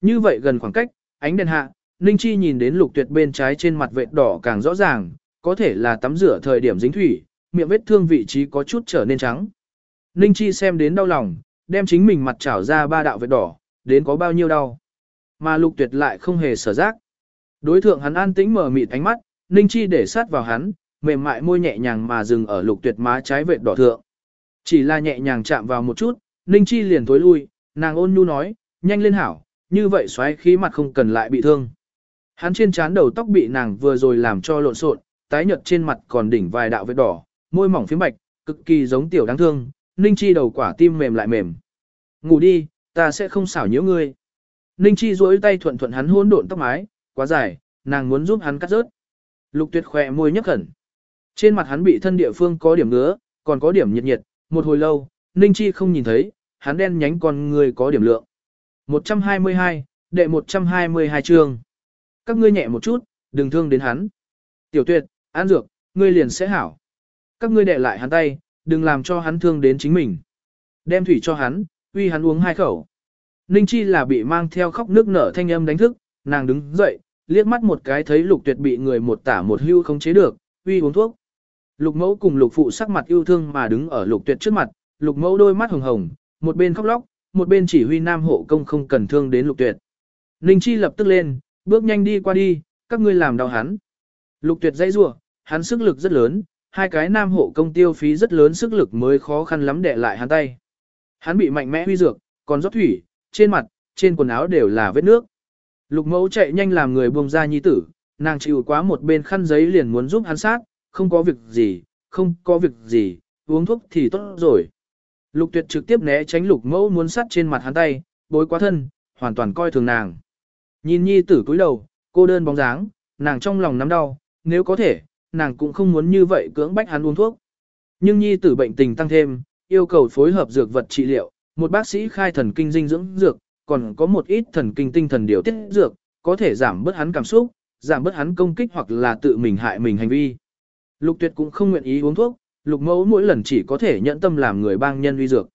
Như vậy gần khoảng cách, ánh đèn hạ, Ninh Chi nhìn đến lục tuyệt bên trái trên mặt vệt đỏ càng rõ ràng, có thể là tắm rửa thời điểm dính thủy, miệng vết thương vị trí có chút trở nên trắng. Ninh Chi xem đến đau lòng, đem chính mình mặt trảo ra ba đạo vệt đỏ, đến có bao nhiêu đau. Mà lục tuyệt lại không hề sở giác. Đối thượng hắn an tĩnh mở mịt ánh mắt, Ninh Chi để sát vào hắn, mềm mại môi nhẹ nhàng mà dừng ở lục tuyệt má trái vệt đỏ thượng. Chỉ là nhẹ nhàng chạm vào một chút, Ninh Chi liền tối lui, nàng ôn nhu nói, nhanh lên hảo, như vậy xoáy khí mặt không cần lại bị thương. Hắn trên trán đầu tóc bị nàng vừa rồi làm cho lộn xộn, tái nhợt trên mặt còn đỉnh vài đạo vết đỏ, môi mỏng phía bạch, cực kỳ giống tiểu đáng thương, Ninh Chi đầu quả tim mềm lại mềm. Ngủ đi, ta sẽ không xảo nhiễu ngươi. Ninh Chi duỗi tay thuận thuận hắn hôn độn tóc mái, quá dài, nàng muốn giúp hắn cắt rớt. Lục Tuyệt khỏe môi nhấp khẩn. Trên mặt hắn bị thân địa phương có điểm ngứa, còn có điểm nhiệt nhiệt, một hồi lâu, Ninh Chi không nhìn thấy, hắn đen nhánh con người có điểm lượng. 122, đệ 122 chương. Các ngươi nhẹ một chút, đừng thương đến hắn. Tiểu tuyệt, an dược, ngươi liền sẽ hảo. Các ngươi đệ lại hắn tay, đừng làm cho hắn thương đến chính mình. Đem thủy cho hắn, uy hắn uống hai khẩu. Ninh Chi là bị mang theo khóc nước nở thanh âm đánh thức, nàng đứng dậy, liếc mắt một cái thấy lục tuyệt bị người một tả một hưu không chế được, uy uống thuốc. Lục mẫu cùng lục phụ sắc mặt yêu thương mà đứng ở lục tuyệt trước mặt, lục mẫu đôi mắt hồng hồng, một bên khóc lóc, một bên chỉ huy nam hộ công không cần thương đến lục tuyệt. Ninh Chi lập tức lên, bước nhanh đi qua đi, các ngươi làm đau hắn. Lục tuyệt dãy rủa, hắn sức lực rất lớn, hai cái nam hộ công tiêu phí rất lớn sức lực mới khó khăn lắm đè lại hắn tay. Hắn bị mạnh mẽ huy dược, còn rót thủy, trên mặt, trên quần áo đều là vết nước. Lục mẫu chạy nhanh làm người buông ra nhi tử, nàng chịu quá một bên khăn giấy liền muốn giúp hắn sát, không có việc gì, không có việc gì, uống thuốc thì tốt rồi. Lục tuyệt trực tiếp né tránh lục mẫu muốn sát trên mặt hắn tay, bối quá thân, hoàn toàn coi thường nàng. Nhìn nhi tử cúi đầu, cô đơn bóng dáng, nàng trong lòng nắm đau, nếu có thể, nàng cũng không muốn như vậy cưỡng bách hắn uống thuốc. Nhưng nhi tử bệnh tình tăng thêm, yêu cầu phối hợp dược vật trị liệu, một bác sĩ khai thần kinh dinh dưỡng dược, còn có một ít thần kinh tinh thần điều tiết dược, có thể giảm bớt hắn cảm xúc, giảm bớt hắn công kích hoặc là tự mình hại mình hành vi. Lục tuyệt cũng không nguyện ý uống thuốc, lục mẫu mỗi lần chỉ có thể nhận tâm làm người bang nhân uy dược.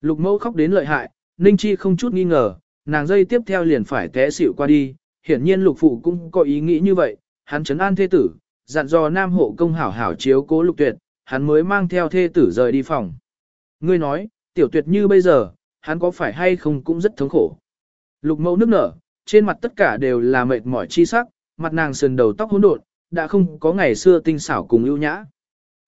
Lục mẫu khóc đến lợi hại, Ninh Chi không chút nghi ngờ, nàng dây tiếp theo liền phải té xỉu qua đi, hiển nhiên lục phụ cũng có ý nghĩ như vậy, hắn chấn an thê tử, dặn dò nam hộ công hảo hảo chiếu cố lục tuyệt, hắn mới mang theo thê tử rời đi phòng. Ngươi nói, tiểu tuyệt như bây giờ, hắn có phải hay không cũng rất thống khổ. Lục mẫu nước nở, trên mặt tất cả đều là mệt mỏi chi sắc, mặt nàng sườn đầu tóc hỗn độn, đã không có ngày xưa tinh xảo cùng ưu nhã.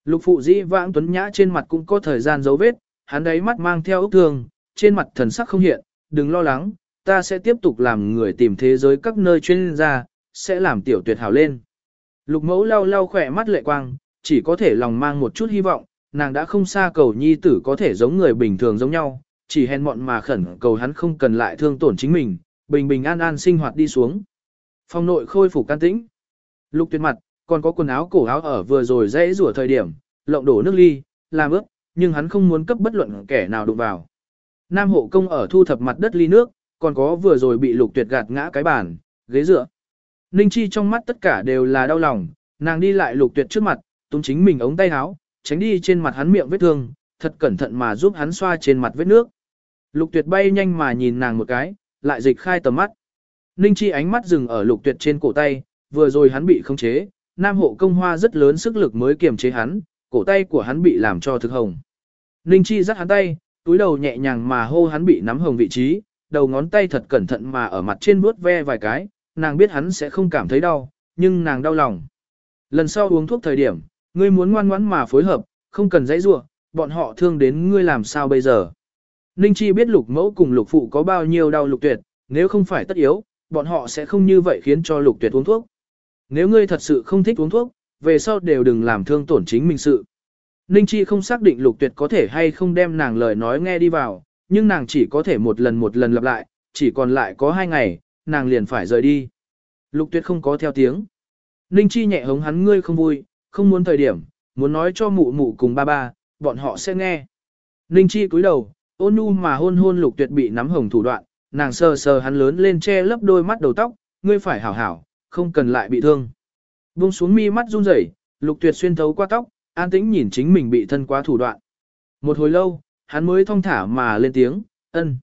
Lục phụ dĩ vãng tuấn nhã trên mặt cũng có thời gian dấu vết, hắn đấy mắt mang theo ốc thương, trên mặt thần sắc không hiện, đừng lo lắng, ta sẽ tiếp tục làm người tìm thế giới các nơi chuyên gia, sẽ làm tiểu tuyệt hảo lên. Lục mẫu lau lau khỏe mắt lệ quang, chỉ có thể lòng mang một chút hy vọng, nàng đã không xa cầu nhi tử có thể giống người bình thường giống nhau, chỉ hèn mọn mà khẩn cầu hắn không cần lại thương tổn chính mình, bình bình an an sinh hoạt đi xuống. Phòng nội khôi phục can tĩnh. Lục tuyệt mặt, còn có quần áo cổ áo ở vừa rồi dễ rủa thời điểm, lộng đổ nước ly, làm ướt, nhưng hắn không muốn cấp bất luận kẻ nào đụng vào. Nam hộ công ở thu thập mặt đất ly nước, còn có vừa rồi bị lục tuyệt gạt ngã cái bàn, ghế dựa. Ninh Chi trong mắt tất cả đều là đau lòng, nàng đi lại lục tuyệt trước mặt, túm chính mình ống tay áo, tránh đi trên mặt hắn miệng vết thương, thật cẩn thận mà giúp hắn xoa trên mặt vết nước. Lục tuyệt bay nhanh mà nhìn nàng một cái, lại dịch khai tầm mắt. Ninh Chi ánh mắt dừng ở lục tuyệt trên cổ tay, vừa rồi hắn bị khống chế, nam hộ công hoa rất lớn sức lực mới kiềm chế hắn, cổ tay của hắn bị làm cho thực hồng. Ninh Chi dắt hắn tay, túi đầu nhẹ nhàng mà hô hắn bị nắm hồng vị trí, đầu ngón tay thật cẩn thận mà ở mặt trên vuốt ve vài cái, nàng biết hắn sẽ không cảm thấy đau, nhưng nàng đau lòng. Lần sau uống thuốc thời điểm, ngươi muốn ngoan ngoãn mà phối hợp, không cần dãy rủa, bọn họ thương đến ngươi làm sao bây giờ. Ninh Chi biết lục mẫu cùng lục phụ có bao nhiêu đau lục tuyệt, nếu không phải tất yếu, bọn họ sẽ không như vậy khiến cho lục tuyệt uống thuốc. Nếu ngươi thật sự không thích uống thuốc, về sau đều đừng làm thương tổn chính mình sự. Ninh Chi không xác định lục tuyệt có thể hay không đem nàng lời nói nghe đi vào, nhưng nàng chỉ có thể một lần một lần lặp lại, chỉ còn lại có hai ngày, nàng liền phải rời đi. Lục tuyệt không có theo tiếng. Ninh Chi nhẹ hống hắn ngươi không vui, không muốn thời điểm, muốn nói cho mụ mụ cùng ba ba, bọn họ sẽ nghe. Ninh Chi cúi đầu, ôn nhu mà hôn hôn lục tuyệt bị nắm hồng thủ đoạn, nàng sờ sờ hắn lớn lên che lấp đôi mắt đầu tóc, ngươi phải hảo hảo, không cần lại bị thương. Buông xuống mi mắt run rẩy, lục tuyệt xuyên thấu qua tóc, an tĩnh nhìn chính mình bị thân quá thủ đoạn. Một hồi lâu, hắn mới thong thả mà lên tiếng, ân.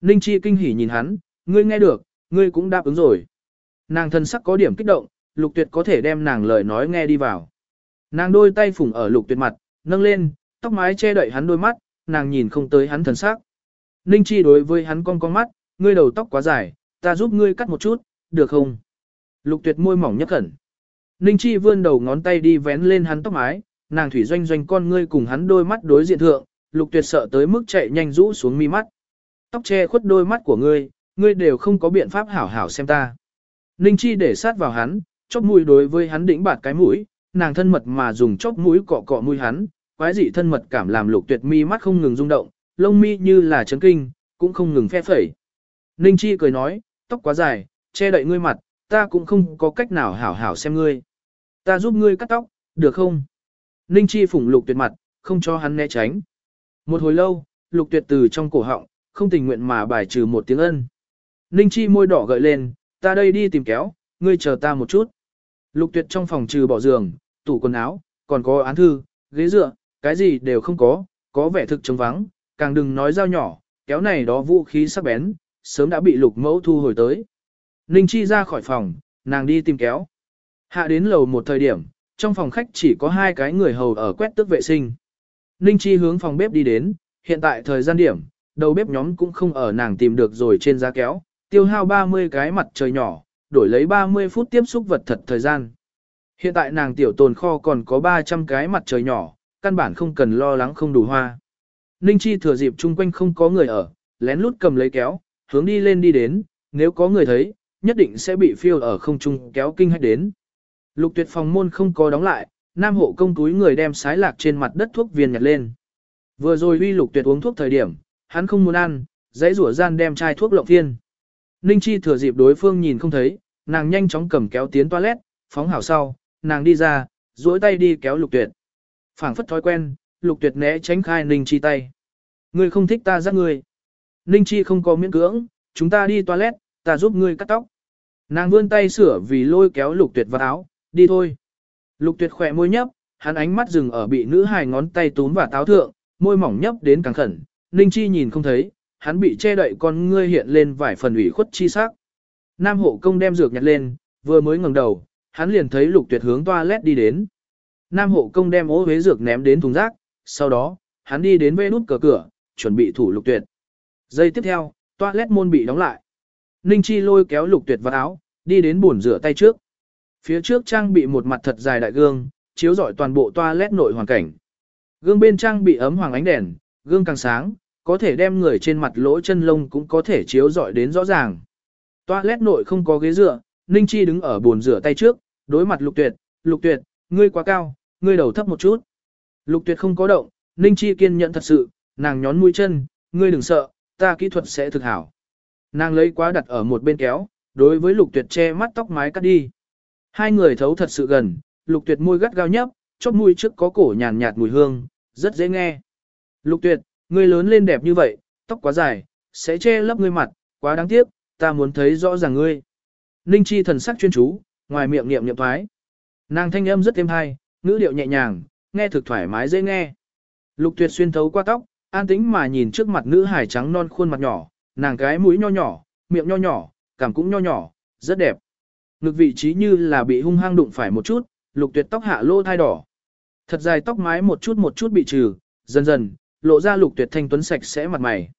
Ninh Chi kinh hỉ nhìn hắn, ngươi nghe được, Ngươi cũng đáp ứng rồi. Nàng thân sắc có điểm kích động, lục tuyệt có thể đem nàng lời nói nghe đi vào. Nàng đôi tay phủng ở lục tuyệt mặt, nâng lên, tóc mái che đậy hắn đôi mắt, nàng nhìn không tới hắn thần sắc. Ninh Chi đối với hắn cong cong mắt, ngươi đầu tóc quá dài, ta giúp ngươi cắt một chút, được không? Lục tuyệt môi mỏng nhấp khẩn. Ninh Chi vươn đầu ngón tay đi vén lên hắn tóc mái, nàng thủy doanh doanh con ngươi cùng hắn đôi mắt đối diện thượng, lục tuyệt sợ tới mức chạy nhanh rũ xuống mi mắt. Tóc che khuất đôi mắt của ngươi, ngươi đều không có biện pháp hảo hảo xem ta. Ninh Chi để sát vào hắn, chóp mũi đối với hắn đỉnh bạt cái mũi, nàng thân mật mà dùng chóp mũi cọ cọ mũi hắn, quái dị thân mật cảm làm lục tuyệt mi mắt không ngừng rung động, lông mi như là chấn kinh, cũng không ngừng phe phẩy. Ninh Chi cười nói, tóc quá dài, che đậy ngươi mặt, ta cũng không có cách nào hảo hảo xem ngươi. Ta giúp ngươi cắt tóc, được không? Ninh Chi phủng lục tuyệt mặt, không cho hắn né tránh. Một hồi lâu, lục tuyệt từ trong cổ họng, không tình nguyện mà bài trừ một tiếng ân. Ninh Chi môi đỏ gợi lên, ta đây đi tìm kéo, ngươi chờ ta một chút. Lục tuyệt trong phòng trừ bỏ giường, tủ quần áo, còn có án thư, ghế dựa, cái gì đều không có, có vẻ thực trống vắng, càng đừng nói dao nhỏ, kéo này đó vũ khí sắc bén, sớm đã bị lục mẫu thu hồi tới. Ninh Chi ra khỏi phòng, nàng đi tìm kéo. Hạ đến lầu một thời điểm, trong phòng khách chỉ có hai cái người hầu ở quét tước vệ sinh. Ninh Chi hướng phòng bếp đi đến, hiện tại thời gian điểm, đầu bếp nhóm cũng không ở nàng tìm được rồi trên giá kéo, tiêu hao 30 cái mặt trời nhỏ, đổi lấy 30 phút tiếp xúc vật thật thời gian. Hiện tại nàng tiểu tồn kho còn có 300 cái mặt trời nhỏ, căn bản không cần lo lắng không đủ hoa. Ninh Chi thừa dịp chung quanh không có người ở, lén lút cầm lấy kéo, hướng đi lên đi đến, nếu có người thấy, nhất định sẽ bị phiêu ở không trung kéo kinh hách đến. Lục tuyệt phòng môn không có đóng lại, nam hộ công túi người đem sái lạc trên mặt đất thuốc viên nhặt lên. Vừa rồi huy lục tuyệt uống thuốc thời điểm, hắn không muốn ăn, dãy rủa gian đem chai thuốc lộng thiên. Ninh Chi thừa dịp đối phương nhìn không thấy, nàng nhanh chóng cầm kéo tiến toilet, phóng hảo sau, nàng đi ra, duỗi tay đi kéo lục tuyệt. phảng phất thói quen, lục tuyệt né tránh khai Ninh Chi tay. Ngươi không thích ta dắt ngươi. Ninh Chi không có miễn cưỡng, chúng ta đi toilet, ta giúp ngươi cắt tóc. Nàng vươn tay sửa vì lôi kéo lục tuyệt vào áo, đi thôi. Lục tuyệt khỏe môi nhấp, hắn ánh mắt dừng ở bị nữ hài ngón tay túm và táo thượng, môi mỏng nhấp đến càng khẩn. Ninh Chi nhìn không thấy, hắn bị che đậy con ngươi hiện lên vài phần ủy khuất chi sắc. Nam hộ công đem dược nhặt lên, vừa mới ngẩng đầu, hắn liền thấy lục tuyệt hướng toilet đi đến. Nam hộ công đem ố huế dược ném đến thùng rác, sau đó, hắn đi đến vê nút cờ cửa, chuẩn bị thủ lục tuyệt. Giây tiếp theo, toilet môn bị đóng lại. Ninh Chi lôi kéo lục tuyệt vào áo, đi đến bồn rửa tay trước. Phía trước trang bị một mặt thật dài đại gương, chiếu rọi toàn bộ toilet nội hoàn cảnh. Gương bên trang bị ấm hoàng ánh đèn, gương càng sáng, có thể đem người trên mặt lỗ chân lông cũng có thể chiếu rọi đến rõ ràng. Toilet nội không có ghế dựa, Ninh Chi đứng ở bồn rửa tay trước, đối mặt Lục Tuyệt, "Lục Tuyệt, ngươi quá cao, ngươi đầu thấp một chút." Lục Tuyệt không có động, Ninh Chi kiên nhẫn thật sự, nàng nhón mũi chân, "Ngươi đừng sợ, ta kỹ thuật sẽ thực hảo." Nàng lấy quá đặt ở một bên kéo, đối với Lục Tuyệt che mắt tóc mái cắt đi. Hai người thấu thật sự gần, Lục Tuyệt môi gắt gao nhấp, chóp mũi trước có cổ nhàn nhạt mùi hương, rất dễ nghe. Lục Tuyệt, ngươi lớn lên đẹp như vậy, tóc quá dài, sẽ che lấp ngươi mặt, quá đáng tiếc, ta muốn thấy rõ ràng ngươi. Ninh Chi thần sắc chuyên chú, ngoài miệng niệm niệm thoái. Nàng thanh âm rất êm hay, ngữ điệu nhẹ nhàng, nghe thực thoải mái dễ nghe. Lục Tuyệt xuyên thấu qua tóc, an tĩnh mà nhìn trước mặt nữ hải trắng non khuôn mặt nhỏ, nàng cái mũi nho nhỏ, miệng nho nhỏ, cảm cũng nho nhỏ, rất đẹp. Ngực vị trí như là bị hung hăng đụng phải một chút, Lục Tuyệt tóc hạ lô thai đỏ. Thật dài tóc mái một chút một chút bị trừ, dần dần, lộ ra Lục Tuyệt thanh tuấn sạch sẽ mặt mày.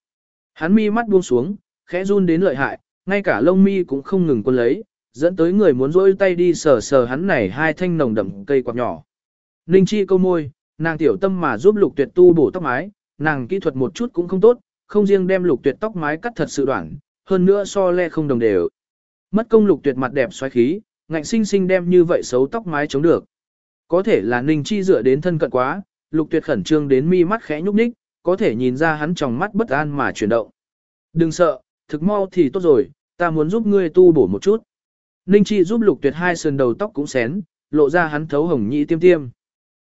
Hắn mi mắt buông xuống, khẽ run đến lợi hại, ngay cả lông mi cũng không ngừng quân lấy, dẫn tới người muốn rỗi tay đi sờ sờ hắn này hai thanh nồng đậm cây quạt nhỏ. Ninh Chi câu môi, nàng tiểu tâm mà giúp lục tuyệt tu bổ tóc mái, nàng kỹ thuật một chút cũng không tốt, không riêng đem lục tuyệt tóc mái cắt thật sự đoạn, hơn nữa so le không đồng đều. Mất công lục tuyệt mặt đẹp xoáy khí, ngạnh sinh sinh đem như vậy xấu tóc mái chống được. Có thể là Ninh Chi dựa đến thân cận quá, lục tuyệt khẩn trương đến mi mắt khẽ nhúc nhích, có thể nhìn ra hắn trong mắt bất an mà chuyển động. Đừng sợ, thực mau thì tốt rồi, ta muốn giúp ngươi tu bổ một chút. Ninh Chi giúp lục tuyệt hai sườn đầu tóc cũng xén, lộ ra hắn thấu hồng nhị tiêm tiêm.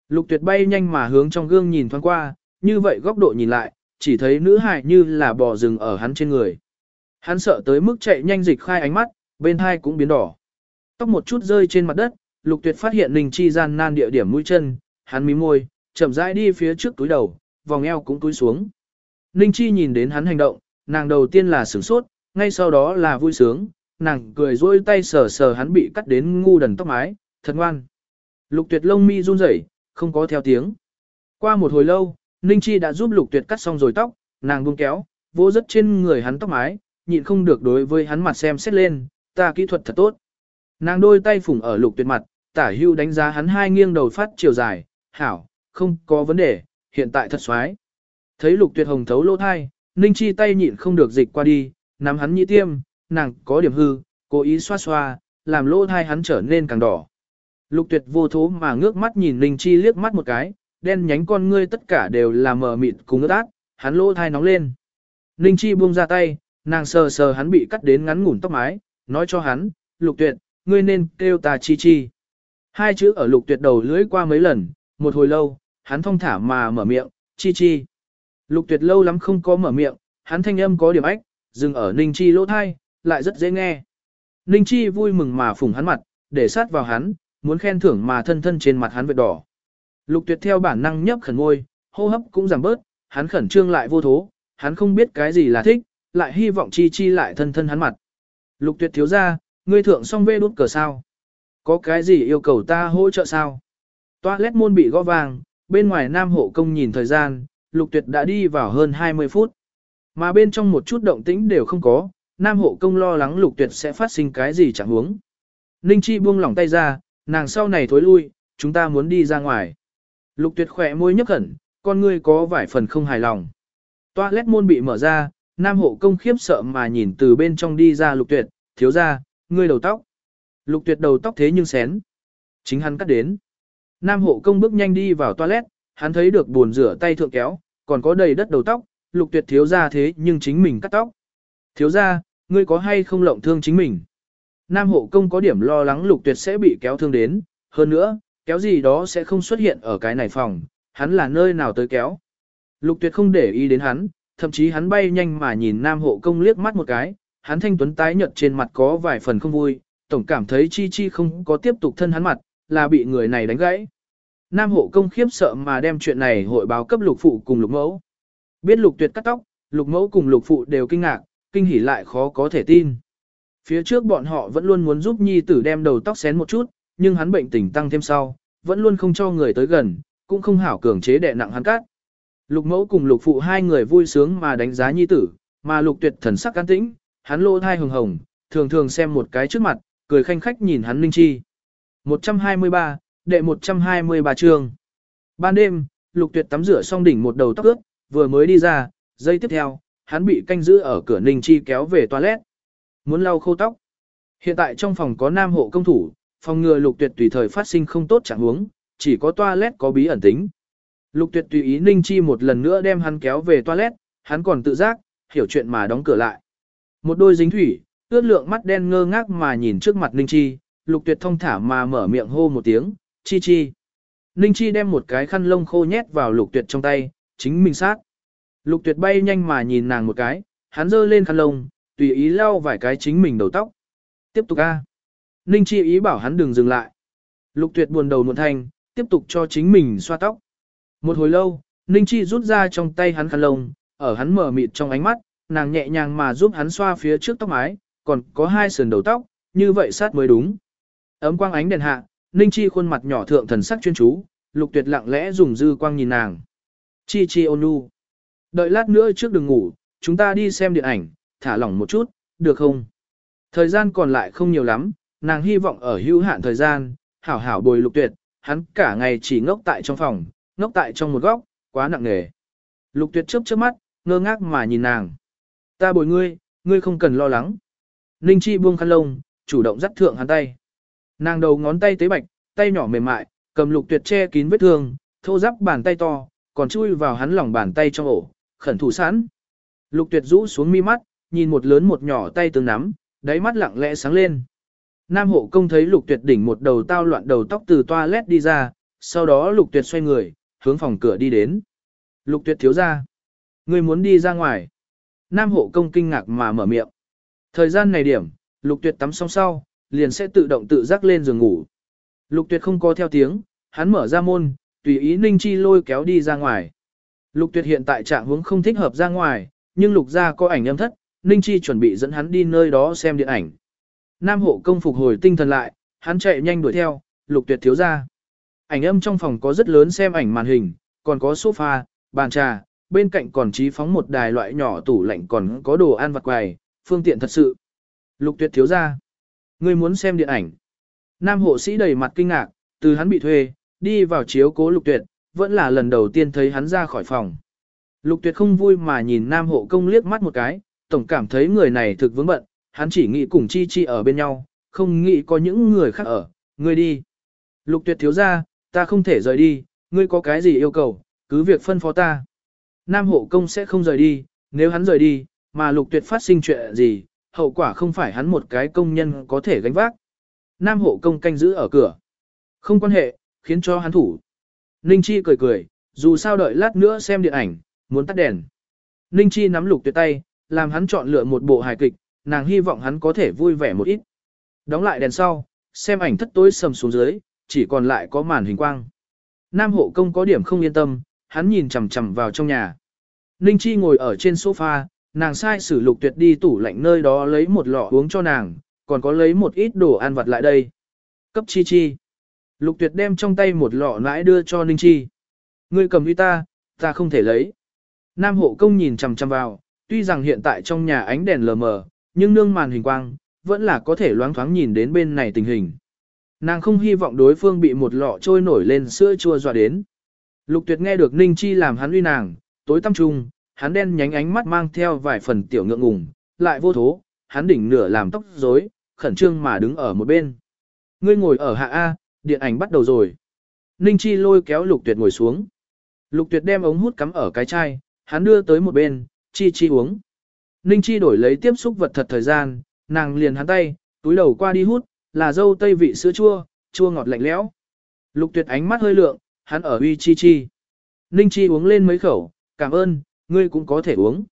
Lục tuyệt bay nhanh mà hướng trong gương nhìn thoáng qua, như vậy góc độ nhìn lại, chỉ thấy nữ hài như là bò rừng ở hắn trên người. Hắn sợ tới mức chạy nhanh dịch khai ánh mắt, bên hai cũng biến đỏ. Tóc một chút rơi trên mặt đất, lục tuyệt phát hiện Ninh Chi gian nan địa điểm mũi chân, hắn mí môi, chậm rãi đi phía trước túi đầu, vòng eo cũng túi xuống. Ninh Chi nhìn đến hắn hành động, nàng đầu tiên là sửng sốt, ngay sau đó là vui sướng, nàng cười rôi tay sờ sờ hắn bị cắt đến ngu đần tóc mái, thật ngoan. Lục tuyệt lông mi run rẩy, không có theo tiếng. Qua một hồi lâu, Ninh Chi đã giúp lục tuyệt cắt xong rồi tóc, nàng buông kéo, vô rất trên người hắn tóc mái, nhịn không được đối với hắn mặt xem xét lên, ta kỹ thuật thật tốt. Nàng đôi tay phủng ở lục tuyệt mặt, tả hưu đánh giá hắn hai nghiêng đầu phát chiều dài, hảo, không có vấn đề, hiện tại thật xoái. Thấy lục tuyệt hồng thấu lỗ thai, Ninh Chi tay nhịn không được dịch qua đi, nắm hắn nhị tiêm, nàng có điểm hư, cố ý xoa xoa, làm lỗ thai hắn trở nên càng đỏ. Lục tuyệt vô thố mà ngước mắt nhìn Ninh Chi liếc mắt một cái, đen nhánh con ngươi tất cả đều là mờ mịt cùng ướt át, hắn lỗ thai nóng lên. Ninh Chi buông ra tay, nàng sờ sờ hắn bị cắt đến ngắn ngủn tóc mái, nói cho hắn, lục tuyệt, ngươi nên kêu ta chi chi. Hai chữ ở lục tuyệt đầu lưỡi qua mấy lần, một hồi lâu, hắn thong thả mà mở miệng, chi chi. Lục tuyệt lâu lắm không có mở miệng, hắn thanh âm có điểm ách, dừng ở Ninh Chi lỗ thai, lại rất dễ nghe. Ninh Chi vui mừng mà phủng hắn mặt, để sát vào hắn, muốn khen thưởng mà thân thân trên mặt hắn vệt đỏ. Lục tuyệt theo bản năng nhấp khẩn ngôi, hô hấp cũng giảm bớt, hắn khẩn trương lại vô thố, hắn không biết cái gì là thích, lại hy vọng chi chi lại thân thân hắn mặt. Lục tuyệt thiếu ra, ngươi thượng xong vê đút cờ sao? Có cái gì yêu cầu ta hỗ trợ sao? Toilet môn bị gõ vàng, bên ngoài nam hộ công nhìn thời gian, lục tuyệt đã đi vào hơn 20 phút. Mà bên trong một chút động tĩnh đều không có, nam hộ công lo lắng lục tuyệt sẽ phát sinh cái gì chẳng huống. Ninh Chi buông lỏng tay ra, nàng sau này thối lui, chúng ta muốn đi ra ngoài. Lục tuyệt khỏe môi nhấp khẩn, con ngươi có vài phần không hài lòng. Toilet môn bị mở ra, nam hộ công khiếp sợ mà nhìn từ bên trong đi ra lục tuyệt, thiếu ra, ngươi đầu tóc. Lục tuyệt đầu tóc thế nhưng xén. Chính hắn cắt đến. Nam hộ công bước nhanh đi vào toilet, hắn thấy được buồn rửa tay thượng kéo, còn có đầy đất đầu tóc, lục tuyệt thiếu ra thế nhưng chính mình cắt tóc. Thiếu ra, ngươi có hay không lộng thương chính mình? Nam hộ công có điểm lo lắng lục tuyệt sẽ bị kéo thương đến, hơn nữa, kéo gì đó sẽ không xuất hiện ở cái này phòng, hắn là nơi nào tới kéo. Lục tuyệt không để ý đến hắn, thậm chí hắn bay nhanh mà nhìn nam hộ công liếc mắt một cái, hắn thanh tuấn tái nhợt trên mặt có vài phần không vui, tổng cảm thấy chi chi không có tiếp tục thân hắn mặt, là bị người này đánh gãy. Nam hộ công khiếp sợ mà đem chuyện này hội báo cấp lục phụ cùng lục mẫu. Biết lục tuyệt cắt tóc, lục mẫu cùng lục phụ đều kinh ngạc, kinh hỉ lại khó có thể tin. Phía trước bọn họ vẫn luôn muốn giúp nhi tử đem đầu tóc xén một chút, nhưng hắn bệnh tình tăng thêm sau, vẫn luôn không cho người tới gần, cũng không hảo cường chế đè nặng hắn cắt. Lục mẫu cùng lục phụ hai người vui sướng mà đánh giá nhi tử, mà lục tuyệt thần sắc can tĩnh, hắn lô thai hồng hồng, thường thường xem một cái trước mặt, cười khanh khách nhìn hắn linh chi. 123, đệ 123 chương. Ban đêm, lục tuyệt tắm rửa xong đỉnh một đầu tóc ướt, vừa mới đi ra, giây tiếp theo, hắn bị canh giữ ở cửa ninh chi kéo về toilet. Muốn lau khô tóc. Hiện tại trong phòng có nam hộ công thủ, phòng ngừa lục tuyệt tùy thời phát sinh không tốt chẳng huống, chỉ có toilet có bí ẩn tính. Lục tuyệt tùy ý ninh chi một lần nữa đem hắn kéo về toilet, hắn còn tự giác, hiểu chuyện mà đóng cửa lại. Một đôi dính thủy, ướt lượng mắt đen ngơ ngác mà nhìn trước mặt ninh chi, lục tuyệt thông thả mà mở miệng hô một tiếng, chi chi. Ninh chi đem một cái khăn lông khô nhét vào lục tuyệt trong tay, chính mình sát. Lục tuyệt bay nhanh mà nhìn nàng một cái, hắn giơ lên khăn lông, tùy ý lau vài cái chính mình đầu tóc. Tiếp tục a. Ninh chi ý bảo hắn đừng dừng lại. Lục tuyệt buồn đầu muộn thanh, tiếp tục cho chính mình xoa tóc. Một hồi lâu, Ninh chi rút ra trong tay hắn khăn lông, ở hắn mở mịt trong ánh mắt, nàng nhẹ nhàng mà giúp hắn xoa phía trước tóc mái, còn có hai sườn đầu tóc, như vậy sát mới đúng. Ấm quang ánh đèn hạ, Ninh Chi khuôn mặt nhỏ thượng thần sắc chuyên chú, Lục Tuyệt lặng lẽ dùng dư quang nhìn nàng. Chi Chi ôn nhu. Đợi lát nữa trước đừng ngủ, chúng ta đi xem điện ảnh, thả lỏng một chút, được không? Thời gian còn lại không nhiều lắm, nàng hy vọng ở hữu hạn thời gian, hảo hảo bồi Lục Tuyệt, hắn cả ngày chỉ ngốc tại trong phòng, ngốc tại trong một góc, quá nặng nề. Lục Tuyệt chớp chớp mắt, ngơ ngác mà nhìn nàng. Ta bồi ngươi, ngươi không cần lo lắng. Ninh Chi buông khăn lông, chủ động dắt thượng hắn tay. Nàng đầu ngón tay tế bạch, tay nhỏ mềm mại, cầm lục tuyệt che kín vết thương, thô giáp bàn tay to, còn chui vào hắn lòng bàn tay trong ổ, khẩn thủ sẵn. Lục tuyệt rũ xuống mi mắt, nhìn một lớn một nhỏ tay tương nắm, đáy mắt lặng lẽ sáng lên. Nam hộ công thấy lục tuyệt đỉnh một đầu tao loạn đầu tóc từ toilet đi ra, sau đó lục tuyệt xoay người, hướng phòng cửa đi đến. Lục tuyệt thiếu ra. Người muốn đi ra ngoài. Nam hộ công kinh ngạc mà mở miệng. Thời gian này điểm, lục tuyệt tắm xong sau, liền sẽ tự động tự giác lên giường ngủ. Lục tuyệt không có theo tiếng, hắn mở ra môn, tùy ý Ninh Chi lôi kéo đi ra ngoài. Lục tuyệt hiện tại trạng hướng không thích hợp ra ngoài, nhưng lục ra có ảnh âm thất, Ninh Chi chuẩn bị dẫn hắn đi nơi đó xem điện ảnh. Nam hộ công phục hồi tinh thần lại, hắn chạy nhanh đuổi theo, lục tuyệt thiếu ra. Ảnh âm trong phòng có rất lớn xem ảnh màn hình, còn có sofa, bàn trà, bên cạnh còn trí phóng một đài loại nhỏ tủ lạnh còn có đồ ăn vặt quầy, phương tiện thật sự. Lục tuyệt thiếu ra. Ngươi muốn xem điện ảnh. Nam hộ sĩ đầy mặt kinh ngạc, từ hắn bị thuê, đi vào chiếu cố lục tuyệt, vẫn là lần đầu tiên thấy hắn ra khỏi phòng. Lục tuyệt không vui mà nhìn nam hộ công liếc mắt một cái, tổng cảm thấy người này thực vướng bận, hắn chỉ nghĩ cùng chi chi ở bên nhau, không nghĩ có những người khác ở, ngươi đi. Lục tuyệt thiếu ra, ta không thể rời đi, ngươi có cái gì yêu cầu, cứ việc phân phó ta. Nam hộ công sẽ không rời đi, nếu hắn rời đi, mà lục tuyệt phát sinh chuyện gì, hậu quả không phải hắn một cái công nhân có thể gánh vác. Nam hộ công canh giữ ở cửa. Không quan hệ, khiến cho hắn thủ. Ninh Chi cười cười, dù sao đợi lát nữa xem điện ảnh, muốn tắt đèn. Ninh Chi nắm lục tuyệt tay, làm hắn chọn lựa một bộ hài kịch, nàng hy vọng hắn có thể vui vẻ một ít. Đóng lại đèn sau, xem ảnh thất tối sầm xuống dưới, chỉ còn lại có màn hình quang. Nam hộ công có điểm không yên tâm, hắn nhìn chằm chằm vào trong nhà. Ninh Chi ngồi ở trên sofa, nàng sai sử lục tuyệt đi tủ lạnh nơi đó lấy một lọ uống cho nàng, còn có lấy một ít đồ ăn vặt lại đây. Cấp Chi Chi. Lục tuyệt đem trong tay một lọ nãi đưa cho Ninh Chi. Ngươi cầm uy ta, ta không thể lấy. Nam hộ công nhìn chằm chằm vào, tuy rằng hiện tại trong nhà ánh đèn lờ mờ, nhưng nương màn hình quang, vẫn là có thể loáng thoáng nhìn đến bên này tình hình. Nàng không hy vọng đối phương bị một lọ trôi nổi lên sữa chua dọa đến. Lục tuyệt nghe được Ninh Chi làm hắn uy nàng, tối tâm trung, hắn đen nhánh ánh mắt mang theo vài phần tiểu ngượng ngùng, lại vô thố, hắn đỉnh nửa làm tóc rối, khẩn trương mà đứng ở một bên. Ngươi ngồi ở hạ A, điện ảnh bắt đầu rồi. Ninh Chi lôi kéo Lục Tuyệt ngồi xuống. Lục Tuyệt đem ống hút cắm ở cái chai, hắn đưa tới một bên, Chi Chi uống. Ninh Chi đổi lấy tiếp xúc vật thật thời gian, nàng liền hắn tay, túi đầu qua đi hút, là dâu tây vị sữa chua, chua ngọt lạnh lẽo. Lục Tuyệt ánh mắt hơi lượng, hắn ở uy Chi Chi. Ninh Chi uống lên mấy khẩu, cảm ơn, ngươi cũng có thể uống.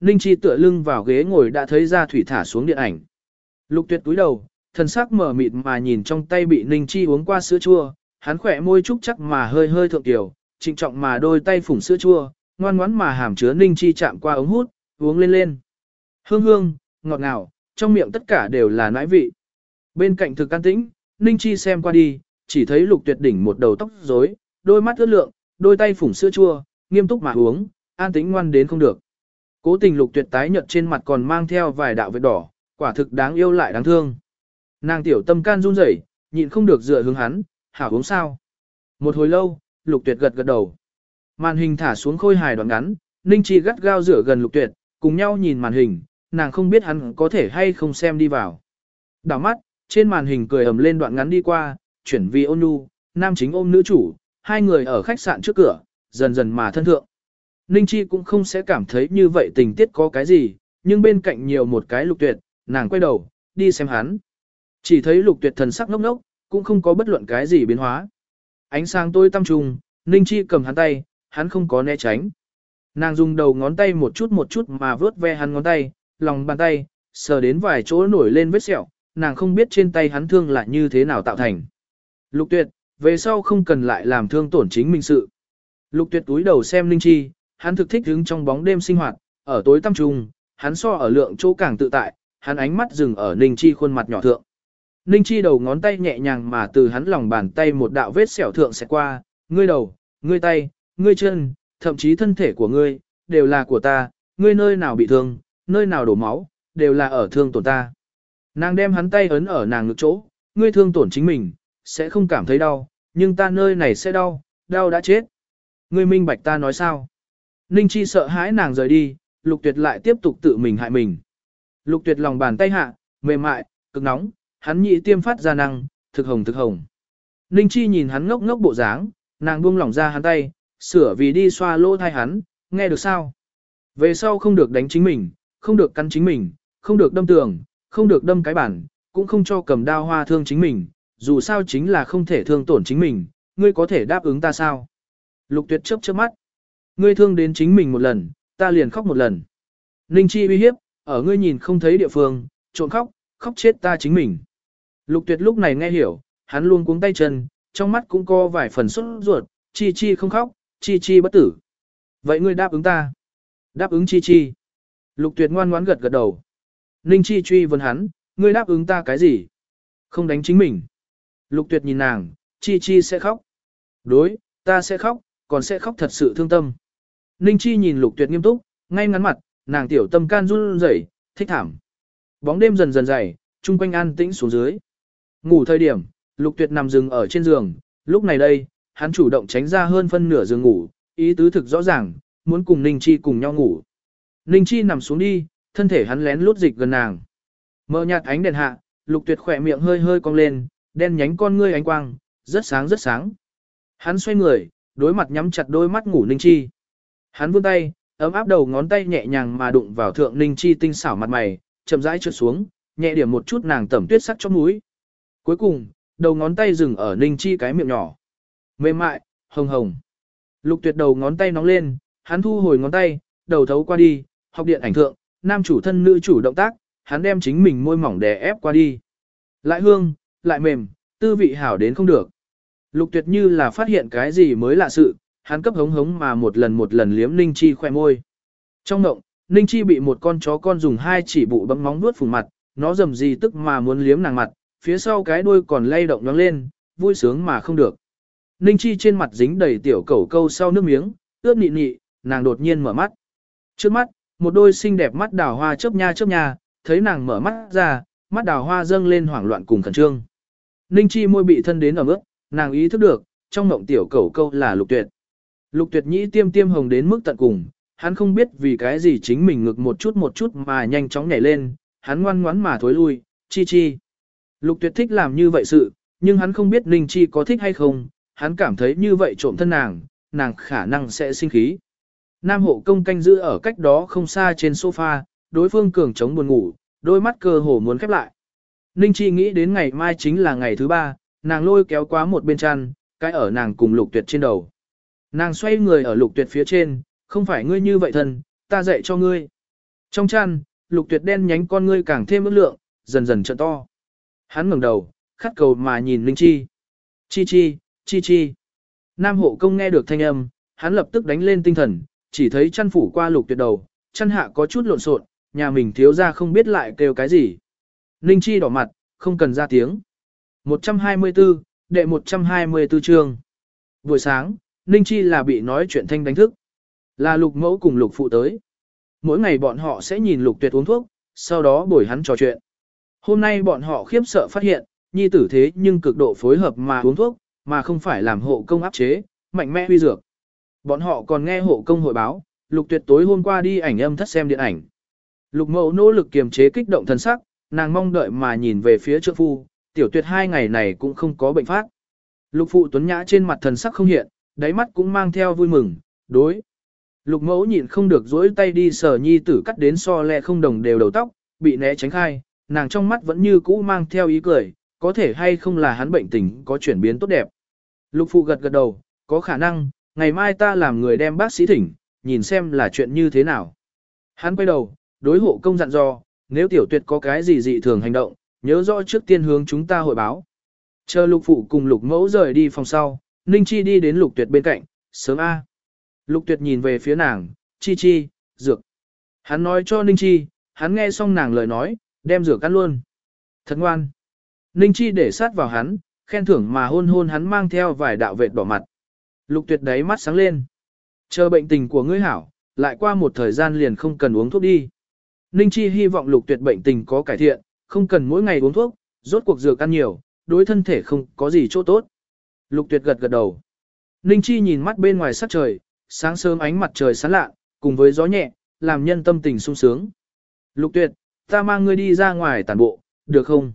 Ninh Chi tựa lưng vào ghế ngồi đã thấy ra thủy thả xuống điện ảnh. Lục tuyệt túi đầu, thần sắc mở mịt mà nhìn trong tay bị Ninh Chi uống qua sữa chua, hắn khỏe môi trúc chắc mà hơi hơi thượng tiểu, trịnh trọng mà đôi tay phủng sữa chua, ngoan ngoãn mà hàm chứa Ninh Chi chạm qua ống hút, uống lên lên. Hương hương, ngọt ngào, trong miệng tất cả đều là nãi vị. Bên cạnh thực can tĩnh, Ninh Chi xem qua đi, chỉ thấy lục tuyệt đỉnh một đầu tóc rối, đôi mắt ướt lượng, đôi tay phủng sữa chua, nghiêm túc mà uống, an tĩnh ngoan đến không được. Cố tình lục tuyệt tái nhợt trên mặt còn mang theo vài đạo vết đỏ, quả thực đáng yêu lại đáng thương. Nàng tiểu tâm can run rẩy, nhịn không được dựa hướng hắn, hảo uống sao. Một hồi lâu, lục tuyệt gật gật đầu. Màn hình thả xuống khôi hài đoạn ngắn, Ninh Chi gắt gao rửa gần lục tuyệt, cùng nhau nhìn màn hình, nàng không biết hắn có thể hay không xem đi vào. Đảo mắt, trên màn hình cười ầm lên đoạn ngắn đi qua, chuyển vì ôn nhu, nam chính ôm nữ chủ, hai người ở khách sạn trước cửa, dần dần mà thân thượng. Ninh Chi cũng không sẽ cảm thấy như vậy tình tiết có cái gì, nhưng bên cạnh nhiều một cái lục tuyệt, nàng quay đầu, đi xem hắn. Chỉ thấy lục tuyệt thần sắc ngốc ngốc, cũng không có bất luận cái gì biến hóa. Ánh sáng tôi tăm trùng, Ninh Chi cầm hắn tay, hắn không có né tránh. Nàng dùng đầu ngón tay một chút một chút mà vớt ve hắn ngón tay, lòng bàn tay, sờ đến vài chỗ nổi lên vết sẹo, nàng không biết trên tay hắn thương là như thế nào tạo thành. Lục tuyệt, về sau không cần lại làm thương tổn chính mình sự. Lục tuyệt túi đầu xem Ninh Chi, hắn thực thích đứng trong bóng đêm sinh hoạt, ở tối tăm trùng, hắn so ở lượng chỗ càng tự tại, hắn ánh mắt dừng ở Ninh Chi khuôn mặt nhỏ thượng. Ninh Chi đầu ngón tay nhẹ nhàng mà từ hắn lòng bàn tay một đạo vết sẹo thượng sẽ qua, ngươi đầu, ngươi tay, ngươi chân, thậm chí thân thể của ngươi, đều là của ta, ngươi nơi nào bị thương, nơi nào đổ máu, đều là ở thương tổn ta. Nàng đem hắn tay ấn ở nàng ngực chỗ, ngươi thương tổn chính mình, sẽ không cảm thấy đau, nhưng ta nơi này sẽ đau, đau đã chết. Ngươi minh bạch ta nói sao? Ninh Chi sợ hãi nàng rời đi, Lục Tuyệt lại tiếp tục tự mình hại mình. Lục Tuyệt lòng bàn tay hạ, mềm mại, cực nóng, hắn nhị tiêm phát ra năng, thực hồng thực hồng. Ninh Chi nhìn hắn ngốc ngốc bộ dáng, nàng buông lỏng ra hắn tay, sửa vì đi xoa lỗ thai hắn, nghe được sao? Về sau không được đánh chính mình, không được cắn chính mình, không được đâm tường, không được đâm cái bản, cũng không cho cầm đao hoa thương chính mình, dù sao chính là không thể thương tổn chính mình, ngươi có thể đáp ứng ta sao? Lục tuyệt chớp chớp mắt. Ngươi thương đến chính mình một lần, ta liền khóc một lần. Ninh Chi uy hiếp, ở ngươi nhìn không thấy địa phương, trộn khóc, khóc chết ta chính mình. Lục tuyệt lúc này nghe hiểu, hắn luôn cuống tay chân, trong mắt cũng có vài phần xuất ruột, chi chi không khóc, chi chi bất tử. Vậy ngươi đáp ứng ta. Đáp ứng chi chi. Lục tuyệt ngoan ngoãn gật gật đầu. Ninh chi truy vấn hắn, ngươi đáp ứng ta cái gì? Không đánh chính mình. Lục tuyệt nhìn nàng, chi chi sẽ khóc. Đối, ta sẽ khóc, còn sẽ khóc thật sự thương tâm. Ninh chi nhìn lục tuyệt nghiêm túc, ngay ngắn mặt, nàng tiểu tâm can run rẩy, thích thảm. Bóng đêm dần dần dày, chung quanh an tĩnh xuống dưới. Ngủ thời điểm, lục tuyệt nằm rừng ở trên giường, lúc này đây, hắn chủ động tránh ra hơn phân nửa giường ngủ, ý tứ thực rõ ràng, muốn cùng Ninh Chi cùng nhau ngủ. Ninh Chi nằm xuống đi, thân thể hắn lén lút dịch gần nàng. Mở nhạt ánh đèn hạ, lục tuyệt khỏe miệng hơi hơi cong lên, đen nhánh con ngươi ánh quang, rất sáng rất sáng. Hắn xoay người, đối mặt nhắm chặt đôi mắt ngủ Ninh Chi. Hắn vươn tay, ấm áp đầu ngón tay nhẹ nhàng mà đụng vào thượng Ninh Chi tinh xảo mặt mày, chậm rãi trượt xuống, nhẹ điểm một chút nàng tẩm tuyết sắc trong mũi. Cuối cùng, đầu ngón tay dừng ở Ninh Chi cái miệng nhỏ. Mềm mại, hồng hồng. Lục tuyệt đầu ngón tay nóng lên, hắn thu hồi ngón tay, đầu thấu qua đi, học điện ảnh thượng, nam chủ thân nữ chủ động tác, hắn đem chính mình môi mỏng đè ép qua đi. Lại hương, lại mềm, tư vị hảo đến không được. Lục tuyệt như là phát hiện cái gì mới lạ sự, hắn cấp hống hống mà một lần một lần liếm Ninh Chi khoe môi. Trong động, Ninh Chi bị một con chó con dùng hai chỉ bụ bấm móng vuốt phùng mặt, nó dầm gì tức mà muốn liếm nàng mặt, phía sau cái đuôi còn lay động nhoáng lên, vui sướng mà không được. Ninh Chi trên mặt dính đầy tiểu cẩu câu sau nước miếng, ướt nị nị, nàng đột nhiên mở mắt. Trước mắt, một đôi xinh đẹp mắt đào hoa chớp nha chớp nha, thấy nàng mở mắt ra, mắt đào hoa dâng lên hoảng loạn cùng khẩn trương. Ninh Chi môi bị thân đến ở mức, nàng ý thức được, trong mộng tiểu cẩu câu là lục tuyệt. Lục tuyệt nhĩ tiêm tiêm hồng đến mức tận cùng, hắn không biết vì cái gì chính mình ngực một chút một chút mà nhanh chóng nhảy lên, hắn ngoan ngoãn mà thối lui, chi chi. Lục tuyệt thích làm như vậy sự, nhưng hắn không biết Ninh Chi có thích hay không, hắn cảm thấy như vậy trộm thân nàng, nàng khả năng sẽ sinh khí. Nam hộ công canh giữ ở cách đó không xa trên sofa, đối phương cường chống buồn ngủ, đôi mắt cơ hồ muốn khép lại. Ninh Chi nghĩ đến ngày mai chính là ngày thứ ba, nàng lôi kéo quá một bên chăn, cái ở nàng cùng lục tuyệt trên đầu. Nàng xoay người ở lục tuyệt phía trên, không phải ngươi như vậy thân, ta dạy cho ngươi. Trong chăn, lục tuyệt đen nhánh con ngươi càng thêm ước lượng, dần dần trợn to. Hắn ngẩng đầu, khát cầu mà nhìn Ninh Chi. Chi chi, chi chi. Nam hộ công nghe được thanh âm, hắn lập tức đánh lên tinh thần, chỉ thấy chăn phủ qua lục tuyệt đầu, chăn hạ có chút lộn xộn, nhà mình thiếu ra không biết lại kêu cái gì. Ninh Chi đỏ mặt, không cần ra tiếng. 124, đệ 124 chương. Buổi sáng, Ninh Chi là bị nói chuyện thanh đánh thức. Là lục mẫu cùng lục phụ tới. Mỗi ngày bọn họ sẽ nhìn lục tuyệt uống thuốc, sau đó bồi hắn trò chuyện. Hôm nay bọn họ khiếp sợ phát hiện, nhi tử thế nhưng cực độ phối hợp mà uống thuốc, mà không phải làm hộ công áp chế, mạnh mẽ huy dược. Bọn họ còn nghe hộ công hội báo, lục tuyệt tối hôm qua đi ảnh âm thất xem điện ảnh. Lục mẫu nỗ lực kiềm chế kích động thân sắc, nàng mong đợi mà nhìn về phía trượng phu, tiểu tuyệt hai ngày này cũng không có bệnh phát. Lục phụ tuấn nhã trên mặt thần sắc không hiện, đáy mắt cũng mang theo vui mừng, đối. Lục mẫu nhịn không được dối tay đi sờ nhi tử cắt đến so lẹ không đồng đều đầu tóc, bị né tránh khai, nàng trong mắt vẫn như cũ mang theo ý cười, có thể hay không là hắn bệnh tình có chuyển biến tốt đẹp. Lục phụ gật gật đầu, có khả năng, ngày mai ta làm người đem bác sĩ thỉnh, nhìn xem là chuyện như thế nào. Hắn quay đầu, đối hộ công dặn dò, nếu tiểu tuyệt có cái gì dị thường hành động, nhớ rõ trước tiên hướng chúng ta hội báo. Chờ lục phụ cùng lục mẫu rời đi phòng sau, Ninh Chi đi đến lục tuyệt bên cạnh, sớm A. Lục tuyệt nhìn về phía nàng, Chi Chi, dược. Hắn nói cho Ninh Chi, hắn nghe xong nàng lời nói, đem rửa cắt luôn. Thật ngoan. Ninh Chi để sát vào hắn, khen thưởng mà hôn hôn hắn mang theo vài đạo vệt đỏ mặt. Lục tuyệt đáy mắt sáng lên. Chờ bệnh tình của ngươi hảo, lại qua một thời gian liền không cần uống thuốc đi. Ninh Chi hy vọng lục tuyệt bệnh tình có cải thiện, không cần mỗi ngày uống thuốc, rốt cuộc dược ăn nhiều, đối thân thể không có gì chỗ tốt. Lục tuyệt gật gật đầu. Ninh Chi nhìn mắt bên ngoài sắc trời, sáng sớm ánh mặt trời sáng lạ, cùng với gió nhẹ, làm nhân tâm tình sung sướng. Lục tuyệt, ta mang ngươi đi ra ngoài tàn bộ, được không?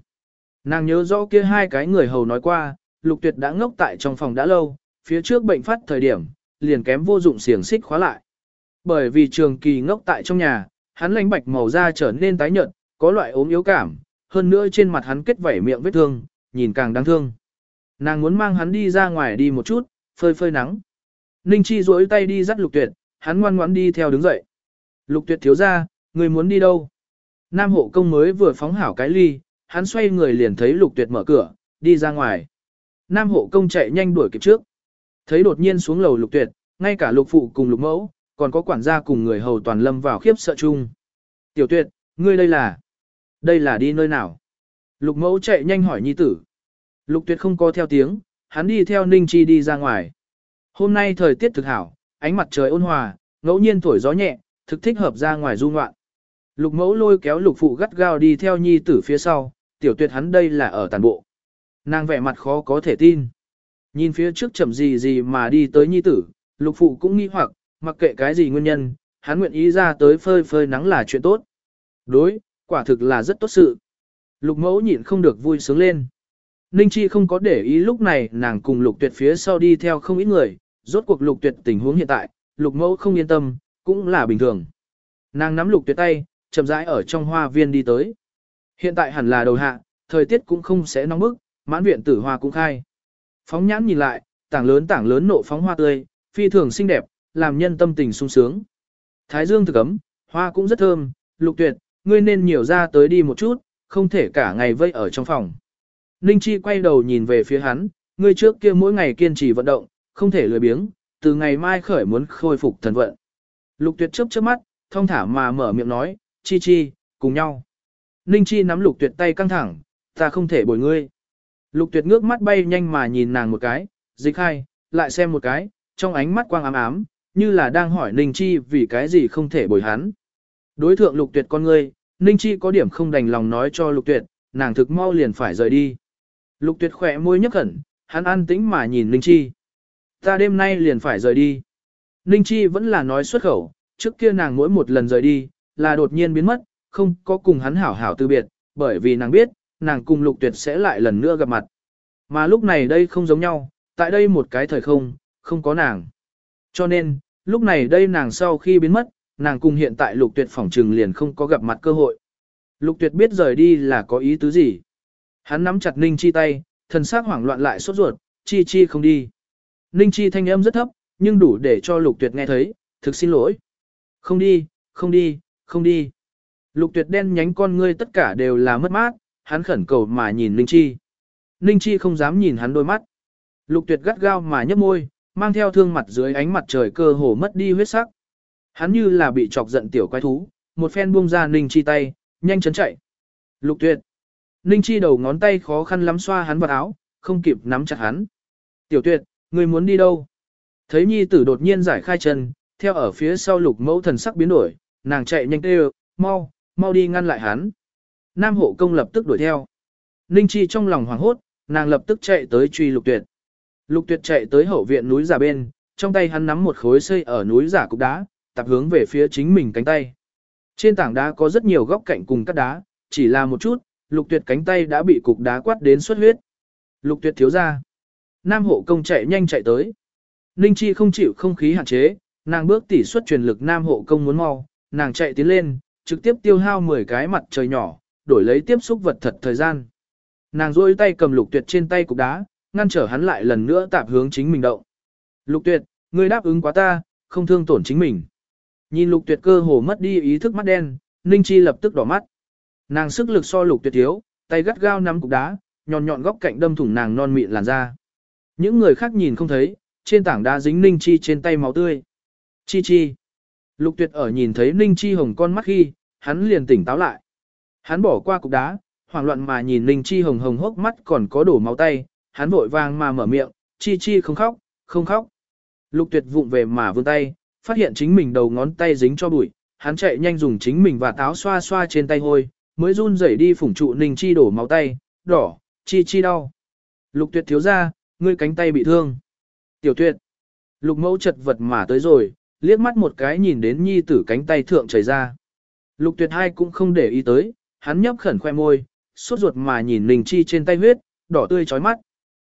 Nàng nhớ rõ kia hai cái người hầu nói qua, lục tuyệt đã ngốc tại trong phòng đã lâu, phía trước bệnh phát thời điểm, liền kém vô dụng xiềng xích khóa lại. Bởi vì trường kỳ ngốc tại trong nhà, hắn lãnh bạch màu da trở nên tái nhợt, có loại ốm yếu cảm, hơn nữa trên mặt hắn kết vảy miệng vết thương, nhìn càng đáng thương. Nàng muốn mang hắn đi ra ngoài đi một chút, phơi phơi nắng. Ninh Chi duỗi tay đi dắt lục tuyệt, hắn ngoan ngoãn đi theo đứng dậy. Lục tuyệt thiếu ra, người muốn đi đâu? Nam hộ công mới vừa phóng hảo cái ly, hắn xoay người liền thấy lục tuyệt mở cửa, đi ra ngoài. Nam hộ công chạy nhanh đuổi kịp trước. Thấy đột nhiên xuống lầu lục tuyệt, ngay cả lục phụ cùng lục mẫu, còn có quản gia cùng người hầu toàn lâm vào khiếp sợ chung. Tiểu tuyệt, ngươi đây là... Đây là đi nơi nào? Lục mẫu chạy nhanh hỏi nhi tử. Lục tuyệt không có theo tiếng, hắn đi theo Ninh Chi đi ra ngoài. Hôm nay thời tiết thực hảo, ánh mặt trời ôn hòa, ngẫu nhiên thổi gió nhẹ, thực thích hợp ra ngoài du ngoạn. Lục mẫu lôi kéo lục phụ gắt gao đi theo nhi tử phía sau, tiểu tuyệt hắn đây là ở tàn bộ. Nàng vẻ mặt khó có thể tin. Nhìn phía trước chậm gì gì mà đi tới nhi tử, lục phụ cũng nghĩ hoặc, mặc kệ cái gì nguyên nhân, hắn nguyện ý ra tới phơi phơi nắng là chuyện tốt. Đối, quả thực là rất tốt sự. Lục mẫu nhịn không được vui sướng lên. Ninh Chi không có để ý lúc này nàng cùng lục tuyệt phía sau đi theo không ít người, rốt cuộc lục tuyệt tình huống hiện tại, lục mẫu không yên tâm, cũng là bình thường. Nàng nắm lục tuyệt tay, chậm rãi ở trong hoa viên đi tới. Hiện tại hẳn là đầu hạ, thời tiết cũng không sẽ nóng bức, mãn viện tử hoa cũng khai. Phóng nhãn nhìn lại, tảng lớn tảng lớn nộ phóng hoa tươi, phi thường xinh đẹp, làm nhân tâm tình sung sướng. Thái dương thực ấm, hoa cũng rất thơm, lục tuyệt, ngươi nên nhiều ra tới đi một chút, không thể cả ngày vây ở trong phòng. Ninh Chi quay đầu nhìn về phía hắn, ngươi trước kia mỗi ngày kiên trì vận động, không thể lười biếng, từ ngày mai khởi muốn khôi phục thần vận. Lục tuyệt chớp chớp mắt, thông thả mà mở miệng nói, Chi Chi, cùng nhau. Ninh Chi nắm lục tuyệt tay căng thẳng, ta không thể bồi ngươi. Lục tuyệt ngước mắt bay nhanh mà nhìn nàng một cái, dịch hai, lại xem một cái, trong ánh mắt quang ám ám, như là đang hỏi Ninh Chi vì cái gì không thể bồi hắn. Đối thượng lục tuyệt con ngươi, Ninh Chi có điểm không đành lòng nói cho lục tuyệt, nàng thực mau liền phải rời đi. Lục tuyệt khỏe môi nhấc khẩn, hắn an tĩnh mà nhìn Ninh Chi. Ta đêm nay liền phải rời đi. Ninh Chi vẫn là nói xuất khẩu, trước kia nàng mỗi một lần rời đi, là đột nhiên biến mất, không có cùng hắn hảo hảo từ biệt, bởi vì nàng biết, nàng cùng lục tuyệt sẽ lại lần nữa gặp mặt. Mà lúc này đây không giống nhau, tại đây một cái thời không, không có nàng. Cho nên, lúc này đây nàng sau khi biến mất, nàng cùng hiện tại lục tuyệt phỏng trừng liền không có gặp mặt cơ hội. Lục tuyệt biết rời đi là có ý tứ gì. Hắn nắm chặt Ninh Chi tay, thần sắc hoảng loạn lại sốt ruột, Chi Chi không đi. Ninh Chi thanh âm rất thấp, nhưng đủ để cho lục tuyệt nghe thấy, thực xin lỗi. Không đi, không đi, không đi. Lục tuyệt đen nhánh con ngươi tất cả đều là mất mát, hắn khẩn cầu mà nhìn Ninh Chi. Ninh Chi không dám nhìn hắn đôi mắt. Lục tuyệt gắt gao mà nhấp môi, mang theo thương mặt dưới ánh mặt trời cơ hồ mất đi huyết sắc. Hắn như là bị chọc giận tiểu quái thú, một phen buông ra Ninh Chi tay, nhanh chấn chạy. Lục tuyệt. Ninh Chi đầu ngón tay khó khăn lắm xoa hắn vào áo, không kịp nắm chặt hắn. Tiểu tuyệt, người muốn đi đâu? Thấy nhi tử đột nhiên giải khai chân, theo ở phía sau lục mẫu thần sắc biến đổi, nàng chạy nhanh kêu, mau, mau đi ngăn lại hắn. Nam hộ công lập tức đuổi theo. Ninh Chi trong lòng hoảng hốt, nàng lập tức chạy tới truy lục tuyệt. Lục tuyệt chạy tới hậu viện núi giả bên, trong tay hắn nắm một khối xây ở núi giả cục đá, tập hướng về phía chính mình cánh tay. Trên tảng đá có rất nhiều góc cạnh cùng các đá, chỉ là một chút, lục tuyệt cánh tay đã bị cục đá quát đến xuất huyết. Lục tuyệt thiếu ra. Nam hộ công chạy nhanh chạy tới. Ninh Chi không chịu không khí hạn chế, nàng bước tỉ suất truyền lực Nam hộ công muốn mau, nàng chạy tiến lên, trực tiếp tiêu hao 10 cái mặt trời nhỏ, đổi lấy tiếp xúc vật thật thời gian. Nàng rôi tay cầm lục tuyệt trên tay cục đá, ngăn trở hắn lại lần nữa tạp hướng chính mình động. Lục tuyệt, ngươi đáp ứng quá ta, không thương tổn chính mình. Nhìn lục tuyệt cơ hồ mất đi ý thức mắt đen, Ninh Chi lập tức đỏ mắt. Nàng sức lực so lục tuyệt thiếu, tay gắt gao nắm cục đá, nhọn nhọn góc cạnh đâm thủng nàng non mịn làn da. Những người khác nhìn không thấy, trên tảng đá dính Ninh Chi trên tay máu tươi. Chi chi. Lục tuyệt ở nhìn thấy Ninh Chi hồng con mắt khi, hắn liền tỉnh táo lại. Hắn bỏ qua cục đá, hoảng loạn mà nhìn Ninh Chi hồng hồng hốc mắt còn có đổ máu tay, hắn vội vàng mà mở miệng, Chi Chi không khóc, không khóc. Lục tuyệt vụng về mà vươn tay, phát hiện chính mình đầu ngón tay dính cho bụi, hắn chạy nhanh dùng chính mình và táo xoa xoa trên tay hôi, mới run rẩy đi phủng trụ Ninh Chi đổ máu tay, đỏ, Chi Chi đau. Lục tuyệt thiếu ra, ngươi cánh tay bị thương. Tiểu tuyệt. Lục mẫu chật vật mà tới rồi, liếc mắt một cái nhìn đến nhi tử cánh tay thượng chảy ra. Lục tuyệt hai cũng không để ý tới, hắn nhấp khẩn khoe môi, sốt ruột mà nhìn Ninh Chi trên tay huyết, đỏ tươi chói mắt.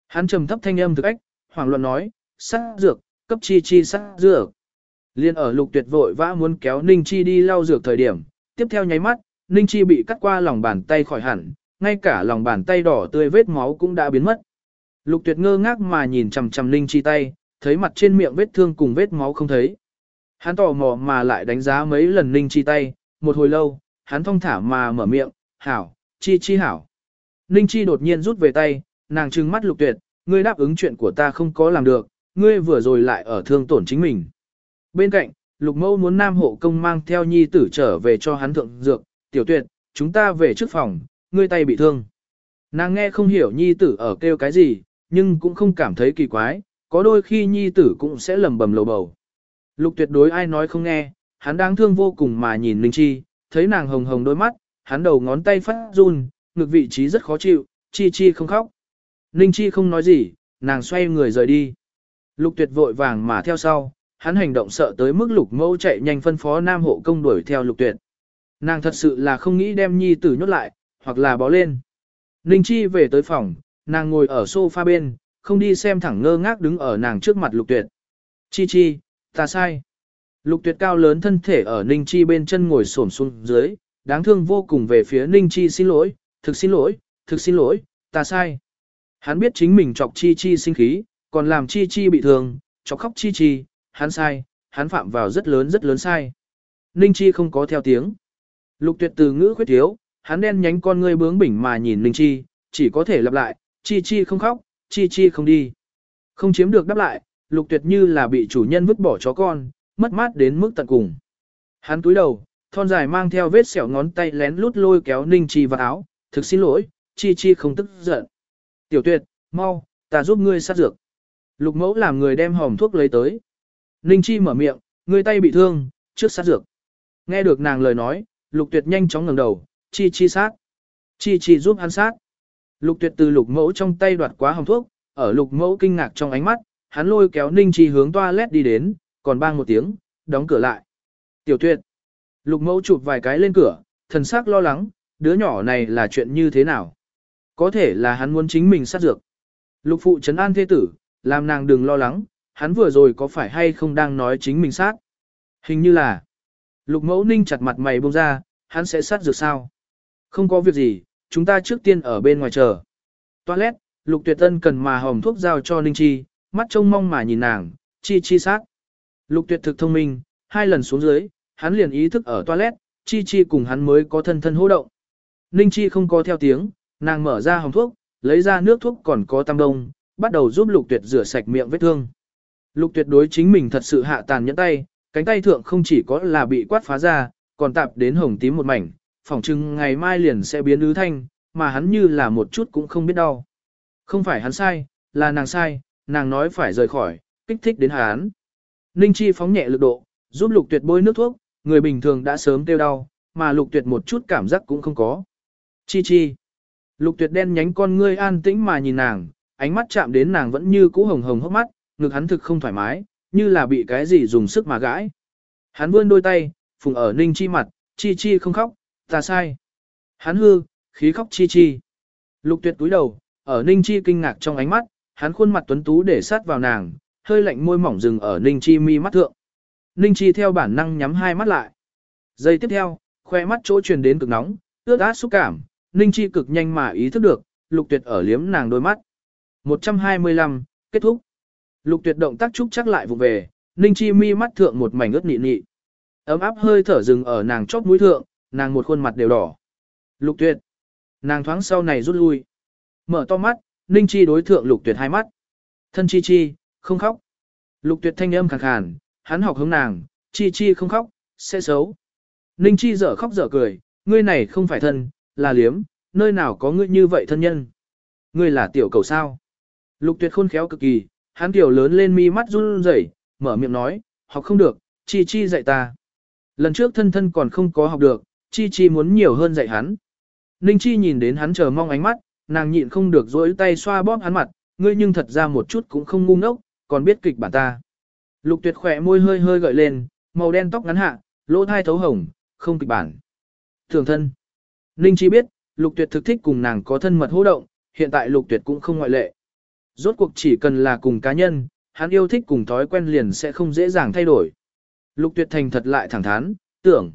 Hắn trầm thấp thanh âm thực ách, hoàng luận nói, sát dược, cấp chi chi sát dược. Liên ở lục tuyệt vội vã muốn kéo Ninh Chi đi lau dược thời điểm, tiếp theo nháy mắt, Ninh Chi bị cắt qua lòng bàn tay khỏi hẳn, ngay cả lòng bàn tay đỏ tươi vết máu cũng đã biến mất. Lục tuyệt ngơ ngác mà nhìn chằm chằm Ninh Chi tay, thấy mặt trên miệng vết thương cùng vết máu không thấy. Hắn tò mò mà lại đánh giá mấy lần Ninh Chi tay, một hồi lâu, hắn thong thả mà mở miệng, hảo, Chi Chi hảo. Ninh Chi đột nhiên rút về tay, nàng trừng mắt lục tuyệt, ngươi đáp ứng chuyện của ta không có làm được, ngươi vừa rồi lại ở thương tổn chính mình. Bên cạnh, lục mẫu muốn nam hộ công mang theo nhi tử trở về cho hắn thượng dược, tiểu tuyệt, chúng ta về trước phòng, ngươi tay bị thương. Nàng nghe không hiểu nhi tử ở kêu cái gì, nhưng cũng không cảm thấy kỳ quái, có đôi khi nhi tử cũng sẽ lầm bầm lầu bầu. Lục tuyệt đối ai nói không nghe, hắn đáng thương vô cùng mà nhìn Ninh Chi, thấy nàng hồng hồng đôi mắt, hắn đầu ngón tay phát run, ngực vị trí rất khó chịu, Chi Chi không khóc. Ninh Chi không nói gì, nàng xoay người rời đi. Lục tuyệt vội vàng mà theo sau, hắn hành động sợ tới mức lục mẫu chạy nhanh phân phó nam hộ công đuổi theo lục tuyệt. Nàng thật sự là không nghĩ đem nhi tử nhốt lại, hoặc là bó lên. Ninh Chi về tới phòng, nàng ngồi ở sofa bên, không đi xem thẳng ngơ ngác đứng ở nàng trước mặt lục tuyệt. Chi chi, ta sai. Lục tuyệt cao lớn thân thể ở Ninh Chi bên chân ngồi xổm xuống dưới, đáng thương vô cùng về phía Ninh Chi xin lỗi, thực xin lỗi, thực xin lỗi, ta sai. Hắn biết chính mình chọc Chi Chi sinh khí, còn làm Chi Chi bị thương, chọc khóc Chi Chi, hắn sai, hắn phạm vào rất lớn rất lớn sai. Ninh Chi không có theo tiếng. Lục tuyệt từ ngữ khuyết thiếu, hắn đen nhánh con ngươi bướng bỉnh mà nhìn Ninh Chi, chỉ có thể lặp lại, Chi Chi không khóc, Chi Chi không đi. Không chiếm được đáp lại, lục tuyệt như là bị chủ nhân vứt bỏ chó con, mất mát đến mức tận cùng. Hắn túi đầu, thon dài mang theo vết sẹo ngón tay lén lút lôi kéo Ninh Chi vào áo, thực xin lỗi, Chi Chi không tức giận. Tiểu tuyệt, mau, ta giúp ngươi sát dược. Lục mẫu làm người đem hòm thuốc lấy tới. Ninh Chi mở miệng, ngươi tay bị thương, trước sát dược. Nghe được nàng lời nói, lục tuyệt nhanh chóng ngẩng đầu, Chi Chi sát. Chi Chi giúp hắn sát. Lục tuyệt từ lục mẫu trong tay đoạt quá hòm thuốc, ở lục mẫu kinh ngạc trong ánh mắt, hắn lôi kéo ninh chi hướng toilet đi đến, còn bang một tiếng, đóng cửa lại. Tiểu tuyệt. Lục mẫu chụp vài cái lên cửa, thần sắc lo lắng, đứa nhỏ này là chuyện như thế nào? Có thể là hắn muốn chính mình sát dược. Lục phụ trấn an thế tử, làm nàng đừng lo lắng, hắn vừa rồi có phải hay không đang nói chính mình sát? Hình như là. Lục mẫu ninh chặt mặt mày bông ra, hắn sẽ sát dược sao? Không có việc gì, chúng ta trước tiên ở bên ngoài chờ. Toilet, Lục Tuyệt Tân cần mà hồng thuốc giao cho Ninh Chi, mắt trông mong mà nhìn nàng, chi chi sát. Lục Tuyệt thực thông minh, hai lần xuống dưới, hắn liền ý thức ở toilet, chi chi cùng hắn mới có thân thân hô động. Ninh Chi không có theo tiếng, nàng mở ra hồng thuốc, lấy ra nước thuốc còn có tam đông, bắt đầu giúp Lục Tuyệt rửa sạch miệng vết thương. Lục Tuyệt đối chính mình thật sự hạ tàn nhẫn tay, cánh tay thượng không chỉ có là bị quát phá ra, còn tạp đến hồng tím một mảnh, phỏng chừng ngày mai liền sẽ biến ứ thanh, mà hắn như là một chút cũng không biết đau. Không phải hắn sai, là nàng sai, nàng nói phải rời khỏi, kích thích đến hắn. Ninh Chi phóng nhẹ lực độ, giúp lục tuyệt bôi nước thuốc, người bình thường đã sớm tiêu đau, mà lục tuyệt một chút cảm giác cũng không có. Chi chi. Lục tuyệt đen nhánh con ngươi an tĩnh mà nhìn nàng, ánh mắt chạm đến nàng vẫn như cũ hồng hồng hốc mắt, ngực hắn thực không thoải mái, như là bị cái gì dùng sức mà gãi. Hắn vươn đôi tay, phùng ở Ninh Chi mặt, Chi Chi không khóc, ta sai. Hắn hư, khí khóc Chi Chi. Lục tuyệt túi đầu, ở Ninh Chi kinh ngạc trong ánh mắt, hắn khuôn mặt tuấn tú để sát vào nàng, hơi lạnh môi mỏng dừng ở Ninh Chi mi mắt thượng. Ninh Chi theo bản năng nhắm hai mắt lại. Giây tiếp theo, khoe mắt chỗ truyền đến cực nóng, ướt át xúc cảm, Ninh Chi cực nhanh mà ý thức được, Lục Tuyệt ở liếm nàng đôi mắt. 125, kết thúc. Lục Tuyệt động tác trúc chắc lại vụ về, Ninh Chi mi mắt thượng một mảnh ướt nị nị. Ấm áp hơi thở dừng ở nàng chóp mũi thượng, nàng một khuôn mặt đều đỏ. Lục Tuyệt. Nàng thoáng sau này rút lui. Mở to mắt, Ninh Chi đối thượng Lục Tuyệt hai mắt. Thân Chi Chi, không khóc. Lục Tuyệt thanh âm khàn khàn, hắn học hướng nàng, Chi Chi không khóc, sẽ xấu. Ninh Chi dở khóc dở cười, ngươi này không phải thân, là liếm, nơi nào có ngươi như vậy thân nhân. Ngươi là tiểu cầu sao. Lục Tuyệt khôn khéo cực kỳ, hắn tiểu lớn lên mi mắt run rẩy, mở miệng nói, học không được, Chi Chi dạy ta. Lần trước thân thân còn không có học được, Chi Chi muốn nhiều hơn dạy hắn. Ninh Chi nhìn đến hắn chờ mong ánh mắt, nàng nhịn không được dối tay xoa bóp hắn mặt, ngươi nhưng thật ra một chút cũng không ngu ngốc, còn biết kịch bản ta. Lục tuyệt khỏe môi hơi hơi gợi lên, màu đen tóc ngắn hạ, lỗ thai thấu hồng, không kịch bản. Thường thân. Ninh Chi biết, lục tuyệt thực thích cùng nàng có thân mật hô động, hiện tại lục tuyệt cũng không ngoại lệ. Rốt cuộc chỉ cần là cùng cá nhân, hắn yêu thích cùng thói quen liền sẽ không dễ dàng thay đổi. Lục tuyệt thành thật lại thẳng thắn, tưởng.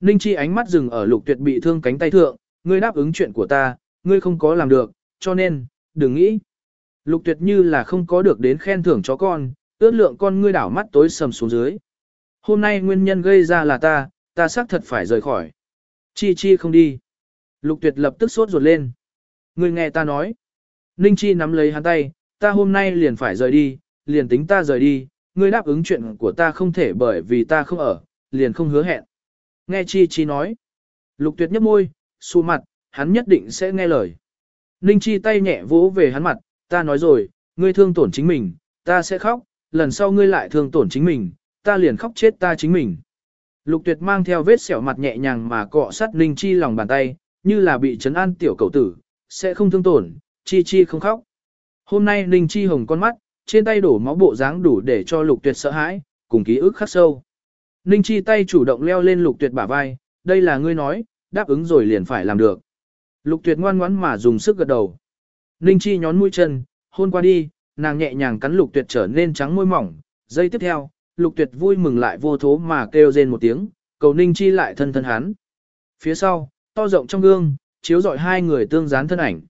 Ninh Chi ánh mắt dừng ở lục tuyệt bị thương cánh tay thượng, ngươi đáp ứng chuyện của ta, ngươi không có làm được, cho nên, đừng nghĩ. Lục tuyệt như là không có được đến khen thưởng chó con, ước lượng con ngươi đảo mắt tối sầm xuống dưới. Hôm nay nguyên nhân gây ra là ta, ta xác thật phải rời khỏi. Chi chi không đi. Lục tuyệt lập tức sốt ruột lên. Ngươi nghe ta nói. Ninh chi nắm lấy hắn tay, ta hôm nay liền phải rời đi, liền tính ta rời đi, ngươi đáp ứng chuyện của ta không thể bởi vì ta không ở, liền không hứa hẹn. Nghe chi chi nói. Lục tuyệt nhấp môi, xù mặt, hắn nhất định sẽ nghe lời. Ninh Chi tay nhẹ vỗ về hắn mặt, ta nói rồi, ngươi thương tổn chính mình, ta sẽ khóc, lần sau ngươi lại thương tổn chính mình, ta liền khóc chết ta chính mình. Lục tuyệt mang theo vết sẹo mặt nhẹ nhàng mà cọ sát Ninh Chi lòng bàn tay, như là bị chấn an tiểu cầu tử, sẽ không thương tổn, Chi Chi không khóc. Hôm nay Ninh Chi hồng con mắt, trên tay đổ máu bộ dáng đủ để cho lục tuyệt sợ hãi, cùng ký ức khắc sâu. Ninh Chi tay chủ động leo lên lục tuyệt bả vai, đây là ngươi nói, đáp ứng rồi liền phải làm được. Lục tuyệt ngoan ngoãn mà dùng sức gật đầu. Ninh Chi nhón mũi chân, hôn qua đi, nàng nhẹ nhàng cắn lục tuyệt trở nên trắng môi mỏng. Giây tiếp theo, lục tuyệt vui mừng lại vô thố mà kêu rên một tiếng, cầu Ninh Chi lại thân thân hắn. Phía sau, to rộng trong gương, chiếu dọi hai người tương dán thân ảnh.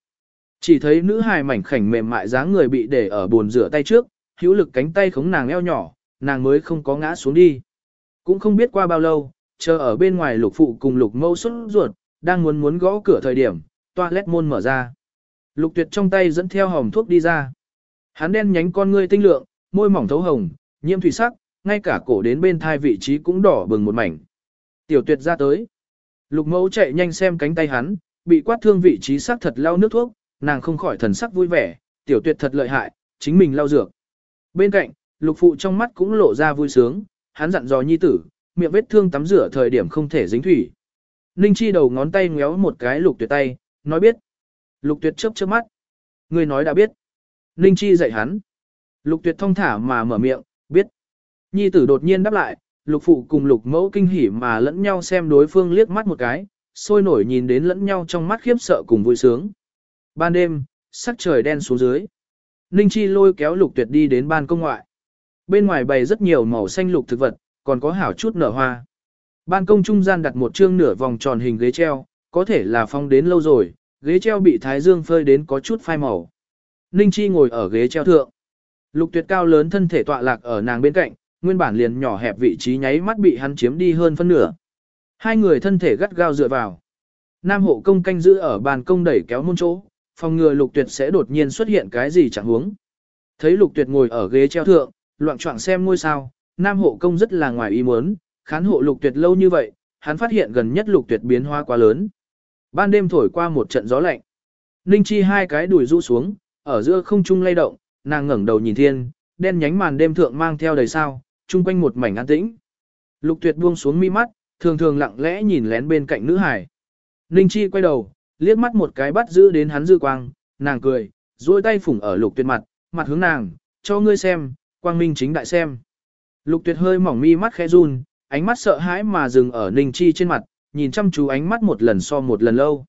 Chỉ thấy nữ hài mảnh khảnh mềm mại dáng người bị để ở bồn rửa tay trước, hữu lực cánh tay khống nàng eo nhỏ, nàng mới không có ngã xuống đi. Cũng không biết qua bao lâu, chờ ở bên ngoài lục phụ cùng lục mâu xuất ruột, đang muốn muốn gõ cửa thời điểm, toilet môn mở ra. Lục tuyệt trong tay dẫn theo hòm thuốc đi ra. Hắn đen nhánh con ngươi tinh lượng, môi mỏng thấu hồng, nhiễm thủy sắc, ngay cả cổ đến bên thai vị trí cũng đỏ bừng một mảnh. Tiểu tuyệt ra tới. Lục mẫu chạy nhanh xem cánh tay hắn, bị quát thương vị trí sắc thật lau nước thuốc, nàng không khỏi thần sắc vui vẻ, tiểu tuyệt thật lợi hại, chính mình lau dược. Bên cạnh, lục phụ trong mắt cũng lộ ra vui sướng, hắn dặn dò nhi tử, miệng vết thương tắm rửa thời điểm không thể dính thủy. Ninh Chi đầu ngón tay ngéo một cái lục tuyệt tay, nói biết. Lục tuyệt chớp chớp mắt. Người nói đã biết. Ninh Chi dạy hắn. Lục tuyệt thông thả mà mở miệng, biết. Nhi tử đột nhiên đáp lại, lục phụ cùng lục mẫu kinh hỉ mà lẫn nhau xem đối phương liếc mắt một cái, sôi nổi nhìn đến lẫn nhau trong mắt khiếp sợ cùng vui sướng. Ban đêm, sắc trời đen xuống dưới. Ninh Chi lôi kéo lục tuyệt đi đến ban công ngoại. Bên ngoài bày rất nhiều màu xanh lục thực vật, còn có hảo chút nở hoa. Ban công trung gian đặt một chương nửa vòng tròn hình ghế treo, có thể là phong đến lâu rồi, ghế treo bị thái dương phơi đến có chút phai màu. Ninh Chi ngồi ở ghế treo thượng. Lục tuyệt cao lớn thân thể tọa lạc ở nàng bên cạnh, nguyên bản liền nhỏ hẹp vị trí nháy mắt bị hắn chiếm đi hơn phân nửa. Hai người thân thể gắt gao dựa vào. Nam hộ công canh giữ ở bàn công đẩy kéo môn chỗ, phòng ngừa lục tuyệt sẽ đột nhiên xuất hiện cái gì chẳng huống. Thấy lục tuyệt ngồi ở ghế treo thượng, loạn choạng xem ngôi sao, nam hộ công rất là ngoài ý muốn, khán hộ lục tuyệt lâu như vậy, hắn phát hiện gần nhất lục tuyệt biến hoa quá lớn. Ban đêm thổi qua một trận gió lạnh. Ninh Chi hai cái đùi rũ xuống, ở giữa không trung lay động, nàng ngẩng đầu nhìn thiên, đen nhánh màn đêm thượng mang theo đầy sao, chung quanh một mảnh an tĩnh. Lục tuyệt buông xuống mi mắt, thường thường lặng lẽ nhìn lén bên cạnh nữ hải. Ninh Chi quay đầu, liếc mắt một cái bắt giữ đến hắn dư quang, nàng cười, duỗi tay phủng ở lục tuyệt mặt, mặt hướng nàng, cho ngươi xem, quang minh chính đại xem. Lục tuyệt hơi mỏng mi mắt khẽ run, ánh mắt sợ hãi mà dừng ở Ninh Chi trên mặt, nhìn chăm chú ánh mắt một lần so một lần lâu.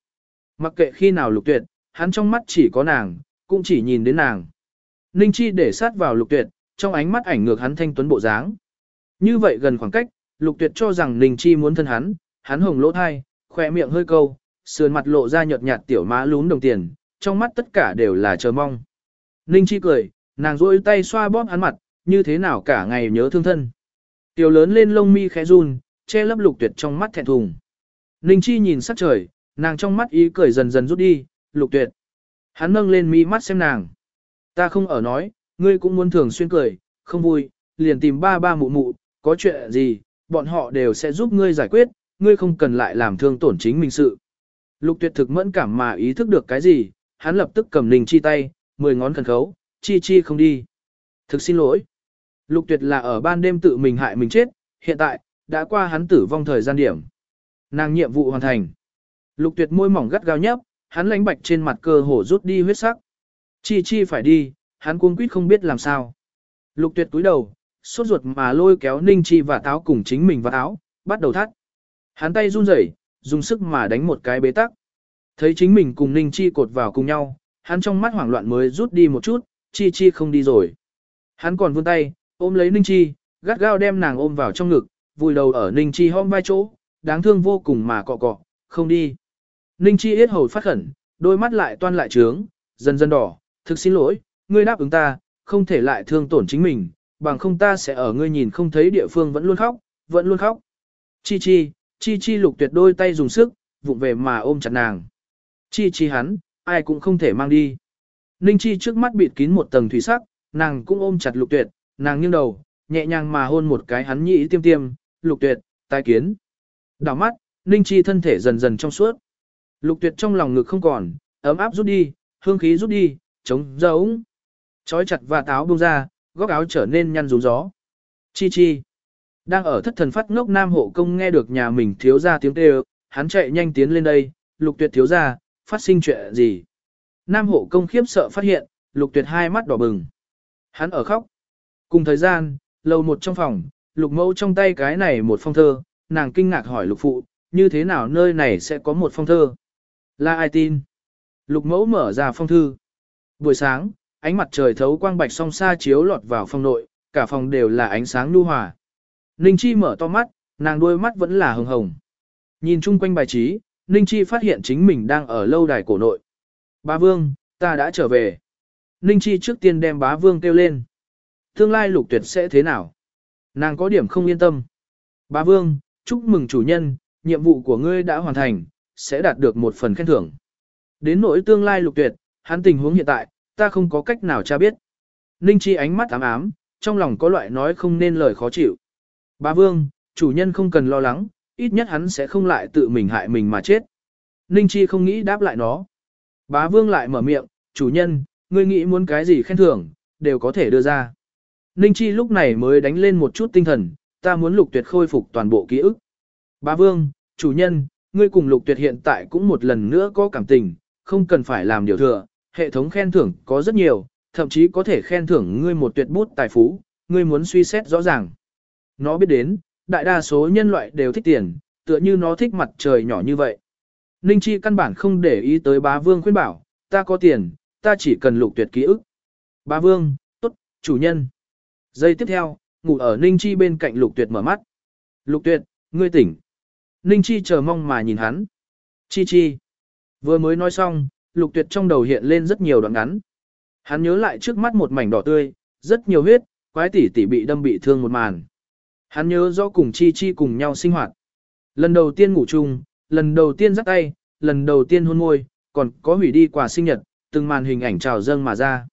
Mặc kệ khi nào lục tuyệt, hắn trong mắt chỉ có nàng, cũng chỉ nhìn đến nàng. Ninh Chi để sát vào lục tuyệt, trong ánh mắt ảnh ngược hắn thanh tuấn bộ dáng. Như vậy gần khoảng cách, lục tuyệt cho rằng Ninh Chi muốn thân hắn, hắn hồng lỗ thai, khỏe miệng hơi câu, sườn mặt lộ ra nhợt nhạt tiểu má lún đồng tiền, trong mắt tất cả đều là chờ mong. Ninh Chi cười, nàng rôi tay xoa bóp hắn mặt, như thế nào cả ngày nhớ thương thân. Tiểu lớn lên lông mi khẽ run, che lấp lục tuyệt trong mắt thẹn thùng. Ninh Chi nhìn sắc trời, nàng trong mắt ý cười dần dần rút đi, lục tuyệt. Hắn nâng lên mi mắt xem nàng. Ta không ở nói, ngươi cũng muốn thường xuyên cười, không vui, liền tìm ba ba mụ mụ, có chuyện gì, bọn họ đều sẽ giúp ngươi giải quyết, ngươi không cần lại làm thương tổn chính mình sự. Lục tuyệt thực mẫn cảm mà ý thức được cái gì, hắn lập tức cầm Ninh Chi tay, mười ngón khẩn khấu, Chi Chi không đi. Thực xin lỗi. Lục tuyệt là ở ban đêm tự mình hại mình chết, hiện tại, đã qua hắn tử vong thời gian điểm. Nàng nhiệm vụ hoàn thành. Lục tuyệt môi mỏng gắt gao nhấp, hắn lánh bạch trên mặt cơ hổ rút đi huyết sắc. Chi chi phải đi, hắn cuống quýt không biết làm sao. Lục tuyệt túi đầu, sốt ruột mà lôi kéo ninh chi và táo cùng chính mình và áo, bắt đầu thắt. Hắn tay run rẩy, dùng sức mà đánh một cái bế tắc. Thấy chính mình cùng ninh chi cột vào cùng nhau, hắn trong mắt hoảng loạn mới rút đi một chút, chi chi không đi rồi. Hắn còn vươn tay, ôm lấy ninh chi, gắt gao đem nàng ôm vào trong ngực, vùi đầu ở ninh chi hôm vai chỗ, đáng thương vô cùng mà cọ cọ, không đi. Ninh Chi yết hầu phát khẩn, đôi mắt lại toan lại trướng, dần dần đỏ, thực xin lỗi, ngươi đáp ứng ta, không thể lại thương tổn chính mình, bằng không ta sẽ ở ngươi nhìn không thấy địa phương vẫn luôn khóc, vẫn luôn khóc. Chi chi, chi chi lục tuyệt đôi tay dùng sức, vụng về mà ôm chặt nàng. Chi chi hắn, ai cũng không thể mang đi. Ninh chi trước mắt bịt kín một tầng thủy sắc, nàng cũng ôm chặt lục tuyệt, nàng nghiêng đầu, nhẹ nhàng mà hôn một cái hắn nhị tiêm tiêm, lục tuyệt, tai kiến. Đảo mắt, Ninh Chi thân thể dần dần trong suốt. Lục tuyệt trong lòng ngực không còn, ấm áp rút đi, hương khí rút đi, chống giống. Chói chặt và táo bông ra, góc áo trở nên nhăn rúng gió. Chi chi. Đang ở thất thần phát ngốc nam hộ công nghe được nhà mình thiếu ra tiếng kêu, hắn chạy nhanh tiến lên đây, lục tuyệt thiếu ra, phát sinh chuyện gì. Nam hộ công khiếp sợ phát hiện, lục tuyệt hai mắt đỏ bừng. Hắn ở khóc. Cùng thời gian, lầu một trong phòng, lục mẫu trong tay cái này một phong thơ, nàng kinh ngạc hỏi lục phụ, như thế nào nơi này sẽ có một phong thơ? Là ai tin? Lục mẫu mở ra phong thư. Buổi sáng, ánh mặt trời thấu quang bạch song xa chiếu lọt vào phòng nội, cả phòng đều là ánh sáng lưu hòa. Ninh Chi mở to mắt, nàng đôi mắt vẫn là hồng hồng. Nhìn chung quanh bài trí, Ninh Chi phát hiện chính mình đang ở lâu đài cổ nội. Bá Vương, ta đã trở về. Ninh Chi trước tiên đem bá Vương kêu lên. Tương lai lục tuyệt sẽ thế nào? Nàng có điểm không yên tâm. Bá Vương, chúc mừng chủ nhân, nhiệm vụ của ngươi đã hoàn thành, sẽ đạt được một phần khen thưởng. Đến nỗi tương lai lục tuyệt, hắn tình huống hiện tại, ta không có cách nào tra biết. Ninh Chi ánh mắt ám ám, trong lòng có loại nói không nên lời khó chịu. Bá Vương, chủ nhân không cần lo lắng, ít nhất hắn sẽ không lại tự mình hại mình mà chết. Ninh Chi không nghĩ đáp lại nó. Bá Vương lại mở miệng, chủ nhân, ngươi nghĩ muốn cái gì khen thưởng, đều có thể đưa ra. Ninh Chi lúc này mới đánh lên một chút tinh thần, ta muốn lục tuyệt khôi phục toàn bộ ký ức. Bá Vương, chủ nhân, ngươi cùng lục tuyệt hiện tại cũng một lần nữa có cảm tình, không cần phải làm điều thừa, hệ thống khen thưởng có rất nhiều, thậm chí có thể khen thưởng ngươi một tuyệt bút tài phú, ngươi muốn suy xét rõ ràng. Nó biết đến, đại đa số nhân loại đều thích tiền, tựa như nó thích mặt trời nhỏ như vậy. Ninh Chi căn bản không để ý tới bá vương khuyên bảo, ta có tiền, ta chỉ cần lục tuyệt ký ức. Bá vương, tốt, chủ nhân. Giây tiếp theo, ngủ ở Ninh Chi bên cạnh lục tuyệt mở mắt. Lục tuyệt, ngươi tỉnh. Ninh Chi chờ mong mà nhìn hắn. Chi chi. Vừa mới nói xong, lục tuyệt trong đầu hiện lên rất nhiều đoạn ngắn. Hắn nhớ lại trước mắt một mảnh đỏ tươi, rất nhiều huyết, quái tỷ tỷ bị đâm bị thương một màn. Hắn nhớ rõ cùng Chi Chi cùng nhau sinh hoạt. Lần đầu tiên ngủ chung, lần đầu tiên dắt tay, lần đầu tiên hôn môi, còn có hủy đi quà sinh nhật, từng màn hình ảnh trào dâng mà ra.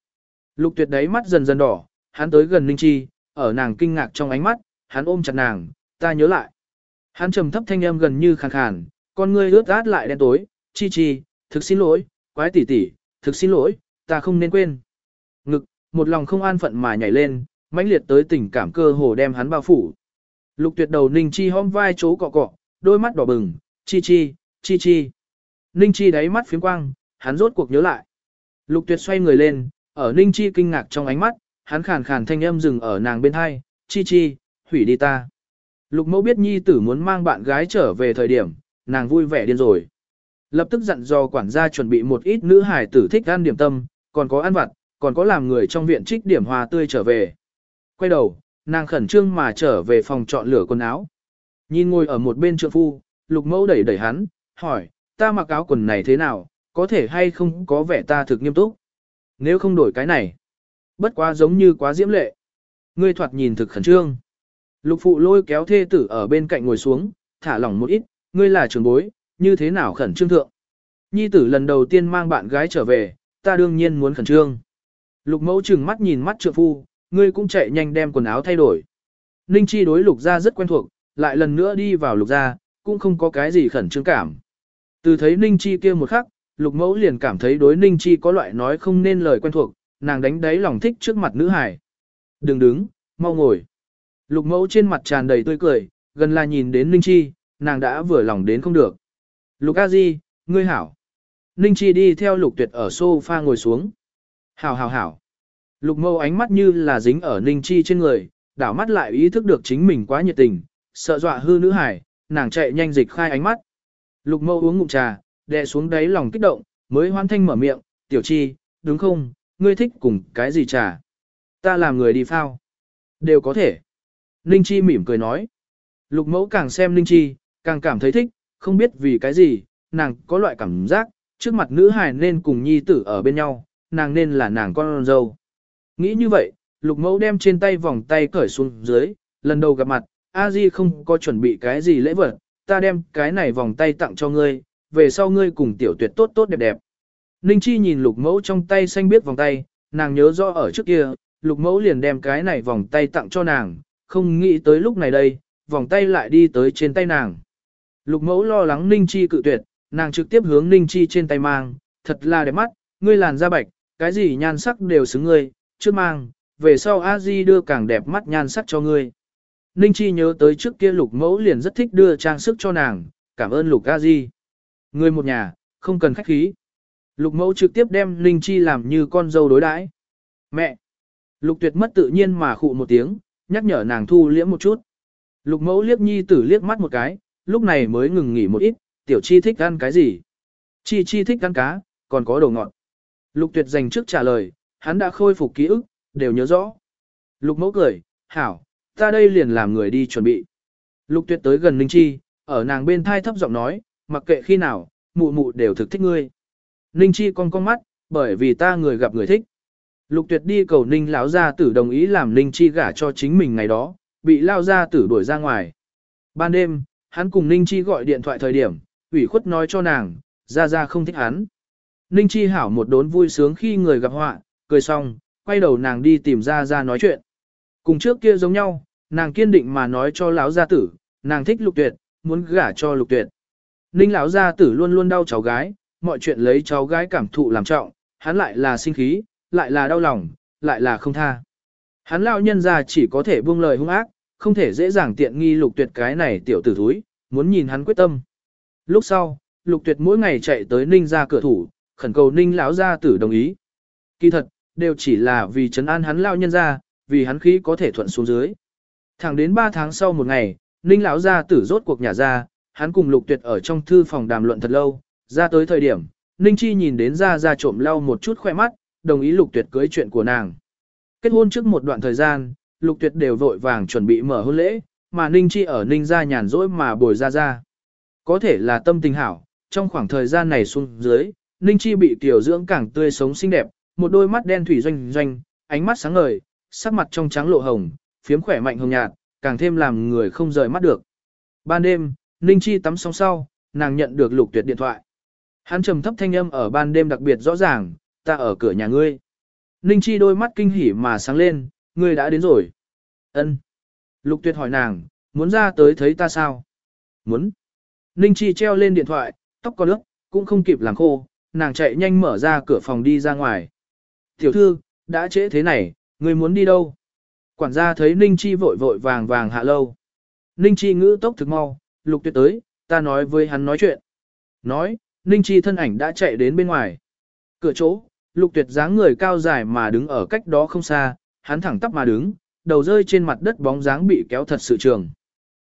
Lục tuyệt đấy mắt dần dần đỏ, hắn tới gần Ninh Chi, ở nàng kinh ngạc trong ánh mắt, hắn ôm chặt nàng, ta nhớ lại. Hắn trầm thấp thanh âm gần như khàn khàn, con ngươi ướt át lại đen tối, Chi Chi, thực xin lỗi, quái tỷ tỷ, thực xin lỗi, ta không nên quên. Ngực, một lòng không an phận mà nhảy lên, mãnh liệt tới tình cảm cơ hồ đem hắn bao phủ. Lục tuyệt đầu Ninh Chi hõm vai chố cọ cọ, đôi mắt đỏ bừng, Chi Chi, Chi Chi. Ninh Chi đáy mắt phiếm quang, hắn rốt cuộc nhớ lại. Lục tuyệt xoay người lên, ở Ninh Chi kinh ngạc trong ánh mắt, hắn khàn khàn thanh âm dừng ở nàng bên hai, Chi Chi, hủy đi ta. Lục mẫu biết nhi tử muốn mang bạn gái trở về thời điểm, nàng vui vẻ điên rồi. Lập tức dặn dò quản gia chuẩn bị một ít nữ hải tử thích ăn điểm tâm, còn có ăn vặt, còn có làm người trong viện trích điểm hoa tươi trở về. Quay đầu, nàng khẩn trương mà trở về phòng chọn lửa quần áo. Nhìn ngồi ở một bên trượng phu, lục mẫu đẩy đẩy hắn, hỏi, ta mặc áo quần này thế nào, có thể hay không có vẻ ta thực nghiêm túc. Nếu không đổi cái này, bất quá giống như quá diễm lệ. Ngươi thoạt nhìn thực khẩn trương. Lục phụ lôi kéo thê tử ở bên cạnh ngồi xuống, thả lỏng một ít, ngươi là trưởng bối, như thế nào khẩn trương thượng. Nhi tử lần đầu tiên mang bạn gái trở về, ta đương nhiên muốn khẩn trương. Lục mẫu chừng mắt nhìn mắt trượng phu, ngươi cũng chạy nhanh đem quần áo thay đổi. Ninh chi đối lục gia rất quen thuộc, lại lần nữa đi vào lục gia, cũng không có cái gì khẩn trương cảm. Từ thấy Ninh chi kia một khắc, lục mẫu liền cảm thấy đối Ninh chi có loại nói không nên lời quen thuộc, nàng đánh đáy lòng thích trước mặt nữ hải. Đừng đứng, mau ngồi. Lục mẫu trên mặt tràn đầy tươi cười, gần là nhìn đến Ninh chi, nàng đã vừa lòng đến không được. Lục A Di, ngươi hảo. Ninh Chi đi theo Lục Tuyệt ở sofa ngồi xuống. Hảo hảo hảo. Lục mâu ánh mắt như là dính ở Ninh Chi trên người, đảo mắt lại ý thức được chính mình quá nhiệt tình, sợ dọa hư nữ hải, nàng chạy nhanh dịch khai ánh mắt. Lục mâu uống ngụm trà, đè xuống đáy lòng kích động, mới hoan thanh mở miệng, tiểu chi, đúng không, ngươi thích cùng cái gì trà? Ta làm người đi phao. Đều có thể. Ninh Chi mỉm cười nói. Lục mẫu càng xem Ninh Chi, càng cảm thấy thích, không biết vì cái gì, nàng có loại cảm giác, trước mặt nữ hài nên cùng nhi tử ở bên nhau, nàng nên là nàng con dâu. Nghĩ như vậy, lục mẫu đem trên tay vòng tay cởi xuống dưới, lần đầu gặp mặt, a di không có chuẩn bị cái gì lễ vật, ta đem cái này vòng tay tặng cho ngươi, về sau ngươi cùng tiểu tuyệt tốt tốt đẹp đẹp. Ninh Chi nhìn lục mẫu trong tay xanh biết vòng tay, nàng nhớ rõ ở trước kia, lục mẫu liền đem cái này vòng tay tặng cho nàng, không nghĩ tới lúc này đây, vòng tay lại đi tới trên tay nàng. Lục mẫu lo lắng Ninh Chi cự tuyệt, nàng trực tiếp hướng Ninh Chi trên tay mang, thật là đẹp mắt, ngươi làn da bạch, cái gì nhan sắc đều xứng ngươi, trước mang, về sau a di đưa càng đẹp mắt nhan sắc cho ngươi. Ninh Chi nhớ tới trước kia lục mẫu liền rất thích đưa trang sức cho nàng, cảm ơn lục a di. ngươi một nhà, không cần khách khí. Lục mẫu trực tiếp đem Linh Chi làm như con dâu đối đãi. Mẹ! Lục tuyệt mất tự nhiên mà khụ một tiếng, nhắc nhở nàng thu liễm một chút. Lục mẫu liếc nhi tử liếc mắt một cái, lúc này mới ngừng nghỉ một ít, tiểu chi thích ăn cái gì? Chi chi thích ăn cá, còn có đồ ngọt. Lục tuyệt dành trước trả lời, hắn đã khôi phục ký ức, đều nhớ rõ. Lục mẫu cười, hảo, ta đây liền làm người đi chuẩn bị. Lục tuyệt tới gần Linh Chi, ở nàng bên thai thấp giọng nói, mặc kệ khi nào, mụ mụ đều thực thích ngươi. Ninh Chi con con mắt, bởi vì ta người gặp người thích. Lục tuyệt đi cầu Ninh lão gia tử đồng ý làm Ninh Chi gả cho chính mình ngày đó, bị lao gia tử đuổi ra ngoài. Ban đêm, hắn cùng Ninh Chi gọi điện thoại thời điểm, ủy khuất nói cho nàng, ra ra không thích hắn. Ninh Chi hảo một đốn vui sướng khi người gặp họa, cười xong, quay đầu nàng đi tìm ra ra nói chuyện. Cùng trước kia giống nhau, nàng kiên định mà nói cho lão gia tử, nàng thích lục tuyệt, muốn gả cho lục tuyệt. Ninh lão gia tử luôn luôn đau cháu gái, mọi chuyện lấy cháu gái cảm thụ làm trọng, hắn lại là sinh khí, lại là đau lòng, lại là không tha. Hắn lão nhân ra chỉ có thể buông lời hung ác, không thể dễ dàng tiện nghi lục tuyệt cái này tiểu tử thúi, muốn nhìn hắn quyết tâm. Lúc sau, lục tuyệt mỗi ngày chạy tới ninh ra cửa thủ, khẩn cầu ninh lão gia tử đồng ý. Kỳ thật, đều chỉ là vì trấn an hắn lão nhân ra, vì hắn khí có thể thuận xuống dưới. Thẳng đến 3 tháng sau một ngày, ninh lão gia tử rốt cuộc nhà ra, hắn cùng lục tuyệt ở trong thư phòng đàm luận thật lâu, ra tới thời điểm, ninh chi nhìn đến ra ra trộm lau một chút khoe mắt, đồng ý lục tuyệt cưới chuyện của nàng. Kết hôn trước một đoạn thời gian, lục tuyệt đều vội vàng chuẩn bị mở hôn lễ, mà ninh chi ở ninh ra nhàn rỗi mà bồi ra ra. Có thể là tâm tình hảo, trong khoảng thời gian này xuống dưới, ninh chi bị tiểu dưỡng càng tươi sống xinh đẹp, một đôi mắt đen thủy doanh doanh, ánh mắt sáng ngời, sắc mặt trong trắng lộ hồng, phiếm khỏe mạnh hồng nhạt, càng thêm làm người không rời mắt được. Ban đêm, Ninh Chi tắm xong sau, nàng nhận được lục tuyệt điện thoại. Hắn trầm thấp thanh âm ở ban đêm đặc biệt rõ ràng, ta ở cửa nhà ngươi. Ninh Chi đôi mắt kinh hỉ mà sáng lên, ngươi đã đến rồi. Ân. Lục tuyệt hỏi nàng, muốn ra tới thấy ta sao? Muốn. Ninh Chi treo lên điện thoại, tóc có nước, cũng không kịp làm khô, nàng chạy nhanh mở ra cửa phòng đi ra ngoài. Tiểu thư, đã trễ thế này, ngươi muốn đi đâu? Quản gia thấy Ninh Chi vội vội vàng vàng hạ lâu. Ninh Chi ngữ tốc thực mau, lục tuyệt tới, ta nói với hắn nói chuyện. Nói, Ninh Chi thân ảnh đã chạy đến bên ngoài. Cửa chỗ, lục tuyệt dáng người cao dài mà đứng ở cách đó không xa, hắn thẳng tắp mà đứng, đầu rơi trên mặt đất bóng dáng bị kéo thật sự trường.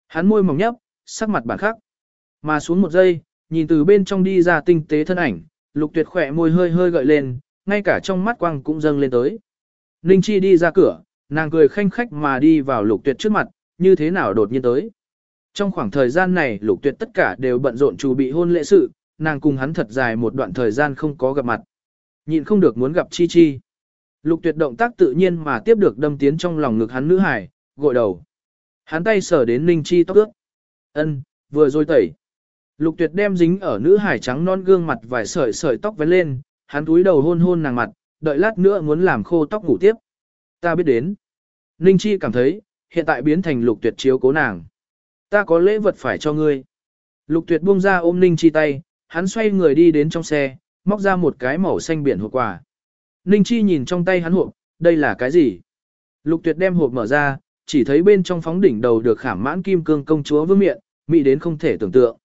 Hắn môi mỏng nhấp, sắc mặt bản khắc. Mà xuống một giây, nhìn từ bên trong đi ra tinh tế thân ảnh, lục tuyệt khỏe môi hơi hơi gợi lên, ngay cả trong mắt quang cũng dâng lên tới. Ninh Chi đi ra cửa, nàng cười khanh khách mà đi vào lục tuyệt trước mặt, như thế nào đột nhiên tới. Trong khoảng thời gian này lục tuyệt tất cả đều bận rộn chuẩn bị hôn lễ sự, nàng cùng hắn thật dài một đoạn thời gian không có gặp mặt. Nhịn không được muốn gặp Chi Chi. Lục tuyệt động tác tự nhiên mà tiếp được đâm tiến trong lòng ngực hắn nữ hải, gội đầu. Hắn tay sờ đến Ninh Chi tóc ướt. Ân, vừa rồi tẩy. Lục tuyệt đem dính ở nữ hải trắng non gương mặt vài sợi sợi tóc vén lên, hắn túi đầu hôn hôn nàng mặt, đợi lát nữa muốn làm khô tóc ngủ tiếp. Ta biết đến. Ninh Chi cảm thấy, hiện tại biến thành lục tuyệt chiếu cố nàng. Ta có lễ vật phải cho ngươi. Lục tuyệt buông ra ôm Ninh Chi tay, hắn xoay người đi đến trong xe, móc ra một cái màu xanh biển hộp quà. Ninh Chi nhìn trong tay hắn hộp, đây là cái gì? Lục tuyệt đem hộp mở ra, chỉ thấy bên trong phóng đỉnh đầu được khảm mãn kim cương công chúa vương miện, mỹ đến không thể tưởng tượng.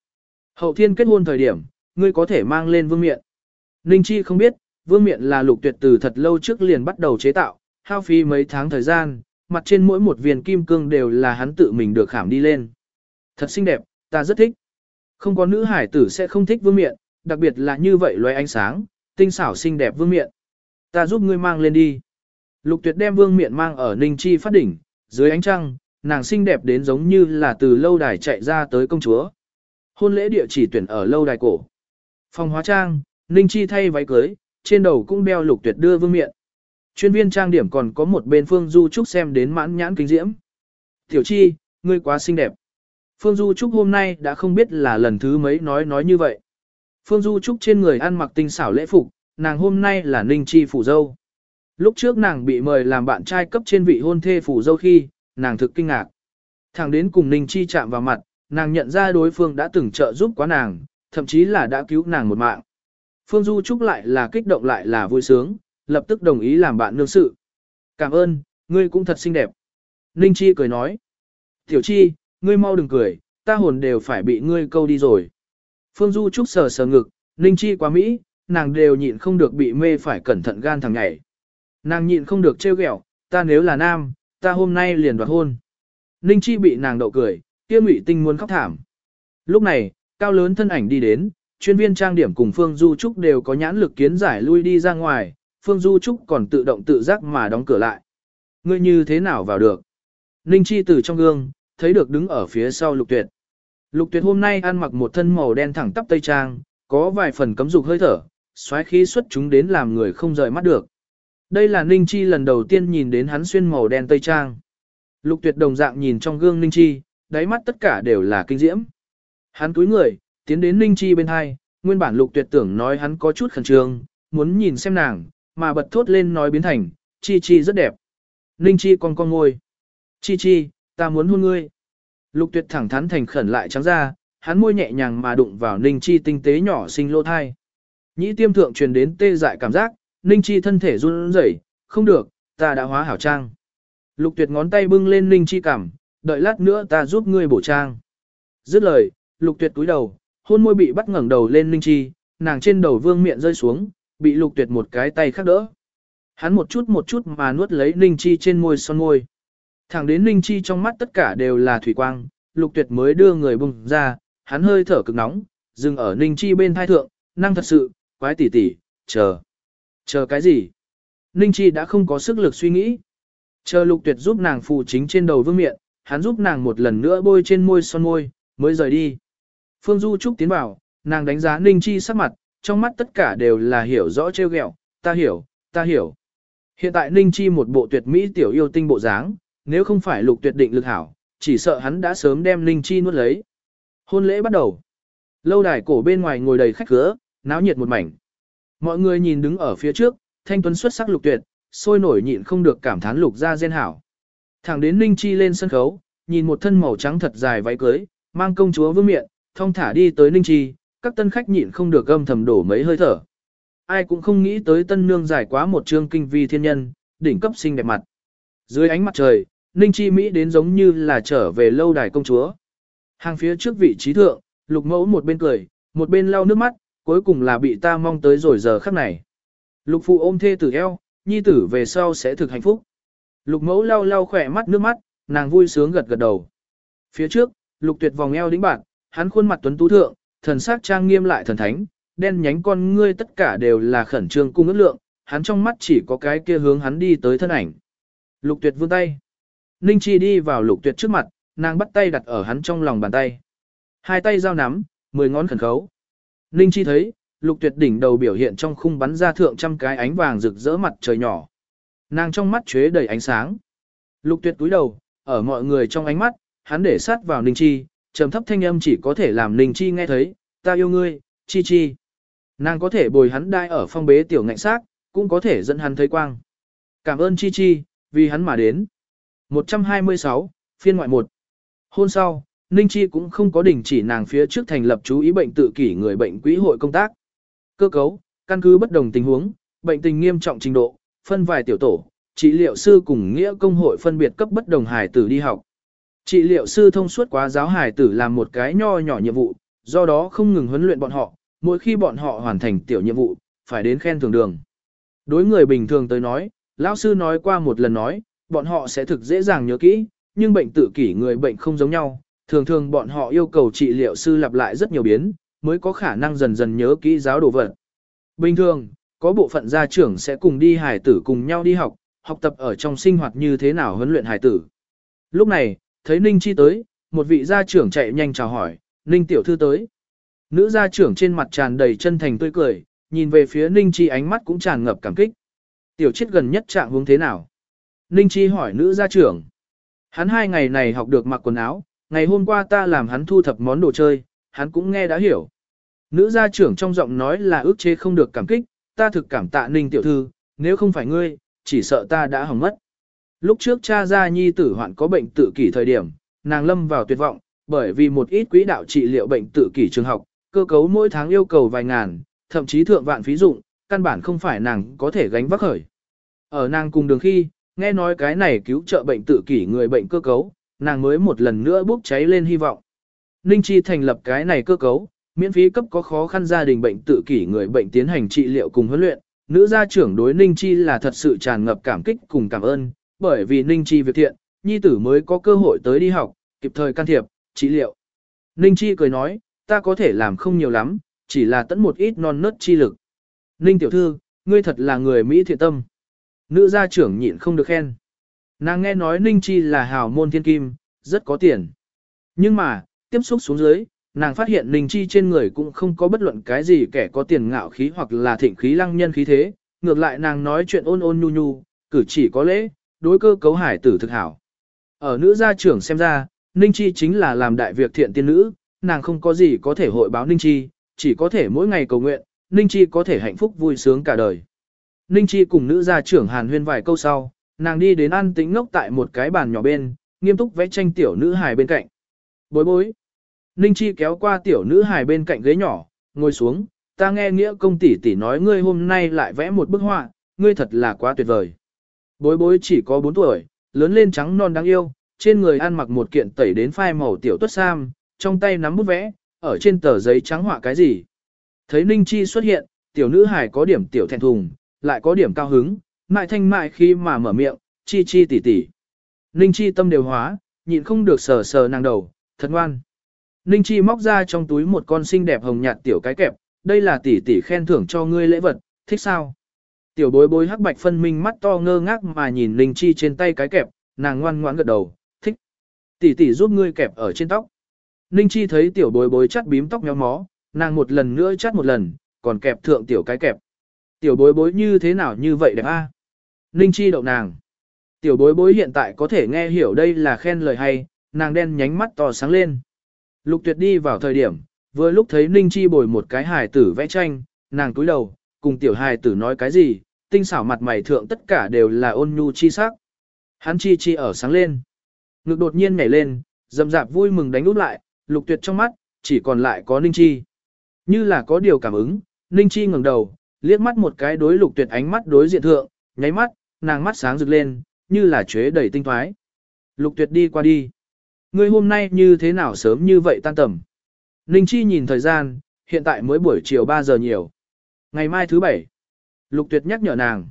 Hậu thiên kết hôn thời điểm, ngươi có thể mang lên vương miện. Ninh Chi không biết, vương miện là lục tuyệt từ thật lâu trước liền bắt đầu chế tạo, hao phí mấy tháng thời gian, mặt trên mỗi một viên kim cương đều là hắn tự mình được khảm đi lên. Thật xinh đẹp, ta rất thích. Không có nữ hải tử sẽ không thích vương miện, đặc biệt là như vậy loài ánh sáng, tinh xảo xinh đẹp vương miện. Ta giúp ngươi mang lên đi. Lục tuyệt đem vương miện mang ở Ninh Chi phát đỉnh, dưới ánh trăng, nàng xinh đẹp đến giống như là từ lâu đài chạy ra tới công chúa. Hôn lễ địa chỉ tuyển ở lâu đài cổ. Phòng hóa trang, Ninh Chi thay váy cưới, trên đầu cũng đeo lục tuyệt đưa vương miện. Chuyên viên trang điểm còn có một bên Phương Du Trúc xem đến mãn nhãn kinh diễm. Tiểu Chi, ngươi quá xinh đẹp. Phương Du Trúc hôm nay đã không biết là lần thứ mấy nói nói như vậy. Phương Du Trúc trên người ăn mặc tinh xảo lễ phục, nàng hôm nay là Ninh Chi phủ dâu. Lúc trước nàng bị mời làm bạn trai cấp trên vị hôn thê phủ dâu khi, nàng thực kinh ngạc. Thằng đến cùng Ninh Chi chạm vào mặt, nàng nhận ra đối phương đã từng trợ giúp quá nàng, thậm chí là đã cứu nàng một mạng. Phương Du Trúc lại là kích động lại là vui sướng, lập tức đồng ý làm bạn nương sự. Cảm ơn, ngươi cũng thật xinh đẹp. Ninh Chi cười nói. Tiểu Chi, ngươi mau đừng cười, ta hồn đều phải bị ngươi câu đi rồi. Phương Du Trúc sờ sờ ngực, Ninh Chi quá Mỹ, nàng đều nhịn không được bị mê phải cẩn thận gan thằng nhảy. Nàng nhịn không được trêu ghẹo, ta nếu là nam, ta hôm nay liền đoạt hôn. Ninh Chi bị nàng đậu cười, kia ngụy tinh muốn khóc thảm. Lúc này, cao lớn thân ảnh đi đến, chuyên viên trang điểm cùng Phương Du Trúc đều có nhãn lực kiến giải lui đi ra ngoài, Phương Du Trúc còn tự động tự giác mà đóng cửa lại. Ngươi như thế nào vào được? Ninh Chi từ trong gương, thấy được đứng ở phía sau Lục Tuyệt. Lục Tuyệt hôm nay ăn mặc một thân màu đen thẳng tắp tây trang, có vài phần cấm dục hơi thở, xoáy khí xuất chúng đến làm người không rời mắt được. Đây là Ninh Chi lần đầu tiên nhìn đến hắn xuyên màu đen tây trang. Lục Tuyệt đồng dạng nhìn trong gương Ninh Chi, đáy mắt tất cả đều là kinh diễm. Hắn túi người, tiến đến Ninh Chi bên hai, nguyên bản Lục Tuyệt tưởng nói hắn có chút khẩn trương, muốn nhìn xem nàng, mà bật thốt lên nói biến thành, Chi Chi rất đẹp. Ninh Chi con con ngôi. Chi Chi, ta muốn hôn ngươi. Lục tuyệt thẳng thắn thành khẩn lại trắng ra, hắn môi nhẹ nhàng mà đụng vào Ninh Chi tinh tế nhỏ sinh lô thai. Nhĩ tiêm thượng truyền đến tê dại cảm giác, Ninh Chi thân thể run rẩy, không được, ta đã hóa hảo trang. Lục tuyệt ngón tay bưng lên Ninh Chi cảm, đợi lát nữa ta giúp ngươi bổ trang. Dứt lời, lục tuyệt túi đầu, hôn môi bị bắt ngẩng đầu lên Ninh Chi, nàng trên đầu vương miệng rơi xuống, bị lục tuyệt một cái tay khác đỡ. Hắn một chút một chút mà nuốt lấy Ninh Chi trên môi son môi. Thẳng đến Ninh Chi trong mắt tất cả đều là thủy quang, lục tuyệt mới đưa người bùng ra, hắn hơi thở cực nóng, dừng ở Ninh Chi bên thai thượng, năng thật sự, quái tỉ tỉ, chờ. Chờ cái gì? Ninh Chi đã không có sức lực suy nghĩ. Chờ lục tuyệt giúp nàng phụ chính trên đầu vương miệng, hắn giúp nàng một lần nữa bôi trên môi son môi, mới rời đi. Phương Du Trúc tiến vào, nàng đánh giá Ninh Chi sắc mặt, trong mắt tất cả đều là hiểu rõ trêu ghẹo, ta hiểu, ta hiểu. Hiện tại Ninh Chi một bộ tuyệt mỹ tiểu yêu tinh bộ dáng, nếu không phải lục tuyệt định lực hảo, chỉ sợ hắn đã sớm đem Ninh Chi nuốt lấy. Hôn lễ bắt đầu. Lâu đài cổ bên ngoài ngồi đầy khách khứa, náo nhiệt một mảnh. Mọi người nhìn đứng ở phía trước, thanh tuấn xuất sắc lục tuyệt, sôi nổi nhịn không được cảm thán lục ra gen hảo. Thẳng đến Ninh Chi lên sân khấu, nhìn một thân màu trắng thật dài váy cưới, mang công chúa vương miệng, thong thả đi tới Ninh Chi, các tân khách nhịn không được âm thầm đổ mấy hơi thở. Ai cũng không nghĩ tới tân nương giải quá một chương kinh vi thiên nhân, đỉnh cấp xinh đẹp mặt. Dưới ánh mặt trời, Ninh Chi Mỹ đến giống như là trở về lâu đài công chúa. Hàng phía trước vị trí thượng, lục mẫu một bên cười, một bên lau nước mắt, cuối cùng là bị ta mong tới rồi giờ khắc này. Lục phụ ôm thê tử eo, nhi tử về sau sẽ thực hạnh phúc. Lục mẫu lau lau khỏe mắt nước mắt, nàng vui sướng gật gật đầu. Phía trước, lục tuyệt vòng eo đĩnh bạn, hắn khuôn mặt tuấn tú thượng, thần sắc trang nghiêm lại thần thánh, đen nhánh con ngươi tất cả đều là khẩn trương cung ước lượng, hắn trong mắt chỉ có cái kia hướng hắn đi tới thân ảnh. Lục tuyệt vươn tay. Ninh Chi đi vào lục tuyệt trước mặt, nàng bắt tay đặt ở hắn trong lòng bàn tay. Hai tay giao nắm, mười ngón khẩn khấu. Ninh Chi thấy, lục tuyệt đỉnh đầu biểu hiện trong khung bắn ra thượng trăm cái ánh vàng rực rỡ mặt trời nhỏ. Nàng trong mắt chế đầy ánh sáng. Lục tuyệt túi đầu, ở mọi người trong ánh mắt, hắn để sát vào Ninh Chi, trầm thấp thanh âm chỉ có thể làm Ninh Chi nghe thấy, ta yêu ngươi, Chi Chi. Nàng có thể bồi hắn đai ở phong bế tiểu ngạnh xác, cũng có thể dẫn hắn thấy quang. Cảm ơn Chi Chi, vì hắn mà đến. 126, phiên ngoại 1. Hôn sau, Ninh Chi cũng không có đình chỉ nàng phía trước thành lập chú ý bệnh tự kỷ người bệnh quỹ hội công tác. Cơ cấu, căn cứ bất đồng tình huống, bệnh tình nghiêm trọng trình độ, phân vài tiểu tổ, trị liệu sư cùng nghĩa công hội phân biệt cấp bất đồng hài tử đi học. Trị liệu sư thông suốt quá giáo hài tử làm một cái nho nhỏ nhiệm vụ, do đó không ngừng huấn luyện bọn họ, mỗi khi bọn họ hoàn thành tiểu nhiệm vụ, phải đến khen thưởng đường. Đối người bình thường tới nói, lão sư nói qua một lần nói, bọn họ sẽ thực dễ dàng nhớ kỹ, nhưng bệnh tự kỷ người bệnh không giống nhau, thường thường bọn họ yêu cầu trị liệu sư lặp lại rất nhiều biến, mới có khả năng dần dần nhớ kỹ giáo đồ vật. Bình thường, có bộ phận gia trưởng sẽ cùng đi hải tử cùng nhau đi học, học tập ở trong sinh hoạt như thế nào huấn luyện hải tử. Lúc này, thấy Ninh Chi tới, một vị gia trưởng chạy nhanh chào hỏi, Ninh tiểu thư tới. Nữ gia trưởng trên mặt tràn đầy chân thành tươi cười, nhìn về phía Ninh Chi ánh mắt cũng tràn ngập cảm kích. Tiểu chết gần nhất trạng hướng thế nào? Ninh Chi hỏi nữ gia trưởng. Hắn hai ngày này học được mặc quần áo, ngày hôm qua ta làm hắn thu thập món đồ chơi, hắn cũng nghe đã hiểu. Nữ gia trưởng trong giọng nói là ước chế không được cảm kích, ta thực cảm tạ Ninh tiểu thư, nếu không phải ngươi, chỉ sợ ta đã hỏng mất. Lúc trước cha gia nhi tử hoạn có bệnh tự kỷ thời điểm, nàng lâm vào tuyệt vọng, bởi vì một ít quỹ đạo trị liệu bệnh tự kỷ trường học, cơ cấu mỗi tháng yêu cầu vài ngàn, thậm chí thượng vạn phí dụng, căn bản không phải nàng có thể gánh vác khởi. Ở nàng cùng đường khi, nghe nói cái này cứu trợ bệnh tự kỷ người bệnh cơ cấu, nàng mới một lần nữa bốc cháy lên hy vọng. Ninh Chi thành lập cái này cơ cấu, miễn phí cấp có khó khăn gia đình bệnh tự kỷ người bệnh tiến hành trị liệu cùng huấn luyện. Nữ gia trưởng đối Ninh Chi là thật sự tràn ngập cảm kích cùng cảm ơn, bởi vì Ninh Chi việc thiện, nhi tử mới có cơ hội tới đi học, kịp thời can thiệp, trị liệu. Ninh Chi cười nói, ta có thể làm không nhiều lắm, chỉ là tận một ít non nớt chi lực. Ninh tiểu thư, ngươi thật là người Mỹ thiện tâm. Nữ gia trưởng nhịn không được khen. Nàng nghe nói Ninh Chi là hào môn thiên kim, rất có tiền. Nhưng mà, tiếp xúc xuống dưới, nàng phát hiện Ninh Chi trên người cũng không có bất luận cái gì kẻ có tiền ngạo khí hoặc là thịnh khí lăng nhân khí thế. Ngược lại nàng nói chuyện ôn ôn nhu nhu, cử chỉ có lễ, đối cơ cấu hải tử thực hảo. Ở nữ gia trưởng xem ra, Ninh Chi chính là làm đại việc thiện tiên nữ, nàng không có gì có thể hội báo Ninh Chi, chỉ có thể mỗi ngày cầu nguyện, Ninh Chi có thể hạnh phúc vui sướng cả đời. Ninh Chi cùng nữ gia trưởng hàn huyên vài câu sau, nàng đi đến ăn tĩnh ngốc tại một cái bàn nhỏ bên, nghiêm túc vẽ tranh tiểu nữ hài bên cạnh. Bối bối. Ninh Chi kéo qua tiểu nữ hài bên cạnh ghế nhỏ, ngồi xuống, ta nghe nghĩa công tỷ tỷ nói ngươi hôm nay lại vẽ một bức họa, ngươi thật là quá tuyệt vời. Bối bối chỉ có 4 tuổi, lớn lên trắng non đáng yêu, trên người ăn mặc một kiện tẩy đến phai màu tiểu tuất sam, trong tay nắm bút vẽ, ở trên tờ giấy trắng họa cái gì. Thấy Ninh Chi xuất hiện, tiểu nữ hài có điểm tiểu thẹn thùng, lại có điểm cao hứng, mại thanh mại khi mà mở miệng, chi chi tỷ tỷ. Ninh Chi tâm đều hóa, nhịn không được sờ sờ nàng đầu, thật ngoan. Ninh Chi móc ra trong túi một con xinh đẹp hồng nhạt tiểu cái kẹp, đây là tỷ tỷ khen thưởng cho ngươi lễ vật, thích sao? Tiểu bối bối hắc bạch phân minh mắt to ngơ ngác mà nhìn Ninh Chi trên tay cái kẹp, nàng ngoan ngoãn gật đầu, thích. Tỷ tỷ giúp ngươi kẹp ở trên tóc. Ninh Chi thấy tiểu bối bối chắt bím tóc méo mó, nàng một lần nữa chắt một lần, còn kẹp thượng tiểu cái kẹp. Tiểu bối bối như thế nào như vậy đẹp a? Ninh Chi đậu nàng. Tiểu bối bối hiện tại có thể nghe hiểu đây là khen lời hay, nàng đen nhánh mắt to sáng lên. Lục tuyệt đi vào thời điểm, vừa lúc thấy Ninh Chi bồi một cái hài tử vẽ tranh, nàng cúi đầu, cùng tiểu hài tử nói cái gì, tinh xảo mặt mày thượng tất cả đều là ôn nhu chi sắc. Hắn chi chi ở sáng lên. Ngực đột nhiên nhảy lên, dầm dạp vui mừng đánh út lại, lục tuyệt trong mắt, chỉ còn lại có Ninh Chi. Như là có điều cảm ứng, Ninh Chi ngẩng đầu, liếc mắt một cái đối lục tuyệt ánh mắt đối diện thượng, nháy mắt, nàng mắt sáng rực lên, như là chế đầy tinh thoái. Lục tuyệt đi qua đi. Ngươi hôm nay như thế nào sớm như vậy tan tầm? Ninh Chi nhìn thời gian, hiện tại mới buổi chiều 3 giờ nhiều. Ngày mai thứ bảy. Lục tuyệt nhắc nhở nàng.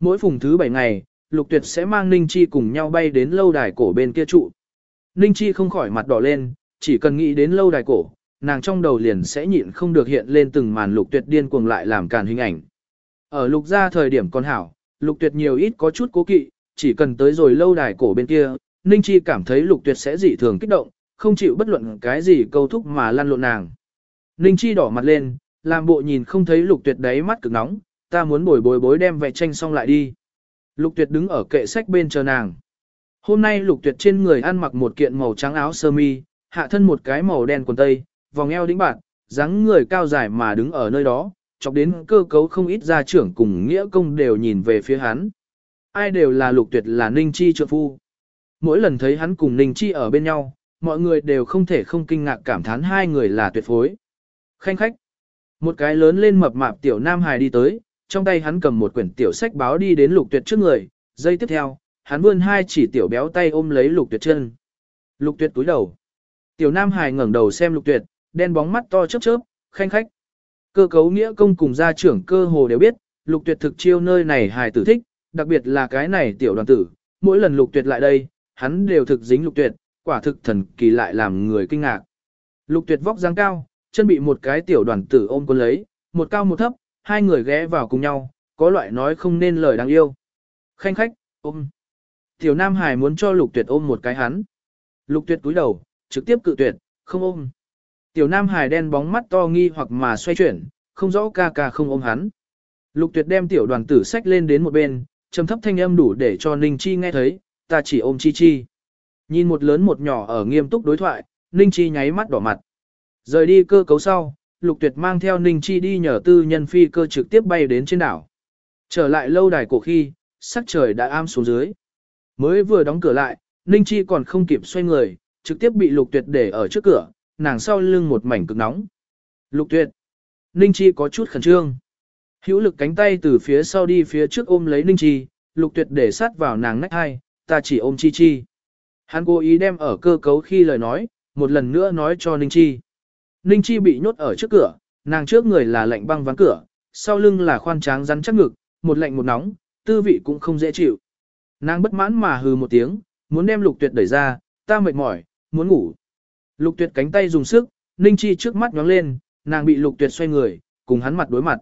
Mỗi phùng thứ bảy ngày, Lục tuyệt sẽ mang Ninh Chi cùng nhau bay đến lâu đài cổ bên kia trụ. Ninh Chi không khỏi mặt đỏ lên, chỉ cần nghĩ đến lâu đài cổ, nàng trong đầu liền sẽ nhịn không được hiện lên từng màn lục tuyệt điên cuồng lại làm càn hình ảnh. Ở lục gia thời điểm còn hảo, lục tuyệt nhiều ít có chút cố kỵ, chỉ cần tới rồi lâu đài cổ bên kia, Ninh Chi cảm thấy lục tuyệt sẽ dị thường kích động, không chịu bất luận cái gì câu thúc mà lăn lộn nàng. Ninh Chi đỏ mặt lên, làm bộ nhìn không thấy lục tuyệt đáy mắt cực nóng, ta muốn bồi bồi bối đem vẽ tranh xong lại đi. Lục tuyệt đứng ở kệ sách bên chờ nàng. Hôm nay lục tuyệt trên người ăn mặc một kiện màu trắng áo sơ mi, hạ thân một cái màu đen quần tây, vòng eo đĩnh bạn, dáng người cao dài mà đứng ở nơi đó, chọc đến cơ cấu không ít gia trưởng cùng nghĩa công đều nhìn về phía hắn. Ai đều là lục tuyệt là Ninh Chi trợ phu. Mỗi lần thấy hắn cùng Ninh Chi ở bên nhau, mọi người đều không thể không kinh ngạc cảm thán hai người là tuyệt phối. Khanh khách. Một cái lớn lên mập mạp tiểu nam hài đi tới, trong tay hắn cầm một quyển tiểu sách báo đi đến lục tuyệt trước người, giây tiếp theo, hắn vươn hai chỉ tiểu béo tay ôm lấy lục tuyệt chân. Lục tuyệt túi đầu. Tiểu nam hài ngẩng đầu xem lục tuyệt, đen bóng mắt to chớp chớp, khanh khách. Cơ cấu nghĩa công cùng gia trưởng cơ hồ đều biết, lục tuyệt thực chiêu nơi này hài tử thích, đặc biệt là cái này tiểu đoàn tử, mỗi lần lục tuyệt lại đây, hắn đều thực dính lục tuyệt, quả thực thần kỳ lại làm người kinh ngạc. Lục tuyệt vóc dáng cao, chân bị một cái tiểu đoàn tử ôm cuốn lấy, một cao một thấp, hai người ghé vào cùng nhau, có loại nói không nên lời đáng yêu. Khanh khách, ôm. Tiểu Nam Hải muốn cho lục tuyệt ôm một cái hắn. Lục tuyệt túi đầu, trực tiếp cự tuyệt, không ôm. Tiểu Nam Hải đen bóng mắt to nghi hoặc mà xoay chuyển, không rõ ca ca không ôm hắn. Lục tuyệt đem tiểu đoàn tử sách lên đến một bên, trầm thấp thanh âm đủ để cho Ninh Chi nghe thấy, ta chỉ ôm Chi Chi. Nhìn một lớn một nhỏ ở nghiêm túc đối thoại, Ninh Chi nháy mắt đỏ mặt. Rời đi cơ cấu sau, Lục Tuyệt mang theo Ninh Chi đi nhờ tư nhân phi cơ trực tiếp bay đến trên đảo. Trở lại lâu đài cổ khi, sắc trời đã am xuống dưới. Mới vừa đóng cửa lại, Ninh Chi còn không kịp xoay người, trực tiếp bị Lục Tuyệt để ở trước cửa, nàng sau lưng một mảnh cực nóng. Lục Tuyệt. Ninh Chi có chút khẩn trương. Hữu lực cánh tay từ phía sau đi phía trước ôm lấy Ninh Chi, lục tuyệt để sát vào nàng nách hai, ta chỉ ôm Chi Chi. Hắn cố ý đem ở cơ cấu khi lời nói, một lần nữa nói cho Ninh Chi. Ninh Chi bị nhốt ở trước cửa, nàng trước người là lạnh băng ván cửa, sau lưng là khoan tráng rắn chắc ngực, một lạnh một nóng, tư vị cũng không dễ chịu. Nàng bất mãn mà hừ một tiếng, muốn đem lục tuyệt đẩy ra, ta mệt mỏi, muốn ngủ. Lục tuyệt cánh tay dùng sức, Ninh Chi trước mắt nhóng lên, nàng bị lục tuyệt xoay người, cùng hắn mặt đối mặt.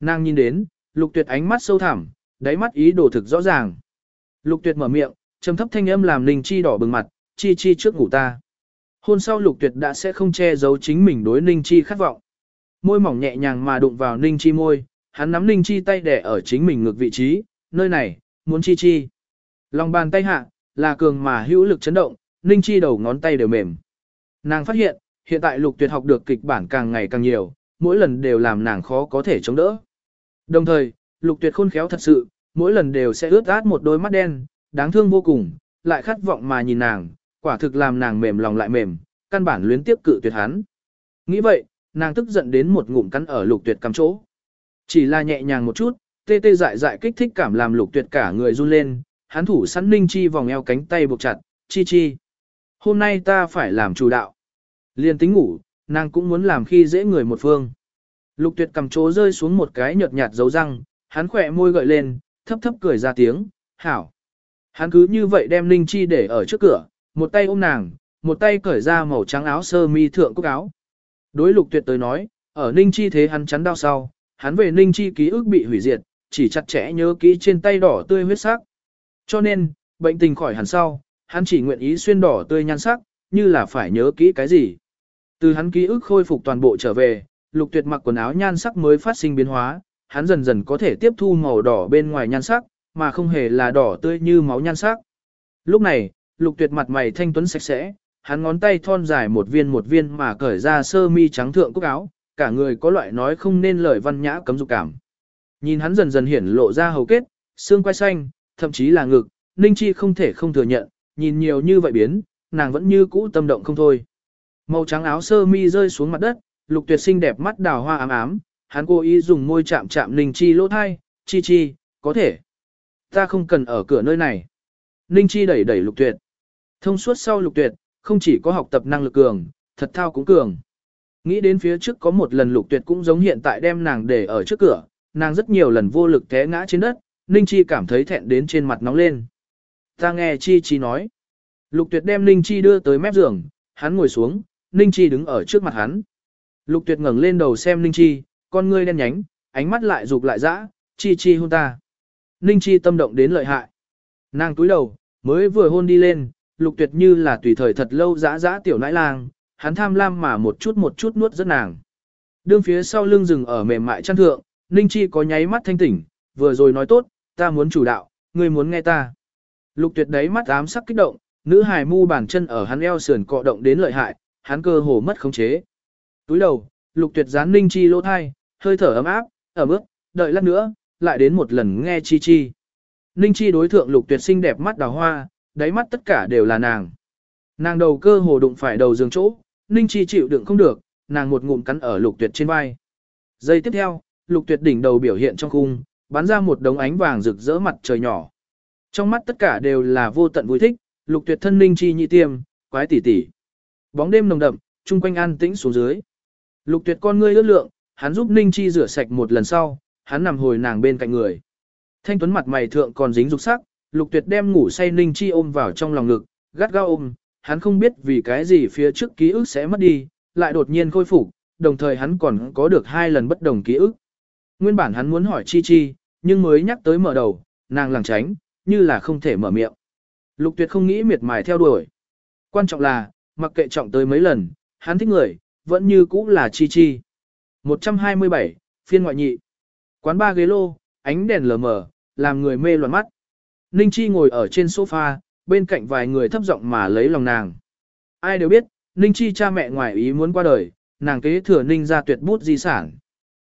Nàng nhìn đến, lục tuyệt ánh mắt sâu thẳm, đáy mắt ý đồ thực rõ ràng. Lục tuyệt mở miệng, trầm thấp thanh âm làm Ninh Chi đỏ bừng mặt, Chi Chi trước ngủ ta. Hôn sau lục tuyệt đã sẽ không che giấu chính mình đối Ninh Chi khát vọng. Môi mỏng nhẹ nhàng mà đụng vào Ninh Chi môi, hắn nắm Ninh Chi tay đẻ ở chính mình ngược vị trí, nơi này, muốn Chi Chi. Lòng bàn tay hạ, là cường mà hữu lực chấn động, Ninh Chi đầu ngón tay đều mềm. Nàng phát hiện, hiện tại lục tuyệt học được kịch bản càng ngày càng nhiều, mỗi lần đều làm nàng khó có thể chống đỡ. Đồng thời, lục tuyệt khôn khéo thật sự, mỗi lần đều sẽ ướt át một đôi mắt đen, đáng thương vô cùng, lại khát vọng mà nhìn nàng, quả thực làm nàng mềm lòng lại mềm, căn bản luyến tiếp cự tuyệt hắn. Nghĩ vậy, nàng tức giận đến một ngụm cắn ở lục tuyệt cắm chỗ. Chỉ là nhẹ nhàng một chút, tê tê dại dại kích thích cảm làm lục tuyệt cả người run lên, hắn thủ sẵn ninh chi vòng eo cánh tay buộc chặt, chi chi. Hôm nay ta phải làm chủ đạo. Liên tính ngủ, nàng cũng muốn làm khi dễ người một phương. Lục tuyệt cầm chỗ rơi xuống một cái nhợt nhạt dấu răng, hắn khỏe môi gợi lên, thấp thấp cười ra tiếng, hảo. Hắn cứ như vậy đem Ninh Chi để ở trước cửa, một tay ôm nàng, một tay cởi ra màu trắng áo sơ mi thượng cúc áo. Đối lục tuyệt tới nói, ở Ninh Chi thế hắn chắn đau sau, hắn về Ninh Chi ký ức bị hủy diệt, chỉ chặt chẽ nhớ kỹ trên tay đỏ tươi huyết sắc. Cho nên, bệnh tình khỏi hẳn sau, hắn chỉ nguyện ý xuyên đỏ tươi nhan sắc, như là phải nhớ kỹ cái gì. Từ hắn ký ức khôi phục toàn bộ trở về, lục tuyệt mặc quần áo nhan sắc mới phát sinh biến hóa, hắn dần dần có thể tiếp thu màu đỏ bên ngoài nhan sắc, mà không hề là đỏ tươi như máu nhan sắc. Lúc này, lục tuyệt mặt mày thanh tuấn sạch sẽ, hắn ngón tay thon dài một viên một viên mà cởi ra sơ mi trắng thượng cúc áo, cả người có loại nói không nên lời văn nhã cấm dục cảm. Nhìn hắn dần dần hiển lộ ra hầu kết, xương quai xanh, thậm chí là ngực, Ninh Chi không thể không thừa nhận, nhìn nhiều như vậy biến, nàng vẫn như cũ tâm động không thôi. Màu trắng áo sơ mi rơi xuống mặt đất, lục tuyệt xinh đẹp mắt đào hoa ám ám, hắn cố ý dùng môi chạm chạm Ninh Chi lỗ thai, Chi Chi, có thể. Ta không cần ở cửa nơi này. Ninh Chi đẩy đẩy lục tuyệt. Thông suốt sau lục tuyệt, không chỉ có học tập năng lực cường, thật thao cũng cường. Nghĩ đến phía trước có một lần lục tuyệt cũng giống hiện tại đem nàng để ở trước cửa, nàng rất nhiều lần vô lực té ngã trên đất, Ninh Chi cảm thấy thẹn đến trên mặt nóng lên. Ta nghe Chi Chi nói. Lục tuyệt đem Ninh Chi đưa tới mép giường, hắn ngồi xuống, Ninh Chi đứng ở trước mặt hắn. Lục tuyệt ngẩng lên đầu xem Ninh Chi, con ngươi đen nhánh, ánh mắt lại rụt lại dã, Chi Chi hôn ta. Ninh Chi tâm động đến lợi hại. Nàng túi đầu, mới vừa hôn đi lên, lục tuyệt như là tùy thời thật lâu dã dã tiểu nãi lang, hắn tham lam mà một chút một chút nuốt rất nàng. Đương phía sau lưng rừng ở mềm mại chăn thượng, Ninh Chi có nháy mắt thanh tỉnh, vừa rồi nói tốt, ta muốn chủ đạo, ngươi muốn nghe ta. Lục tuyệt đấy mắt ám sắc kích động, nữ hài mu bàn chân ở hắn eo sườn cọ động đến lợi hại, hắn cơ hồ mất khống chế. Túi đầu, lục tuyệt gián Ninh Chi lỗ thai, hơi thở ấm áp, ở bước, đợi lát nữa, lại đến một lần nghe Chi Chi. Ninh Chi đối thượng lục tuyệt xinh đẹp mắt đào hoa, đáy mắt tất cả đều là nàng. Nàng đầu cơ hồ đụng phải đầu giường chỗ, Ninh Chi chịu đựng không được, nàng một ngụm cắn ở lục tuyệt trên vai. Giây tiếp theo, lục tuyệt đỉnh đầu biểu hiện trong khung, bắn ra một đống ánh vàng rực rỡ mặt trời nhỏ. Trong mắt tất cả đều là vô tận vui thích, lục tuyệt thân Ninh Chi nhị tiêm, quái tỷ tỷ. Bóng đêm nồng đậm, chung quanh an tĩnh xuống dưới. Lục tuyệt con ngươi ước lượng, hắn giúp Ninh Chi rửa sạch một lần sau, hắn nằm hồi nàng bên cạnh người. Thanh tuấn mặt mày thượng còn dính dục sắc, lục tuyệt đem ngủ say Ninh Chi ôm vào trong lòng ngực, gắt gao ôm, hắn không biết vì cái gì phía trước ký ức sẽ mất đi, lại đột nhiên khôi phục, đồng thời hắn còn có được hai lần bất đồng ký ức. Nguyên bản hắn muốn hỏi Chi Chi, nhưng mới nhắc tới mở đầu, nàng lảng tránh, như là không thể mở miệng. Lục tuyệt không nghĩ miệt mài theo đuổi. Quan trọng là, mặc kệ trọng tới mấy lần, hắn thích người, vẫn như cũ là Chi Chi. 127, phiên ngoại nhị. Quán ba ghế lô, ánh đèn lờ mờ, làm người mê loạn mắt. Ninh Chi ngồi ở trên sofa, bên cạnh vài người thấp giọng mà lấy lòng nàng. Ai đều biết, Ninh Chi cha mẹ ngoài ý muốn qua đời, nàng kế thừa Ninh gia tuyệt bút di sản.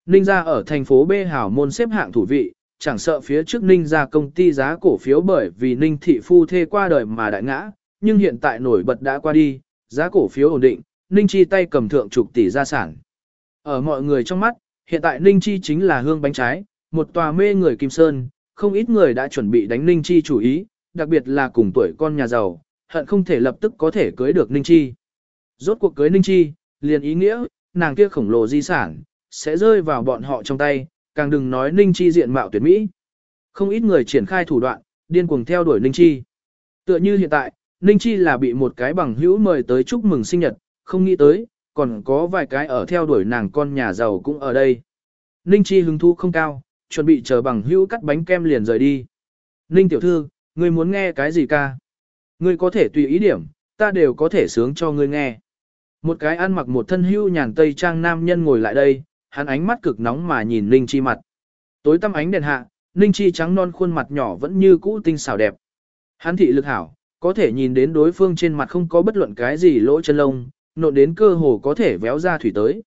Ninh gia ở thành phố B hảo môn xếp hạng thủ vị, chẳng sợ phía trước Ninh gia công ty giá cổ phiếu bởi vì Ninh thị phu thê qua đời mà đại ngã, nhưng hiện tại nổi bật đã qua đi, giá cổ phiếu ổn định, Ninh Chi tay cầm thượng chục tỷ gia sản. Ở mọi người trong mắt, hiện tại Ninh Chi chính là hương bánh trái, một tòa mê người Kim Sơn, không ít người đã chuẩn bị đánh Ninh Chi chủ ý, đặc biệt là cùng tuổi con nhà giàu, hận không thể lập tức có thể cưới được Ninh Chi. Rốt cuộc cưới Ninh Chi, liền ý nghĩa, nàng kia khổng lồ di sản, sẽ rơi vào bọn họ trong tay, càng đừng nói Ninh Chi diện mạo tuyệt mỹ. Không ít người triển khai thủ đoạn, điên cuồng theo đuổi Ninh Chi. Tựa như hiện tại, Ninh Chi là bị một cái bằng hữu mời tới chúc mừng sinh nhật, không nghĩ tới, còn có vài cái ở theo đuổi nàng con nhà giàu cũng ở đây. Ninh Chi hứng thú không cao, chuẩn bị chờ bằng hữu cắt bánh kem liền rời đi. Ninh tiểu thư, ngươi muốn nghe cái gì ca? Ngươi có thể tùy ý điểm, ta đều có thể sướng cho ngươi nghe. Một cái ăn mặc một thân hưu nhàn tây trang nam nhân ngồi lại đây, hắn ánh mắt cực nóng mà nhìn Ninh Chi mặt. Tối tăm ánh đèn hạ, Ninh Chi trắng non khuôn mặt nhỏ vẫn như cũ tinh xảo đẹp. Hắn thị lực hảo, có thể nhìn đến đối phương trên mặt không có bất luận cái gì lỗ chân lông, nộn đến cơ hồ có thể véo ra thủy tới.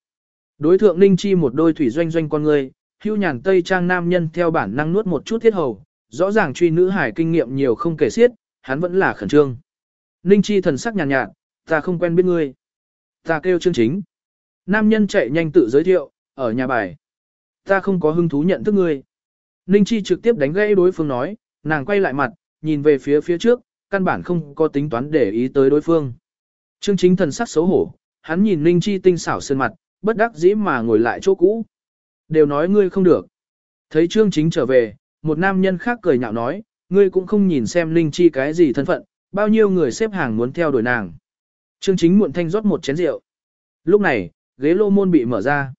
Đối thượng Ninh Chi một đôi thủy doanh doanh con người, hưu nhàn tây trang nam nhân theo bản năng nuốt một chút thiết hầu, rõ ràng truy nữ hải kinh nghiệm nhiều không kể xiết, hắn vẫn là khẩn trương. Ninh Chi thần sắc nhàn nhạt, nhạt, ta không quen biết ngươi. Ta kêu chương chính. Nam nhân chạy nhanh tự giới thiệu, ở nhà bài. Ta không có hứng thú nhận thức ngươi. Ninh Chi trực tiếp đánh gãy đối phương nói, nàng quay lại mặt, nhìn về phía phía trước, căn bản không có tính toán để ý tới đối phương. Trương chính thần sắc xấu hổ, hắn nhìn Ninh Chi tinh xảo sơn mặt, bất đắc dĩ mà ngồi lại chỗ cũ. Đều nói ngươi không được. Thấy Trương chính trở về, một nam nhân khác cười nhạo nói, ngươi cũng không nhìn xem Ninh Chi cái gì thân phận, bao nhiêu người xếp hàng muốn theo đuổi nàng. Trương chính muộn thanh rót một chén rượu. Lúc này, ghế lô môn bị mở ra.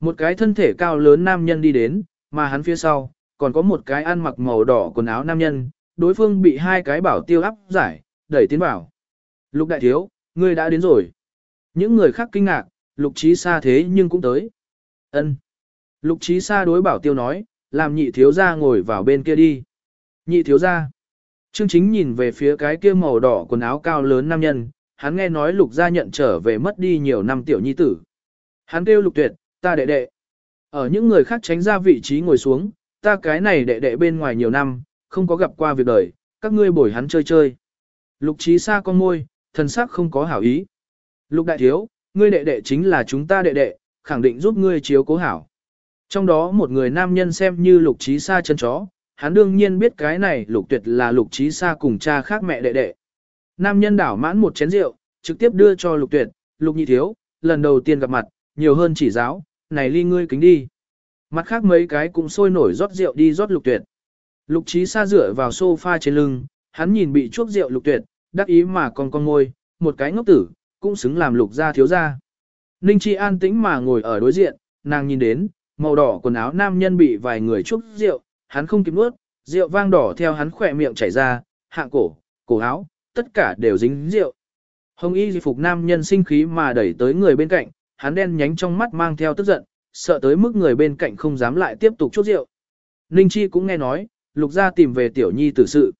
Một cái thân thể cao lớn nam nhân đi đến, mà hắn phía sau, còn có một cái ăn mặc màu đỏ quần áo nam nhân, đối phương bị hai cái bảo tiêu áp giải, đẩy tiến vào. Lục đại thiếu, ngươi đã đến rồi. Những người khác kinh ngạc, lục trí xa thế nhưng cũng tới. ân Lục trí xa đối bảo tiêu nói, làm nhị thiếu ra ngồi vào bên kia đi. Nhị thiếu ra. Trương chính nhìn về phía cái kia màu đỏ quần áo cao lớn nam nhân, hắn nghe nói lục gia nhận trở về mất đi nhiều năm tiểu nhi tử. Hắn kêu lục tuyệt, ta đệ đệ. Ở những người khác tránh ra vị trí ngồi xuống, ta cái này đệ đệ bên ngoài nhiều năm, không có gặp qua việc đời, các ngươi bồi hắn chơi chơi. Lục trí xa con môi, thần sắc không có hảo ý. Lục đại thiếu, ngươi đệ đệ chính là chúng ta đệ đệ, khẳng định giúp ngươi chiếu cố hảo. Trong đó một người nam nhân xem như lục trí xa chân chó, hắn đương nhiên biết cái này lục tuyệt là lục trí xa cùng cha khác mẹ đệ đệ. Nam nhân đảo mãn một chén rượu, trực tiếp đưa cho lục tuyệt, lục nhị thiếu, lần đầu tiên gặp mặt, nhiều hơn chỉ giáo, này ly ngươi kính đi. Mặt khác mấy cái cũng sôi nổi rót rượu đi rót lục tuyệt. Lục trí xa dựa vào sofa trên lưng, hắn nhìn bị chuốc rượu lục tuyệt, đắc ý mà còn con ngôi, một cái ngốc tử, cũng xứng làm lục gia thiếu gia. Ninh Chi an tĩnh mà ngồi ở đối diện, nàng nhìn đến, màu đỏ quần áo nam nhân bị vài người chuốc rượu, hắn không kịp nuốt, rượu vang đỏ theo hắn khỏe miệng chảy ra, hạng cổ, cổ áo, tất cả đều dính rượu. Hồng y di phục nam nhân sinh khí mà đẩy tới người bên cạnh, hắn đen nhánh trong mắt mang theo tức giận, sợ tới mức người bên cạnh không dám lại tiếp tục chuốc rượu. Ninh Chi cũng nghe nói, lục gia tìm về tiểu nhi tử sự.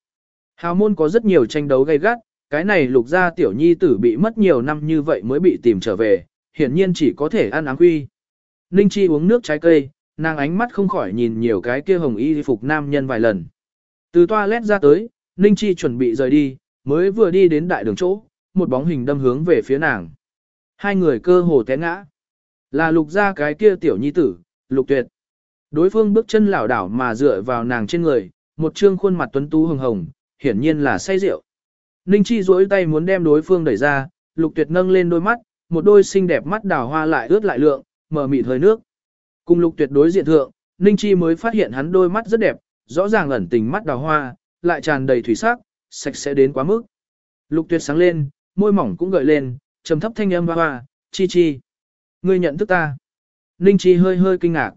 Hào môn có rất nhiều tranh đấu gay gắt, cái này lục gia tiểu nhi tử bị mất nhiều năm như vậy mới bị tìm trở về, hiển nhiên chỉ có thể ăn áng quy. Ninh Chi uống nước trái cây, nàng ánh mắt không khỏi nhìn nhiều cái kia hồng y phục nam nhân vài lần. Từ toilet ra tới, Ninh Chi chuẩn bị rời đi, mới vừa đi đến đại đường chỗ, một bóng hình đâm hướng về phía nàng. Hai người cơ hồ té ngã. Là lục gia cái kia tiểu nhi tử, lục tuyệt. Đối phương bước chân lảo đảo mà dựa vào nàng trên người, một trương khuôn mặt tuấn tú hồng hồng, hiển nhiên là say rượu. Ninh Chi duỗi tay muốn đem đối phương đẩy ra, lục tuyệt nâng lên đôi mắt, một đôi xinh đẹp mắt đào hoa lại ướt lại lượng, mở mịt hơi nước. Cùng lục tuyệt đối diện thượng, Ninh Chi mới phát hiện hắn đôi mắt rất đẹp, rõ ràng ẩn tình mắt đào hoa, lại tràn đầy thủy sắc, sạch sẽ đến quá mức. Lục tuyệt sáng lên, môi mỏng cũng gợi lên, trầm thấp thanh âm hoa hoa, chi chi. Ngươi nhận thức ta. Ninh Chi hơi hơi kinh ngạc.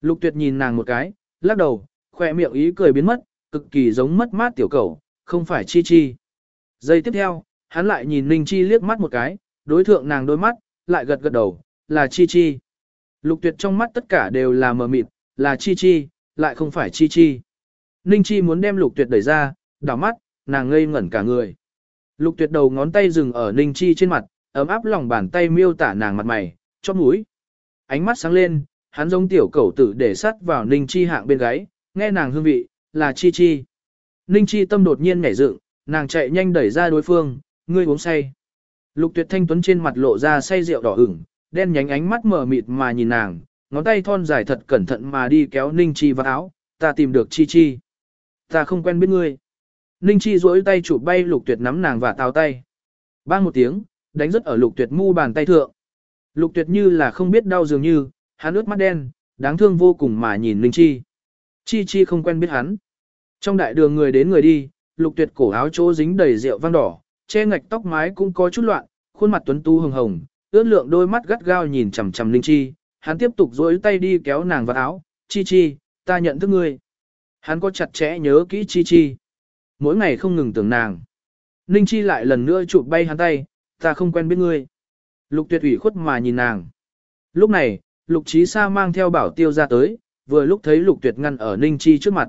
Lục tuyệt nhìn nàng một cái, lắc đầu, khỏe miệng ý cười biến mất, cực kỳ giống mất mát tiểu cầu, không phải chi chi. Giây tiếp theo, hắn lại nhìn Ninh Chi liếc mắt một cái, đối thượng nàng đôi mắt, lại gật gật đầu, là chi chi. Lục tuyệt trong mắt tất cả đều là mờ mịt, là chi chi, lại không phải chi chi. Ninh Chi muốn đem lục tuyệt đẩy ra, đảo mắt, nàng ngây ngẩn cả người. Lục tuyệt đầu ngón tay dừng ở Ninh Chi trên mặt, ấm áp lòng bàn tay miêu tả nàng mặt mày, chóp mũi. Ánh mắt sáng lên, hắn giống tiểu cẩu tử để sắt vào Ninh Chi hạng bên gáy, nghe nàng hương vị, là Chi Chi. Ninh Chi tâm đột nhiên nhảy dựng, nàng chạy nhanh đẩy ra đối phương, ngươi uống say. Lục tuyệt thanh tuấn trên mặt lộ ra say rượu đỏ ửng, đen nhánh ánh mắt mở mịt mà nhìn nàng, ngón tay thon dài thật cẩn thận mà đi kéo Ninh Chi vào áo, ta tìm được Chi Chi. Ta không quen biết ngươi. Ninh Chi duỗi tay chụp bay lục tuyệt nắm nàng và tào tay. Bang một tiếng, đánh rất ở lục tuyệt mu bàn tay thượng. Lục tuyệt như là không biết đau dường như, hắn ướt mắt đen, đáng thương vô cùng mà nhìn Linh Chi. Chi Chi không quen biết hắn. Trong đại đường người đến người đi, lục tuyệt cổ áo chỗ dính đầy rượu vang đỏ, che ngạch tóc mái cũng có chút loạn, khuôn mặt tuấn tu hồng hồng, ướt lượng đôi mắt gắt gao nhìn chằm chằm Linh Chi, hắn tiếp tục duỗi tay đi kéo nàng vào áo, Chi Chi, ta nhận thức ngươi. Hắn có chặt chẽ nhớ kỹ Chi Chi. Mỗi ngày không ngừng tưởng nàng. Ninh Chi lại lần nữa chụp bay hắn tay, ta không quen biết ngươi. Lục tuyệt ủy khuất mà nhìn nàng. Lúc này, Lục Trí Sa mang theo bảo tiêu ra tới, vừa lúc thấy Lục tuyệt ngăn ở Ninh Chi trước mặt.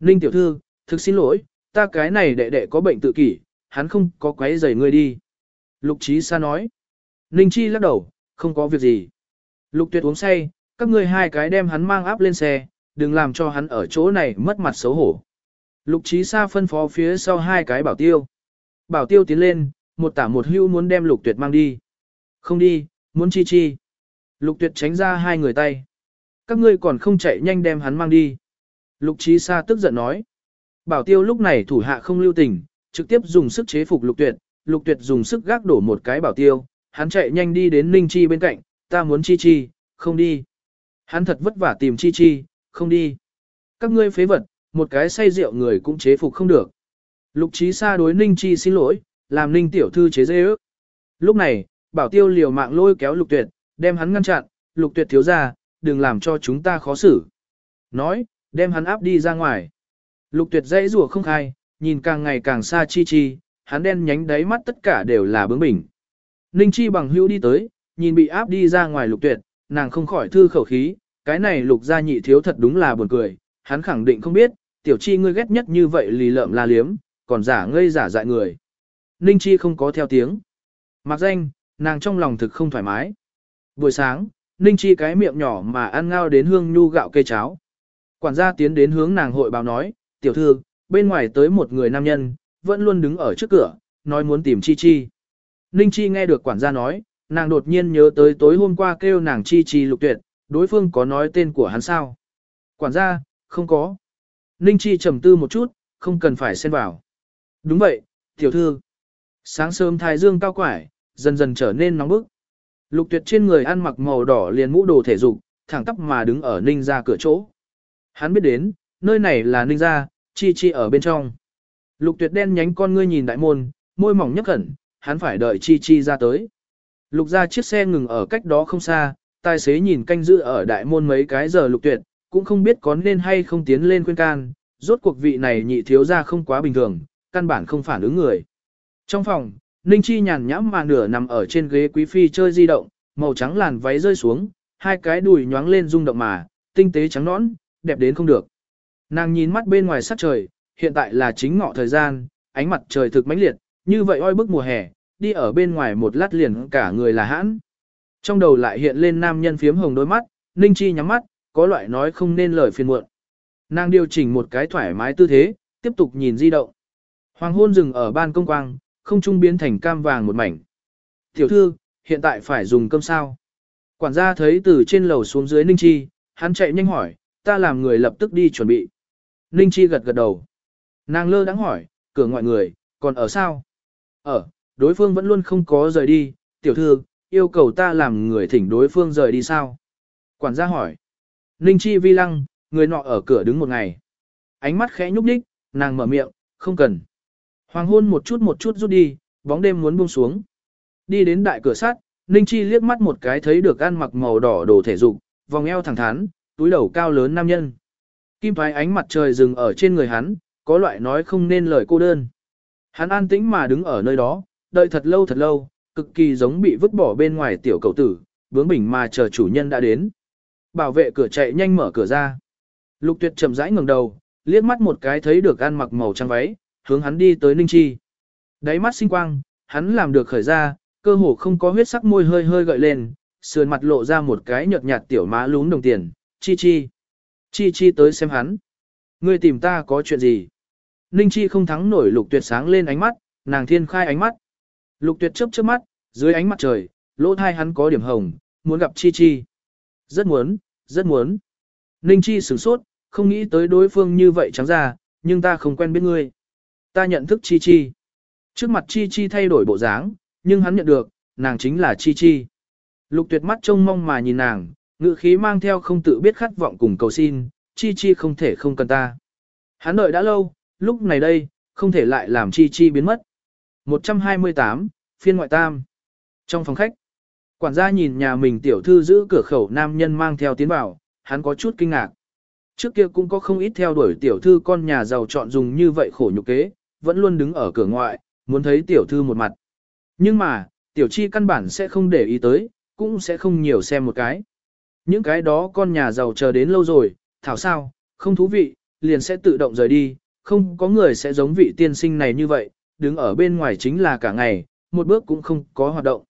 Ninh tiểu thư, thực xin lỗi, ta cái này đệ đệ có bệnh tự kỷ, hắn không có quấy rầy ngươi đi. Lục Trí Sa nói. Ninh Chi lắc đầu, không có việc gì. Lục tuyệt uống say, các ngươi hai cái đem hắn mang áp lên xe, đừng làm cho hắn ở chỗ này mất mặt xấu hổ. Lục Trí Sa phân phó phía sau hai cái bảo tiêu. Bảo tiêu tiến lên, một tả một hưu muốn đem lục tuyệt mang đi. Không đi, muốn chi chi. Lục tuyệt tránh ra hai người tay. Các ngươi còn không chạy nhanh đem hắn mang đi. Lục Trí Sa tức giận nói. Bảo tiêu lúc này thủ hạ không lưu tình, trực tiếp dùng sức chế phục lục tuyệt. Lục tuyệt dùng sức gác đổ một cái bảo tiêu. Hắn chạy nhanh đi đến Ninh Chi bên cạnh, ta muốn chi chi, không đi. Hắn thật vất vả tìm chi chi, không đi. Các ngươi phế vật, một cái say rượu người cũng chế phục không được. Lục trí xa đối Ninh Chi xin lỗi, làm Ninh tiểu thư chế dê ước. Lúc này, bảo tiêu liều mạng lôi kéo lục tuyệt, đem hắn ngăn chặn, lục tuyệt thiếu ra, đừng làm cho chúng ta khó xử. Nói, đem hắn áp đi ra ngoài. Lục tuyệt dãy rùa không khai, nhìn càng ngày càng xa chi chi, hắn đen nhánh đáy mắt tất cả đều là bướng bỉnh. Ninh chi bằng hữu đi tới, nhìn bị áp đi ra ngoài lục tuyệt, nàng không khỏi thư khẩu khí, cái này lục gia nhị thiếu thật đúng là buồn cười, hắn khẳng định không biết, tiểu chi ngươi ghét nhất như vậy lì lợm la liếm, còn giả ngây giả dại người. Ninh chi không có theo tiếng. Mặc danh, nàng trong lòng thực không thoải mái. Buổi sáng, Ninh chi cái miệng nhỏ mà ăn ngao đến hương nhu gạo cây cháo. Quản gia tiến đến hướng nàng hội báo nói, tiểu thư, bên ngoài tới một người nam nhân, vẫn luôn đứng ở trước cửa, nói muốn tìm chi chi. Ninh chi nghe được quản gia nói, nàng đột nhiên nhớ tới tối hôm qua kêu nàng chi chi lục tuyệt, đối phương có nói tên của hắn sao. Quản gia, không có. Ninh chi trầm tư một chút, không cần phải xen vào. Đúng vậy, tiểu thư. Sáng sớm thái dương cao quải, dần dần trở nên nóng bức. Lục tuyệt trên người ăn mặc màu đỏ liền mũ đồ thể dục, thẳng tắp mà đứng ở ninh ra cửa chỗ. Hắn biết đến, nơi này là ninh ra, chi chi ở bên trong. Lục tuyệt đen nhánh con ngươi nhìn đại môn, môi mỏng nhấp khẩn, hắn phải đợi chi chi ra tới. Lục ra chiếc xe ngừng ở cách đó không xa, tài xế nhìn canh giữ ở đại môn mấy cái giờ lục tuyệt, cũng không biết có nên hay không tiến lên khuyên can, rốt cuộc vị này nhị thiếu ra không quá bình thường, căn bản không phản ứng người. Trong phòng, Ninh Chi nhàn nhãm mà nửa nằm ở trên ghế quý phi chơi di động, màu trắng làn váy rơi xuống, hai cái đùi nhoáng lên rung động mà, tinh tế trắng nõn, đẹp đến không được. Nàng nhìn mắt bên ngoài sắc trời, hiện tại là chính ngọ thời gian, ánh mặt trời thực mãnh liệt, như vậy oi bức mùa hè, đi ở bên ngoài một lát liền cả người là hãn. Trong đầu lại hiện lên nam nhân phiếm hồng đôi mắt, Ninh Chi nhắm mắt, có loại nói không nên lời phiền muộn. Nàng điều chỉnh một cái thoải mái tư thế, tiếp tục nhìn di động. Hoàng hôn dừng ở ban công quang, không trung biến thành cam vàng một mảnh. Tiểu thư, hiện tại phải dùng cơm sao? Quản gia thấy từ trên lầu xuống dưới Ninh Chi, hắn chạy nhanh hỏi, ta làm người lập tức đi chuẩn bị. Ninh Chi gật gật đầu. Nàng lơ đắng hỏi, cửa ngoại người, còn ở sao? Ở, đối phương vẫn luôn không có rời đi, tiểu thư, yêu cầu ta làm người thỉnh đối phương rời đi sao? Quản gia hỏi. Ninh Chi vi lăng, người nọ ở cửa đứng một ngày. Ánh mắt khẽ nhúc nhích, nàng mở miệng, không cần. Hoàng hôn một chút một chút rút đi, bóng đêm muốn buông xuống. Đi đến đại cửa sắt, Ninh Chi liếc mắt một cái thấy được ăn mặc màu đỏ đồ thể dục, vòng eo thẳng thắn, túi đầu cao lớn nam nhân. Kim thoái ánh mặt trời dừng ở trên người hắn, có loại nói không nên lời cô đơn. Hắn an tĩnh mà đứng ở nơi đó, đợi thật lâu thật lâu, cực kỳ giống bị vứt bỏ bên ngoài tiểu cầu tử, bướng bỉnh mà chờ chủ nhân đã đến. Bảo vệ cửa chạy nhanh mở cửa ra. Lục tuyệt chậm rãi ngẩng đầu, liếc mắt một cái thấy được ăn mặc màu trắng váy, hướng hắn đi tới Ninh Chi. Đáy mắt sinh quang, hắn làm được khởi ra, cơ hồ không có huyết sắc môi hơi hơi gợi lên, sườn mặt lộ ra một cái nhợt nhạt tiểu má lún đồng tiền, Chi Chi. Chi Chi tới xem hắn. Ngươi tìm ta có chuyện gì? Ninh Chi không thắng nổi lục tuyệt sáng lên ánh mắt, nàng thiên khai ánh mắt. Lục tuyệt chớp chớp mắt, dưới ánh mặt trời, lỗ thai hắn có điểm hồng, muốn gặp Chi Chi. Rất muốn, rất muốn. Ninh Chi sửng sốt, không nghĩ tới đối phương như vậy trắng ra, nhưng ta không quen biết ngươi. Ta nhận thức Chi Chi. Trước mặt Chi Chi thay đổi bộ dáng, nhưng hắn nhận được, nàng chính là Chi Chi. Lục tuyệt mắt trông mong mà nhìn nàng, ngữ khí mang theo không tự biết khát vọng cùng cầu xin, Chi Chi không thể không cần ta. Hắn đợi đã lâu, lúc này đây, không thể lại làm Chi Chi biến mất. 128, phiên ngoại tam. Trong phòng khách, quản gia nhìn nhà mình tiểu thư giữ cửa khẩu nam nhân mang theo tiến vào, hắn có chút kinh ngạc. Trước kia cũng có không ít theo đuổi tiểu thư con nhà giàu chọn dùng như vậy khổ nhục kế, vẫn luôn đứng ở cửa ngoại, muốn thấy tiểu thư một mặt. Nhưng mà, tiểu chi căn bản sẽ không để ý tới, cũng sẽ không nhiều xem một cái. Những cái đó con nhà giàu chờ đến lâu rồi, thảo sao, không thú vị, liền sẽ tự động rời đi, không có người sẽ giống vị tiên sinh này như vậy, đứng ở bên ngoài chính là cả ngày, một bước cũng không có hoạt động.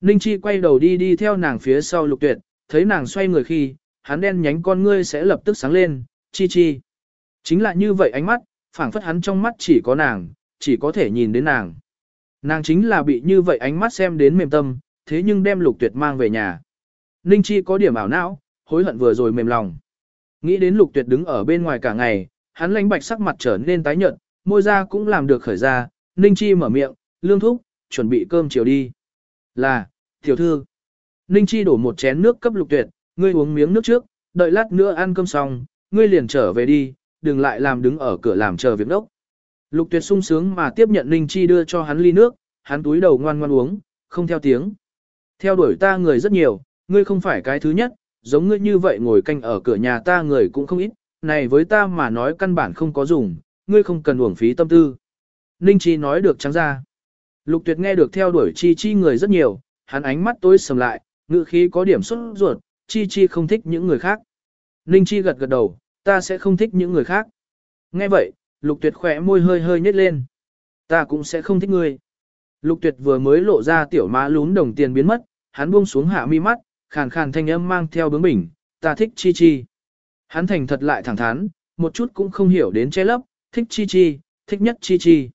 Ninh Chi quay đầu đi đi theo nàng phía sau lục tuyệt, thấy nàng xoay người khi, hắn đen nhánh con ngươi sẽ lập tức sáng lên, Chi Chi. Chính là như vậy ánh mắt, phảng phất hắn trong mắt chỉ có nàng, chỉ có thể nhìn đến nàng. Nàng chính là bị như vậy ánh mắt xem đến mềm tâm, thế nhưng đem lục tuyệt mang về nhà. Ninh Chi có điểm ảo não, hối hận vừa rồi mềm lòng. Nghĩ đến lục tuyệt đứng ở bên ngoài cả ngày, hắn lãnh bạch sắc mặt trở nên tái nhợt, môi da cũng làm được khởi ra, Ninh Chi mở miệng, lương thúc, chuẩn bị cơm chiều đi. Là, tiểu thư. Ninh Chi đổ một chén nước cấp lục tuyệt, ngươi uống miếng nước trước, đợi lát nữa ăn cơm xong, ngươi liền trở về đi, đừng lại làm đứng ở cửa làm chờ việc đốc. Lục tuyệt sung sướng mà tiếp nhận Ninh Chi đưa cho hắn ly nước, hắn túi đầu ngoan ngoan uống, không theo tiếng. Theo đuổi ta người rất nhiều, ngươi không phải cái thứ nhất, giống ngươi như vậy ngồi canh ở cửa nhà ta người cũng không ít, này với ta mà nói căn bản không có dùng, ngươi không cần uổng phí tâm tư. Ninh Chi nói được trắng ra. Lục tuyệt nghe được theo đuổi Chi Chi người rất nhiều, hắn ánh mắt tối sầm lại, ngữ khí có điểm xuất ruột, Chi Chi không thích những người khác. Ninh Chi gật gật đầu, ta sẽ không thích những người khác. Nghe vậy, lục tuyệt khỏe môi hơi hơi nhếch lên. Ta cũng sẽ không thích ngươi. Lục tuyệt vừa mới lộ ra tiểu má lún đồng tiền biến mất, hắn buông xuống hạ mi mắt, khàn khàn thanh âm mang theo bướng bỉnh, ta thích Chi Chi. Hắn thành thật lại thẳng thắn, một chút cũng không hiểu đến che lấp, thích Chi Chi, thích nhất Chi Chi.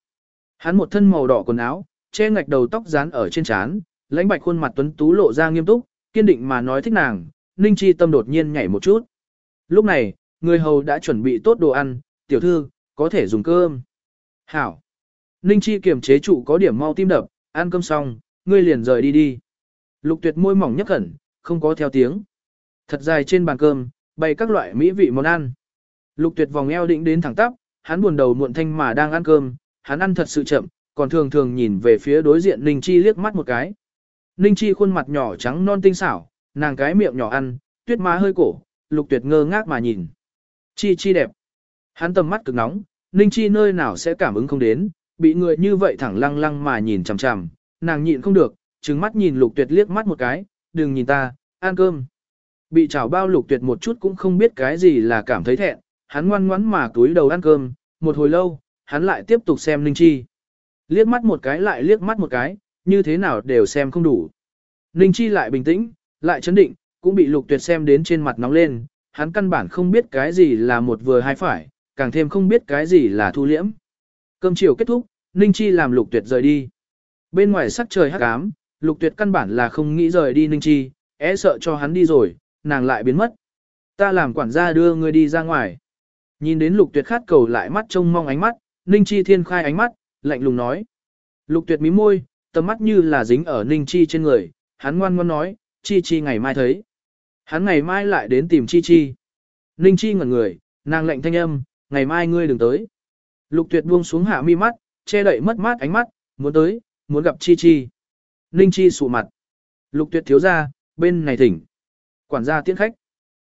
Hắn một thân màu đỏ quần áo, che ngạch đầu tóc dán ở trên trán, lãnh bạch khuôn mặt tuấn tú lộ ra nghiêm túc, kiên định mà nói thích nàng, Ninh Chi tâm đột nhiên nhảy một chút. Lúc này, người hầu đã chuẩn bị tốt đồ ăn, tiểu thư, có thể dùng cơm. Hảo. Ninh Chi kiềm chế trụ có điểm mau tim đập, ăn cơm xong, ngươi liền rời đi đi. Lục tuyệt môi mỏng nhấp khẩn, không có theo tiếng. Thật dài trên bàn cơm, bày các loại mỹ vị món ăn. Lục tuyệt vòng eo định đến thẳng tắp, hắn buồn đầu muộn thanh mà đang ăn cơm, hắn ăn thật sự chậm, còn thường thường nhìn về phía đối diện Ninh Chi liếc mắt một cái. Ninh Chi khuôn mặt nhỏ trắng non tinh xảo, nàng cái miệng nhỏ ăn, tuyết má hơi cổ, lục tuyệt ngơ ngác mà nhìn. Chi Chi đẹp. Hắn tầm mắt cực nóng, Ninh Chi nơi nào sẽ cảm ứng không đến, bị người như vậy thẳng lăng lăng mà nhìn chằm chằm, nàng nhịn không được, trừng mắt nhìn lục tuyệt liếc mắt một cái, đừng nhìn ta, ăn cơm. Bị chảo bao lục tuyệt một chút cũng không biết cái gì là cảm thấy thẹn, hắn ngoan ngoãn mà túi đầu ăn cơm, một hồi lâu, hắn lại tiếp tục xem Ninh Chi. Liếc mắt một cái lại liếc mắt một cái, như thế nào đều xem không đủ. Ninh Chi lại bình tĩnh, lại chấn định, cũng bị lục tuyệt xem đến trên mặt nóng lên, hắn căn bản không biết cái gì là một vừa hai phải, càng thêm không biết cái gì là thu liễm. Cơm chiều kết thúc, Ninh Chi làm lục tuyệt rời đi. Bên ngoài sắc trời hắc ám, lục tuyệt căn bản là không nghĩ rời đi Ninh Chi, é e sợ cho hắn đi rồi, nàng lại biến mất. Ta làm quản gia đưa người đi ra ngoài. Nhìn đến lục tuyệt khát cầu lại mắt trông mong ánh mắt, Ninh Chi thiên khai ánh mắt, lạnh lùng nói. Lục tuyệt mí môi, tầm mắt như là dính ở Ninh Chi trên người, hắn ngoan ngoan nói, Chi Chi ngày mai thấy. Hắn ngày mai lại đến tìm Chi Chi. Ninh Chi ngẩn người, nàng lạnh thanh âm, ngày mai ngươi đừng tới. Lục tuyệt buông xuống hạ mi mắt, che đậy mất mát ánh mắt, muốn tới, muốn gặp Chi Chi. Ninh Chi sụ mặt. Lục tuyệt thiếu ra, bên này thỉnh. Quản gia tiễn khách.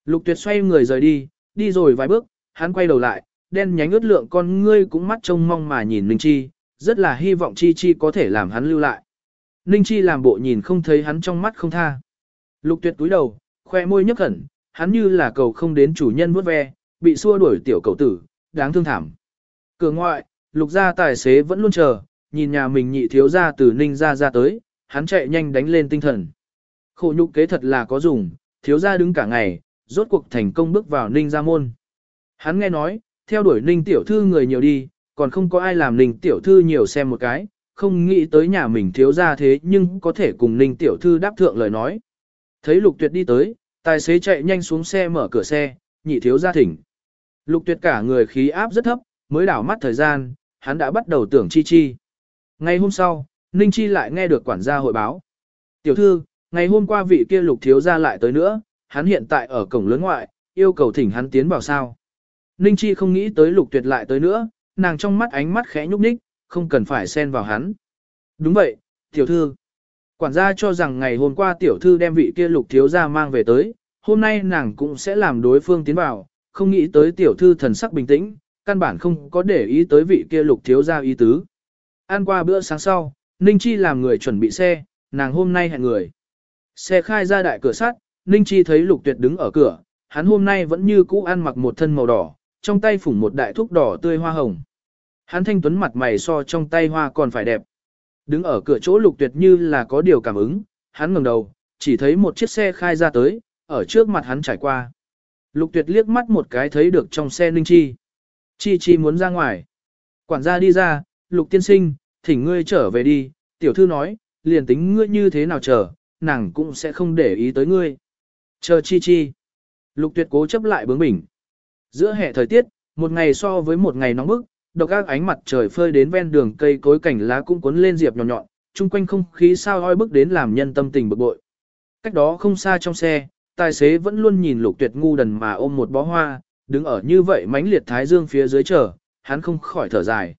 Lục tuyệt xoay người rời đi, đi rồi vài bước, hắn quay đầu lại, đen nhánh ướt lượng con ngươi cũng mắt trông mong mà nhìn Ninh Chi, rất là hy vọng Chi Chi có thể làm hắn lưu lại. Ninh Chi làm bộ nhìn không thấy hắn trong mắt không tha. Lục tuyệt túi đầu, khoe môi nhấp khẩn, hắn như là cầu không đến chủ nhân vuốt ve, bị xua đuổi tiểu cầu tử, đáng thương thảm. Cửa ngoại, lục gia tài xế vẫn luôn chờ, nhìn nhà mình nhị thiếu gia từ Ninh ra ra tới, hắn chạy nhanh đánh lên tinh thần. Khổ nhục kế thật là có dùng, thiếu gia đứng cả ngày, rốt cuộc thành công bước vào Ninh gia môn. Hắn nghe nói, theo đuổi ninh tiểu thư người nhiều đi, còn không có ai làm ninh tiểu thư nhiều xem một cái, không nghĩ tới nhà mình thiếu ra thế nhưng có thể cùng ninh tiểu thư đáp thượng lời nói. Thấy lục tuyệt đi tới, Tài xế chạy nhanh xuống xe mở cửa xe, nhị thiếu gia thỉnh. Lục tuyệt cả người khí áp rất thấp, mới đảo mắt thời gian, hắn đã bắt đầu tưởng chi chi. Ngày hôm sau, Ninh Chi lại nghe được quản gia hội báo. Tiểu thư, ngày hôm qua vị kia lục thiếu gia lại tới nữa, hắn hiện tại ở cổng lớn ngoại, yêu cầu thỉnh hắn tiến vào sao. Ninh Chi không nghĩ tới lục tuyệt lại tới nữa, nàng trong mắt ánh mắt khẽ nhúc nhích, không cần phải xen vào hắn. Đúng vậy, tiểu thư. Quản gia cho rằng ngày hôm qua tiểu thư đem vị kia lục thiếu gia mang về tới, hôm nay nàng cũng sẽ làm đối phương tiến vào, không nghĩ tới tiểu thư thần sắc bình tĩnh, căn bản không có để ý tới vị kia lục thiếu gia ý tứ. Ăn qua bữa sáng sau, Ninh Chi làm người chuẩn bị xe, nàng hôm nay hẹn người. Xe khai ra đại cửa sắt, Ninh Chi thấy lục tuyệt đứng ở cửa, hắn hôm nay vẫn như cũ ăn mặc một thân màu đỏ, trong tay phủng một đại thuốc đỏ tươi hoa hồng. Hắn thanh tuấn mặt mày so trong tay hoa còn phải đẹp. Đứng ở cửa chỗ lục tuyệt như là có điều cảm ứng, hắn ngẩng đầu, chỉ thấy một chiếc xe khai ra tới, ở trước mặt hắn trải qua. Lục tuyệt liếc mắt một cái thấy được trong xe Ninh Chi. Chi Chi muốn ra ngoài. Quản gia đi ra, lục tiên sinh, thỉnh ngươi trở về đi, tiểu thư nói, liền tính ngươi như thế nào chờ, nàng cũng sẽ không để ý tới ngươi. Chờ Chi Chi. Lục tuyệt cố chấp lại bướng bỉnh. Giữa hè thời tiết, một ngày so với một ngày nóng bức, độc ác ánh mặt trời phơi đến ven đường cây cối cảnh lá cũng cuốn lên diệp nhọn nhọn, chung quanh không khí sao oi bức đến làm nhân tâm tình bực bội. Cách đó không xa trong xe, tài xế vẫn luôn nhìn lục tuyệt ngu đần mà ôm một bó hoa, đứng ở như vậy mánh liệt thái dương phía dưới chờ, hắn không khỏi thở dài.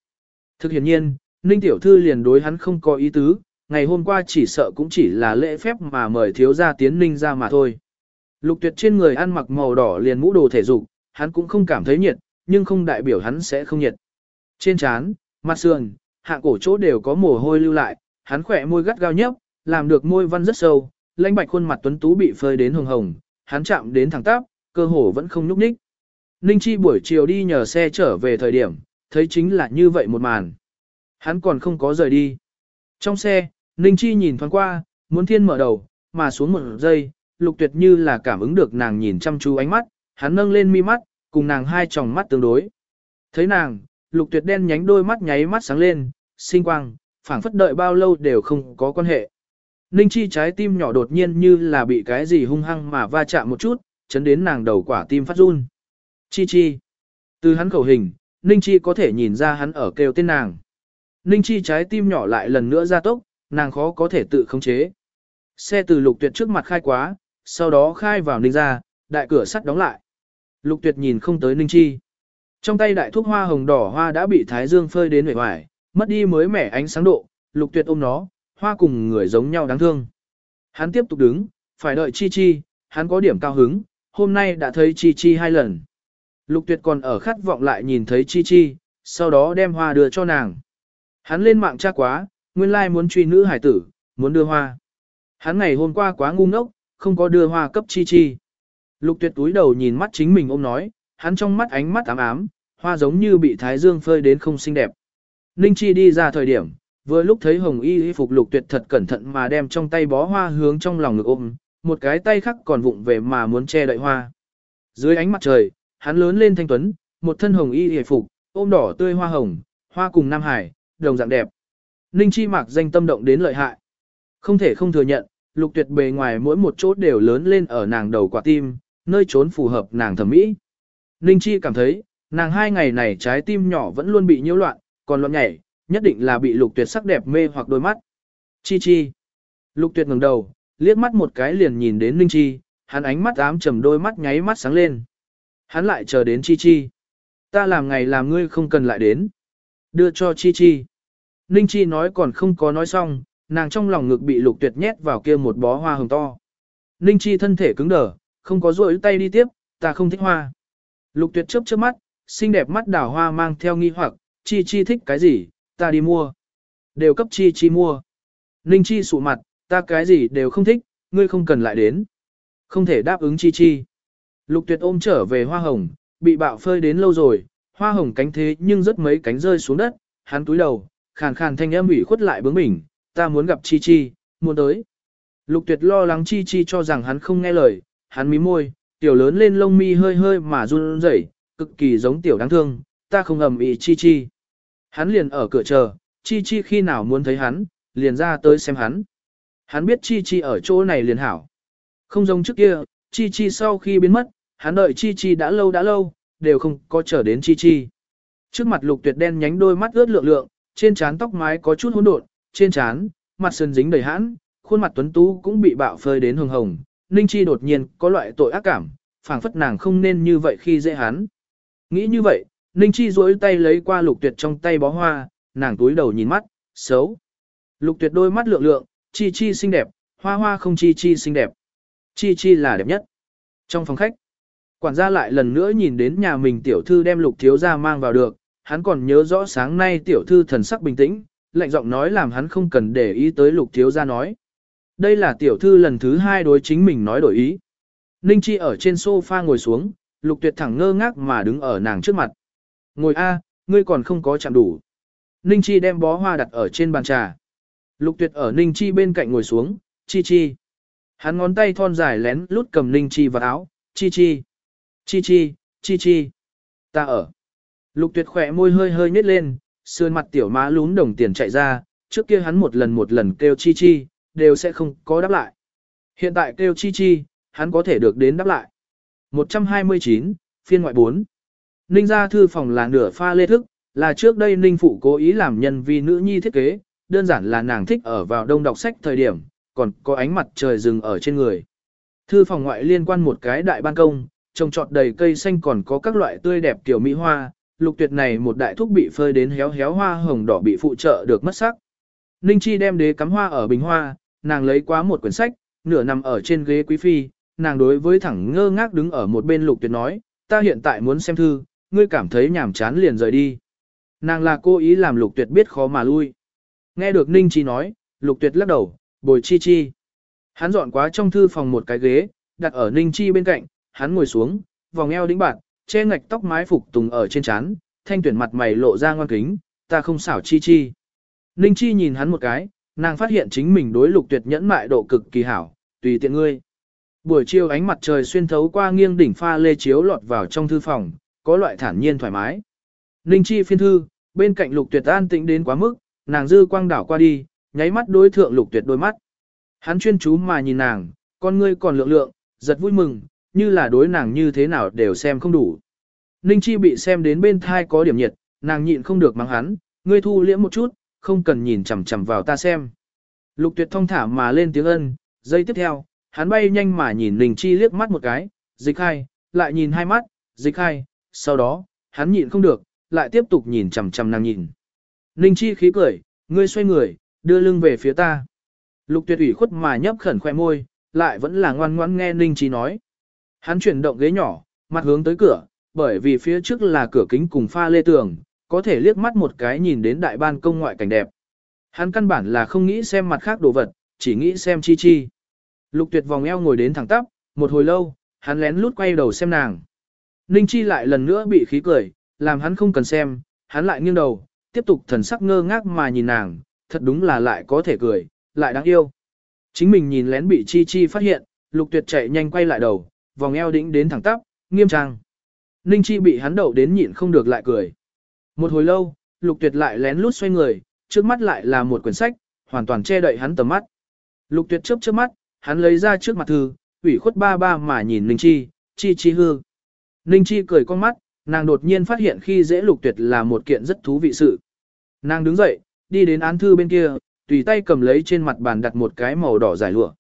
Thực hiện nhiên, Ninh Tiểu Thư liền đối hắn không có ý tứ, ngày hôm qua chỉ sợ cũng chỉ là lễ phép mà mời thiếu gia tiến Ninh ra mà thôi. Lục tuyệt trên người ăn mặc màu đỏ liền mũ đồ thể dục, hắn cũng không cảm thấy nhiệt, nhưng không đại biểu hắn sẽ không nhiệt. Trên trán, mặt sườn, hạ cổ chỗ đều có mồ hôi lưu lại, hắn khỏe môi gắt gao nhấp, làm được môi văn rất sâu, lãnh bạch khuôn mặt tuấn tú bị phơi đến hồng hồng, hắn chạm đến thẳng tắp, cơ hồ vẫn không nhúc nhích. Ninh Chi buổi chiều đi nhờ xe trở về thời điểm, thấy chính là như vậy một màn. Hắn còn không có rời đi. Trong xe, Ninh Chi nhìn thoáng qua, muốn thiên mở đầu, mà xuống một giây, lục tuyệt như là cảm ứng được nàng nhìn chăm chú ánh mắt, hắn nâng lên mi mắt, cùng nàng hai tròng mắt tương đối. Thấy nàng, lục tuyệt đen nhánh đôi mắt nháy mắt sáng lên, sinh quang, phảng phất đợi bao lâu đều không có quan hệ. Ninh Chi trái tim nhỏ đột nhiên như là bị cái gì hung hăng mà va chạm một chút, chấn đến nàng đầu quả tim phát run. Chi Chi. Từ hắn khẩu hình, Ninh Chi có thể nhìn ra hắn ở kêu tên nàng. Ninh Chi trái tim nhỏ lại lần nữa ra tốc, nàng khó có thể tự khống chế. Xe từ lục tuyệt trước mặt khai quá, sau đó khai vào Ninh ra, đại cửa sắt đóng lại. Lục tuyệt nhìn không tới Ninh Chi. Trong tay đại thuốc hoa hồng đỏ hoa đã bị thái dương phơi đến vẻ hoài, mất đi mới mẻ ánh sáng độ, lục tuyệt ôm nó, hoa cùng người giống nhau đáng thương. Hắn tiếp tục đứng, phải đợi Chi Chi, hắn có điểm cao hứng, hôm nay đã thấy Chi Chi hai lần. Lục tuyệt còn ở khát vọng lại nhìn thấy Chi Chi, sau đó đem hoa đưa cho nàng. Hắn lên mạng tra quá, nguyên lai muốn truy nữ hải tử, muốn đưa hoa. Hắn ngày hôm qua quá ngu ngốc, không có đưa hoa cấp Chi Chi. Lục tuyệt túi đầu nhìn mắt chính mình ôm nói, hắn trong mắt ánh mắt ám ám, hoa giống như bị thái dương phơi đến không xinh đẹp. Ninh Chi đi ra thời điểm, vừa lúc thấy Hồng Y y phục lục tuyệt thật cẩn thận mà đem trong tay bó hoa hướng trong lòng ngực ôm, một cái tay khác còn vụng về mà muốn che đậy hoa. Dưới ánh mặt trời, hắn lớn lên thanh tuấn, một thân Hồng Y y phục, ôm đỏ tươi hoa hồng, hoa cùng Nam Hải, đồng dạng đẹp. Ninh Chi mặc danh tâm động đến lợi hại. Không thể không thừa nhận, lục tuyệt bề ngoài mỗi một chỗ đều lớn lên ở nàng đầu quả tim, nơi trốn phù hợp nàng thẩm mỹ. Ninh Chi cảm thấy, nàng hai ngày này trái tim nhỏ vẫn luôn bị nhiễu loạn, còn loạn nhảy, nhất định là bị lục tuyệt sắc đẹp mê hoặc đôi mắt. Chi chi. Lục tuyệt ngẩng đầu, liếc mắt một cái liền nhìn đến Ninh Chi, hắn ánh mắt ám trầm đôi mắt nháy mắt sáng lên. Hắn lại chờ đến Chi Chi. Ta làm ngày làm ngươi không cần lại đến. Đưa cho Chi Chi. Ninh Chi nói còn không có nói xong, nàng trong lòng ngực bị lục tuyệt nhét vào kia một bó hoa hồng to. Ninh Chi thân thể cứng đờ, không có rỗi tay đi tiếp, ta không thích hoa. Lục tuyệt chớp chớp mắt, xinh đẹp mắt đào hoa mang theo nghi hoặc, chi chi thích cái gì, ta đi mua. Đều cấp chi chi mua. Ninh chi sụ mặt, ta cái gì đều không thích, ngươi không cần lại đến. Không thể đáp ứng chi chi. Lục tuyệt ôm trở về hoa hồng, bị bạo phơi đến lâu rồi, hoa hồng cánh thế nhưng rất mấy cánh rơi xuống đất, hắn túi đầu, khàn khàn thanh âm ủy khuất lại bướng bỉnh, ta muốn gặp chi chi, muốn tới. Lục tuyệt lo lắng chi chi cho rằng hắn không nghe lời, hắn mí môi, tiểu lớn lên lông mi hơi hơi mà run rẩy, cực kỳ giống tiểu đáng thương, ta không ầm ĩ chi chi. Hắn liền ở cửa chờ, chi chi khi nào muốn thấy hắn, liền ra tới xem hắn. Hắn biết chi chi ở chỗ này liền hảo. Không giống trước kia, Chi Chi sau khi biến mất, hắn đợi Chi Chi đã lâu đã lâu, đều không có chờ đến Chi Chi. Trước mặt lục tuyệt đen nhánh đôi mắt ướt lượng lượng, trên trán tóc mái có chút hỗn độn, trên trán, mặt sơn dính đầy hãn, khuôn mặt tuấn tú cũng bị bạo phơi đến hồng hồng. Ninh Chi đột nhiên có loại tội ác cảm, phảng phất nàng không nên như vậy khi dễ hắn. Nghĩ như vậy, Ninh Chi duỗi tay lấy qua lục tuyệt trong tay bó hoa, nàng túi đầu nhìn mắt, xấu. Lục tuyệt đôi mắt lượng lượng, Chi Chi xinh đẹp, hoa hoa không Chi Chi xinh đẹp. Chi Chi là đẹp nhất. Trong phòng khách, quản gia lại lần nữa nhìn đến nhà mình tiểu thư đem lục thiếu gia mang vào được, hắn còn nhớ rõ sáng nay tiểu thư thần sắc bình tĩnh, lạnh giọng nói làm hắn không cần để ý tới lục thiếu gia nói. Đây là tiểu thư lần thứ hai đối chính mình nói đổi ý. Ninh Chi ở trên sofa ngồi xuống, lục tuyệt thẳng ngơ ngác mà đứng ở nàng trước mặt. Ngồi a, ngươi còn không có chạm đủ. Ninh Chi đem bó hoa đặt ở trên bàn trà. Lục tuyệt ở Ninh Chi bên cạnh ngồi xuống, Chi Chi. Hắn ngón tay thon dài lén lút cầm Ninh Chi vào áo, Chi Chi. Chi Chi, Chi Chi. Ta ở. Lục tuyệt khỏe môi hơi hơi nhếch lên, sườn mặt tiểu má lún đồng tiền chạy ra, trước kia hắn một lần một lần kêu Chi Chi, đều sẽ không có đáp lại. Hiện tại kêu Chi Chi, hắn có thể được đến đáp lại. 129, phiên ngoại 4. Ninh gia thư phòng là nửa pha lê thức, là trước đây Ninh phụ cố ý làm nhân vi nữ nhi thiết kế, đơn giản là nàng thích ở vào đông đọc sách thời điểm, còn có ánh mặt trời rừng ở trên người. Thư phòng ngoại liên quan một cái đại ban công, trồng trọt đầy cây xanh còn có các loại tươi đẹp kiểu mỹ hoa, lục tuyệt này một đại thúc bị phơi đến héo héo hoa hồng đỏ bị phụ trợ được mất sắc. Ninh Chi đem đế cắm hoa ở bình hoa, nàng lấy quá một quyển sách, nửa nằm ở trên ghế quý phi, nàng đối với thẳng ngơ ngác đứng ở một bên lục tuyệt nói, ta hiện tại muốn xem thư, ngươi cảm thấy nhàm chán liền rời đi. Nàng là cố ý làm lục tuyệt biết khó mà lui. Nghe được Ninh Chi nói, lục tuyệt lắc đầu, bồi chi chi. Hắn dọn quá trong thư phòng một cái ghế, đặt ở Ninh Chi bên cạnh, hắn ngồi xuống, vòng eo đĩnh bạn, che ngạch tóc mái phục tùng ở trên trán, thanh tuyển mặt mày lộ ra ngoan kính, ta không xảo chi chi. Ninh Chi nhìn hắn một cái, nàng phát hiện chính mình đối lục tuyệt nhẫn mại độ cực kỳ hảo, tùy tiện ngươi. Buổi chiều ánh mặt trời xuyên thấu qua nghiêng đỉnh pha lê chiếu lọt vào trong thư phòng, có loại thản nhiên thoải mái. Ninh Chi phiên thư, bên cạnh lục tuyệt an tĩnh đến quá mức, nàng dư quang đảo qua đi, nháy mắt đối thượng lục tuyệt đôi mắt. Hắn chuyên chú mà nhìn nàng, con ngươi còn lượng lượng, giật vui mừng, như là đối nàng như thế nào đều xem không đủ. Ninh Chi bị xem đến bên thai có điểm nhiệt, nàng nhịn không được mắng hắn, ngươi thu liễm một chút, không cần nhìn chằm chằm vào ta xem. Lục tuyệt thông thả mà lên tiếng ân, giây tiếp theo, hắn bay nhanh mà nhìn Ninh Chi liếc mắt một cái, dịch hai, lại nhìn hai mắt, dịch hai, sau đó, hắn nhịn không được, lại tiếp tục nhìn chằm chằm nàng nhìn. Ninh Chi khí cười, ngươi xoay người, đưa lưng về phía ta. Lục tuyệt ủy khuất mà nhấp khẩn khoe môi, lại vẫn là ngoan ngoãn nghe Ninh Chi nói. Hắn chuyển động ghế nhỏ, mặt hướng tới cửa, bởi vì phía trước là cửa kính cùng pha lê tường, có thể liếc mắt một cái nhìn đến đại ban công ngoại cảnh đẹp. Hắn căn bản là không nghĩ xem mặt khác đồ vật, chỉ nghĩ xem chi chi. Lục tuyệt vòng eo ngồi đến thẳng tắp, một hồi lâu, hắn lén lút quay đầu xem nàng. Ninh chi lại lần nữa bị khí cười, làm hắn không cần xem, hắn lại nghiêng đầu, tiếp tục thần sắc ngơ ngác mà nhìn nàng, thật đúng là lại có thể cười, lại đáng yêu. Chính mình nhìn lén bị chi chi phát hiện, lục tuyệt chạy nhanh quay lại đầu, vòng eo đĩnh đến thẳng tắp, nghiêm trang. Ninh chi bị hắn đậu đến nhịn không được lại cười. Một hồi lâu, lục tuyệt lại lén lút xoay người, trước mắt lại là một quyển sách, hoàn toàn che đậy hắn tầm mắt. Lục tuyệt chớp chớp mắt, hắn lấy ra trước mặt thư, ủy khuất ba ba mà nhìn Ninh chi, chi chi hư. Ninh chi cười con mắt, nàng đột nhiên phát hiện khi dễ lục tuyệt là một kiện rất thú vị sự. Nàng đứng dậy, đi đến án thư bên kia, tùy tay cầm lấy trên mặt bàn đặt một cái màu đỏ dài lụa.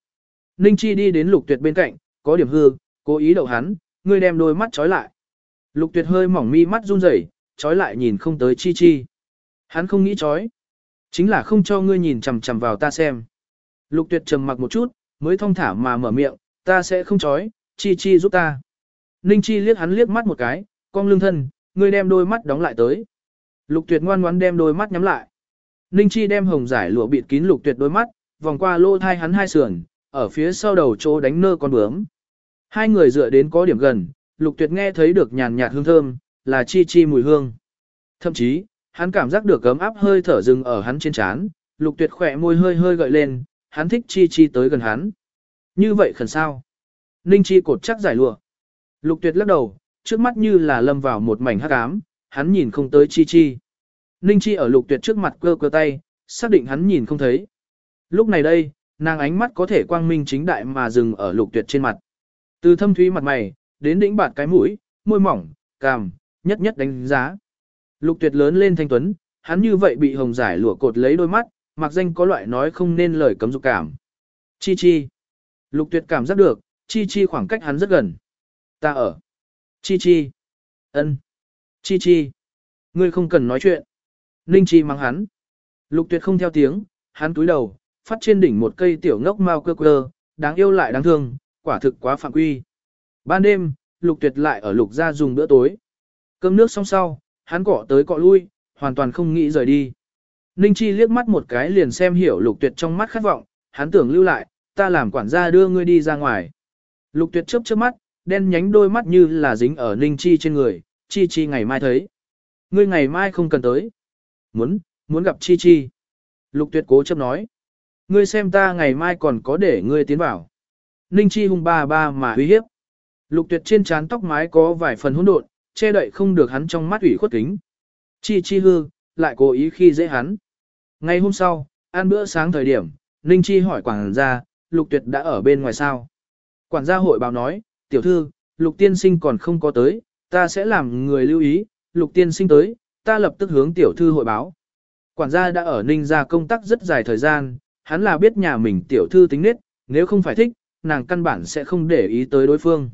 Ninh chi đi đến lục tuyệt bên cạnh, có điểm hư, cố ý đậu hắn, ngươi đem đôi mắt trói lại. Lục tuyệt hơi mỏng mi mắt run rẩy, trói lại nhìn không tới chi chi. Hắn không nghĩ trói. Chính là không cho ngươi nhìn chằm chằm vào ta xem. Lục tuyệt trầm mặc một chút, mới thong thả mà mở miệng, ta sẽ không trói, chi chi giúp ta. Ninh chi liếc hắn liếc mắt một cái, cong lưng thân, ngươi đem đôi mắt đóng lại tới. Lục tuyệt ngoan ngoãn đem đôi mắt nhắm lại. Ninh chi đem hồng giải lụa bịt kín lục tuyệt đôi mắt, vòng qua lô thai hắn hai sườn, ở phía sau đầu chỗ đánh nơ con bướm. Hai người dựa đến có điểm gần, lục tuyệt nghe thấy được nhàn nhạt hương thơm, là chi chi mùi hương. Thậm chí, hắn cảm giác được ấm áp hơi thở rừng ở hắn trên trán, lục tuyệt khỏe môi hơi hơi gợi lên, hắn thích chi chi tới gần hắn. Như vậy khẩn sao? Ninh chi cột chắc giải lụa. Lục tuyệt lắc đầu, trước mắt như là lâm vào một mảnh hắc ám, hắn nhìn không tới chi chi. Ninh chi ở lục tuyệt trước mặt cơ cơ tay, xác định hắn nhìn không thấy. Lúc này đây, nàng ánh mắt có thể quang minh chính đại mà dừng ở lục tuyệt trên mặt. Từ thâm thúy mặt mày, đến đỉnh bạt cái mũi, môi mỏng, cằm, nhất nhất đánh giá. Lục tuyệt lớn lên thanh tuấn, hắn như vậy bị hồng giải lụa cột lấy đôi mắt, mặc danh có loại nói không nên lời cấm dục cảm. Chi chi. Lục tuyệt cảm giác được, chi chi khoảng cách hắn rất gần. Ta ở. Chi chi. ân, Chi chi. Ngươi không cần nói chuyện. Ninh chi mang hắn. Lục tuyệt không theo tiếng, hắn túi đầu, phát trên đỉnh một cây tiểu ngốc mau cơ cơ, đáng yêu lại đáng thương, quả thực quá phạm quy. Ban đêm, lục tuyệt lại ở lục gia dùng bữa tối. Cơm nước xong sau, hắn cọ tới cọ lui, hoàn toàn không nghĩ rời đi. Ninh Chi liếc mắt một cái liền xem hiểu lục tuyệt trong mắt khát vọng, hắn tưởng lưu lại, ta làm quản gia đưa ngươi đi ra ngoài. Lục tuyệt chớp chớp mắt, đen nhánh đôi mắt như là dính ở Ninh Chi trên người, Chi Chi ngày mai thấy. Ngươi ngày mai không cần tới. Muốn, muốn gặp Chi Chi. Lục tuyệt cố chấp nói. Ngươi xem ta ngày mai còn có để ngươi tiến vào. Ninh Chi hung ba ba mà uy hiếp. Lục tuyệt trên trán tóc mái có vài phần hỗn độn, che đậy không được hắn trong mắt ủy khuất kính. Chi Chi hư, lại cố ý khi dễ hắn. Ngày hôm sau, ăn bữa sáng thời điểm, Ninh Chi hỏi quản gia, Lục Tuyệt đã ở bên ngoài sao? Quản gia hội báo nói, tiểu thư, Lục Tiên Sinh còn không có tới, ta sẽ làm người lưu ý, Lục Tiên Sinh tới, ta lập tức hướng tiểu thư hội báo. Quản gia đã ở Ninh gia công tác rất dài thời gian, hắn là biết nhà mình tiểu thư tính nết, nếu không phải thích, nàng căn bản sẽ không để ý tới đối phương.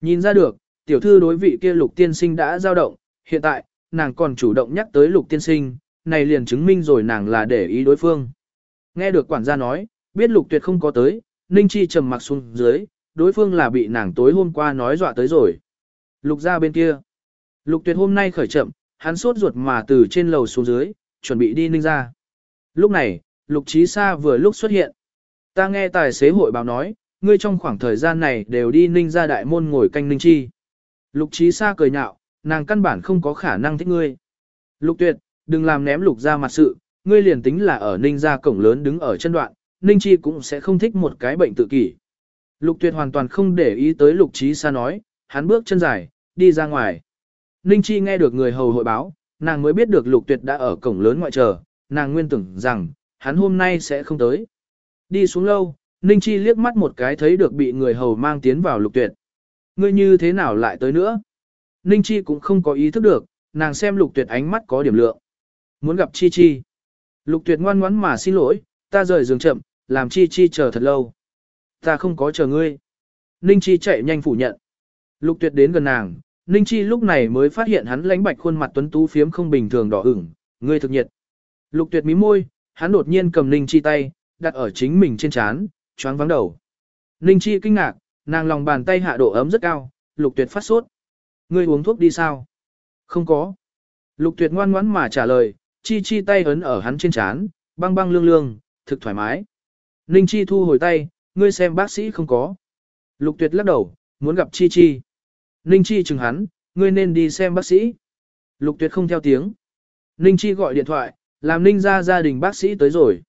Nhìn ra được, tiểu thư đối vị kia Lục Tiên Sinh đã dao động, hiện tại, nàng còn chủ động nhắc tới Lục Tiên Sinh, này liền chứng minh rồi nàng là để ý đối phương. Nghe được quản gia nói, biết lục tuyệt không có tới, Ninh Chi trầm mặc xuống dưới, đối phương là bị nàng tối hôm qua nói dọa tới rồi. Lục ra bên kia. Lục tuyệt hôm nay khởi chậm, hắn sốt ruột mà từ trên lầu xuống dưới, chuẩn bị đi Ninh ra. Lúc này, Lục Trí Sa vừa lúc xuất hiện. Ta nghe tài xế hội báo nói, ngươi trong khoảng thời gian này đều đi Ninh ra đại môn ngồi canh Ninh Chi. Lục Trí Sa cười nhạo, nàng căn bản không có khả năng thích ngươi. Lục tuyệt, đừng làm ném lục ra mặt sự, ngươi liền tính là ở ninh gia cổng lớn đứng ở chân đoạn, ninh chi cũng sẽ không thích một cái bệnh tự kỷ. Lục tuyệt hoàn toàn không để ý tới lục trí xa nói, hắn bước chân dài, đi ra ngoài. Ninh chi nghe được người hầu hội báo, nàng mới biết được lục tuyệt đã ở cổng lớn ngoại chờ, nàng nguyên tưởng rằng, hắn hôm nay sẽ không tới. Đi xuống lâu, Ninh chi liếc mắt một cái thấy được bị người hầu mang tiến vào lục tuyệt. Ngươi như thế nào lại tới nữa? Ninh chi cũng không có ý thức được, nàng xem lục tuyệt ánh mắt có điểm lượng. Muốn gặp Chi Chi. Lục tuyệt ngoan ngoãn mà xin lỗi, ta rời giường chậm, làm Chi Chi chờ thật lâu. Ta không có chờ ngươi. Ninh Chi chạy nhanh phủ nhận. Lục tuyệt đến gần nàng, Ninh Chi lúc này mới phát hiện hắn lánh bạch khuôn mặt tuấn tú phiếm không bình thường đỏ ửng, ngươi thực nhiệt. Lục tuyệt mí môi, hắn đột nhiên cầm Ninh Chi tay, đặt ở chính mình trên chán, choáng vắng đầu. Ninh Chi kinh ngạc, nàng lòng bàn tay hạ độ ấm rất cao, lục tuyệt phát sốt. Ngươi uống thuốc đi sao? Không có. Lục tuyệt ngoan ngoãn mà trả lời, chi chi tay ấn ở hắn trên chán, băng băng lương lương, thực thoải mái. Ninh chi thu hồi tay, ngươi xem bác sĩ không có. Lục tuyệt lắc đầu, muốn gặp chi chi. Ninh chi chừng hắn, ngươi nên đi xem bác sĩ. Lục tuyệt không theo tiếng. Ninh chi gọi điện thoại, làm Ninh ra gia đình bác sĩ tới rồi.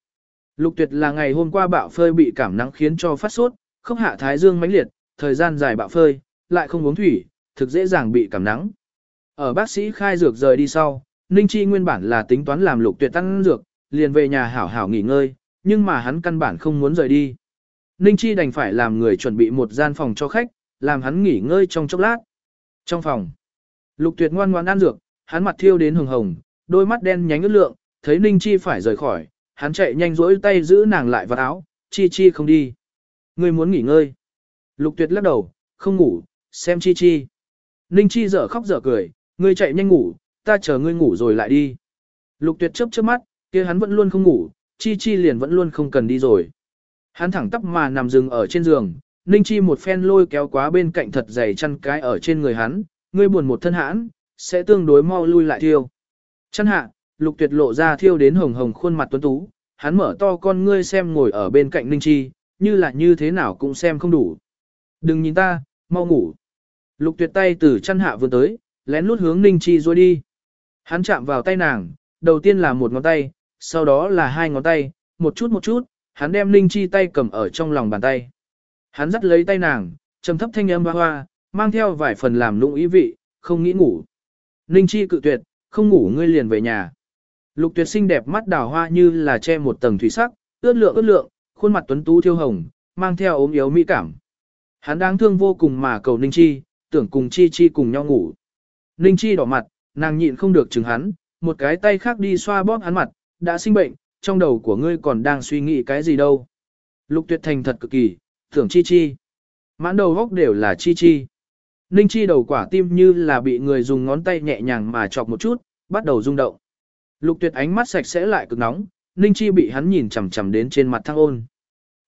Lục tuyệt là ngày hôm qua bạo phơi bị cảm nắng khiến cho phát sốt, không hạ thái dương mãnh liệt, thời gian dài bạo phơi, lại không uống thủy, thực dễ dàng bị cảm nắng. Ở bác sĩ khai dược rời đi sau, Ninh Chi nguyên bản là tính toán làm lục tuyệt tăng dược, liền về nhà hảo hảo nghỉ ngơi, nhưng mà hắn căn bản không muốn rời đi. Ninh Chi đành phải làm người chuẩn bị một gian phòng cho khách, làm hắn nghỉ ngơi trong chốc lát. Trong phòng, lục tuyệt ngoan ngoan ăn dược, hắn mặt thiêu đến hồng hồng, đôi mắt đen nhánh ướt lượng, thấy Ninh Chi phải rời khỏi, hắn chạy nhanh rỗi tay giữ nàng lại vào áo, Chi Chi không đi. Ngươi muốn nghỉ ngơi. Lục tuyệt lắc đầu, không ngủ, xem Chi Chi. Ninh Chi dở khóc dở cười, ngươi chạy nhanh ngủ, ta chờ ngươi ngủ rồi lại đi. Lục tuyệt chớp chớp mắt, kia hắn vẫn luôn không ngủ, chi chi liền vẫn luôn không cần đi rồi. Hắn thẳng tắp mà nằm dừng ở trên giường, Ninh Chi một phen lôi kéo quá bên cạnh thật dày chăn cái ở trên người hắn, ngươi buồn một thân hãn, sẽ tương đối mau lui lại thiêu. Chăn hạ, lục tuyệt lộ ra thiêu đến hồng hồng khuôn mặt tuấn tú, hắn mở to con ngươi xem ngồi ở bên cạnh Ninh Chi, như là như thế nào cũng xem không đủ. Đừng nhìn ta, mau ngủ. Lục tuyệt tay từ chăn hạ vươn tới, lén lút hướng Ninh Chi rồi đi. Hắn chạm vào tay nàng, đầu tiên là một ngón tay, sau đó là hai ngón tay, một chút một chút, hắn đem Ninh Chi tay cầm ở trong lòng bàn tay. Hắn dắt lấy tay nàng, trầm thấp thanh âm hoa hoa, mang theo vài phần làm lũng ý vị, không nghĩ ngủ. Ninh Chi cự tuyệt, không ngủ ngươi liền về nhà. Lục tuyệt xinh đẹp mắt đào hoa như là che một tầng thủy sắc, ướt lượng ướt lượng, khuôn mặt tuấn tú thiêu hồng, mang theo ốm yếu mỹ cảm. Hắn đáng thương vô cùng mà cầu Ninh Chi, tưởng cùng Chi Chi cùng nhau ngủ. Ninh Chi đỏ mặt, nàng nhịn không được chừng hắn, một cái tay khác đi xoa bóp hắn mặt, đã sinh bệnh, trong đầu của ngươi còn đang suy nghĩ cái gì đâu. Lục tuyệt thành thật cực kỳ, tưởng Chi Chi. Mãn đầu góc đều là Chi Chi. Ninh Chi đầu quả tim như là bị người dùng ngón tay nhẹ nhàng mà chọc một chút, bắt đầu rung động. Lục tuyệt ánh mắt sạch sẽ lại cực nóng, Ninh Chi bị hắn nhìn chằm chằm đến trên mặt thăng ôn.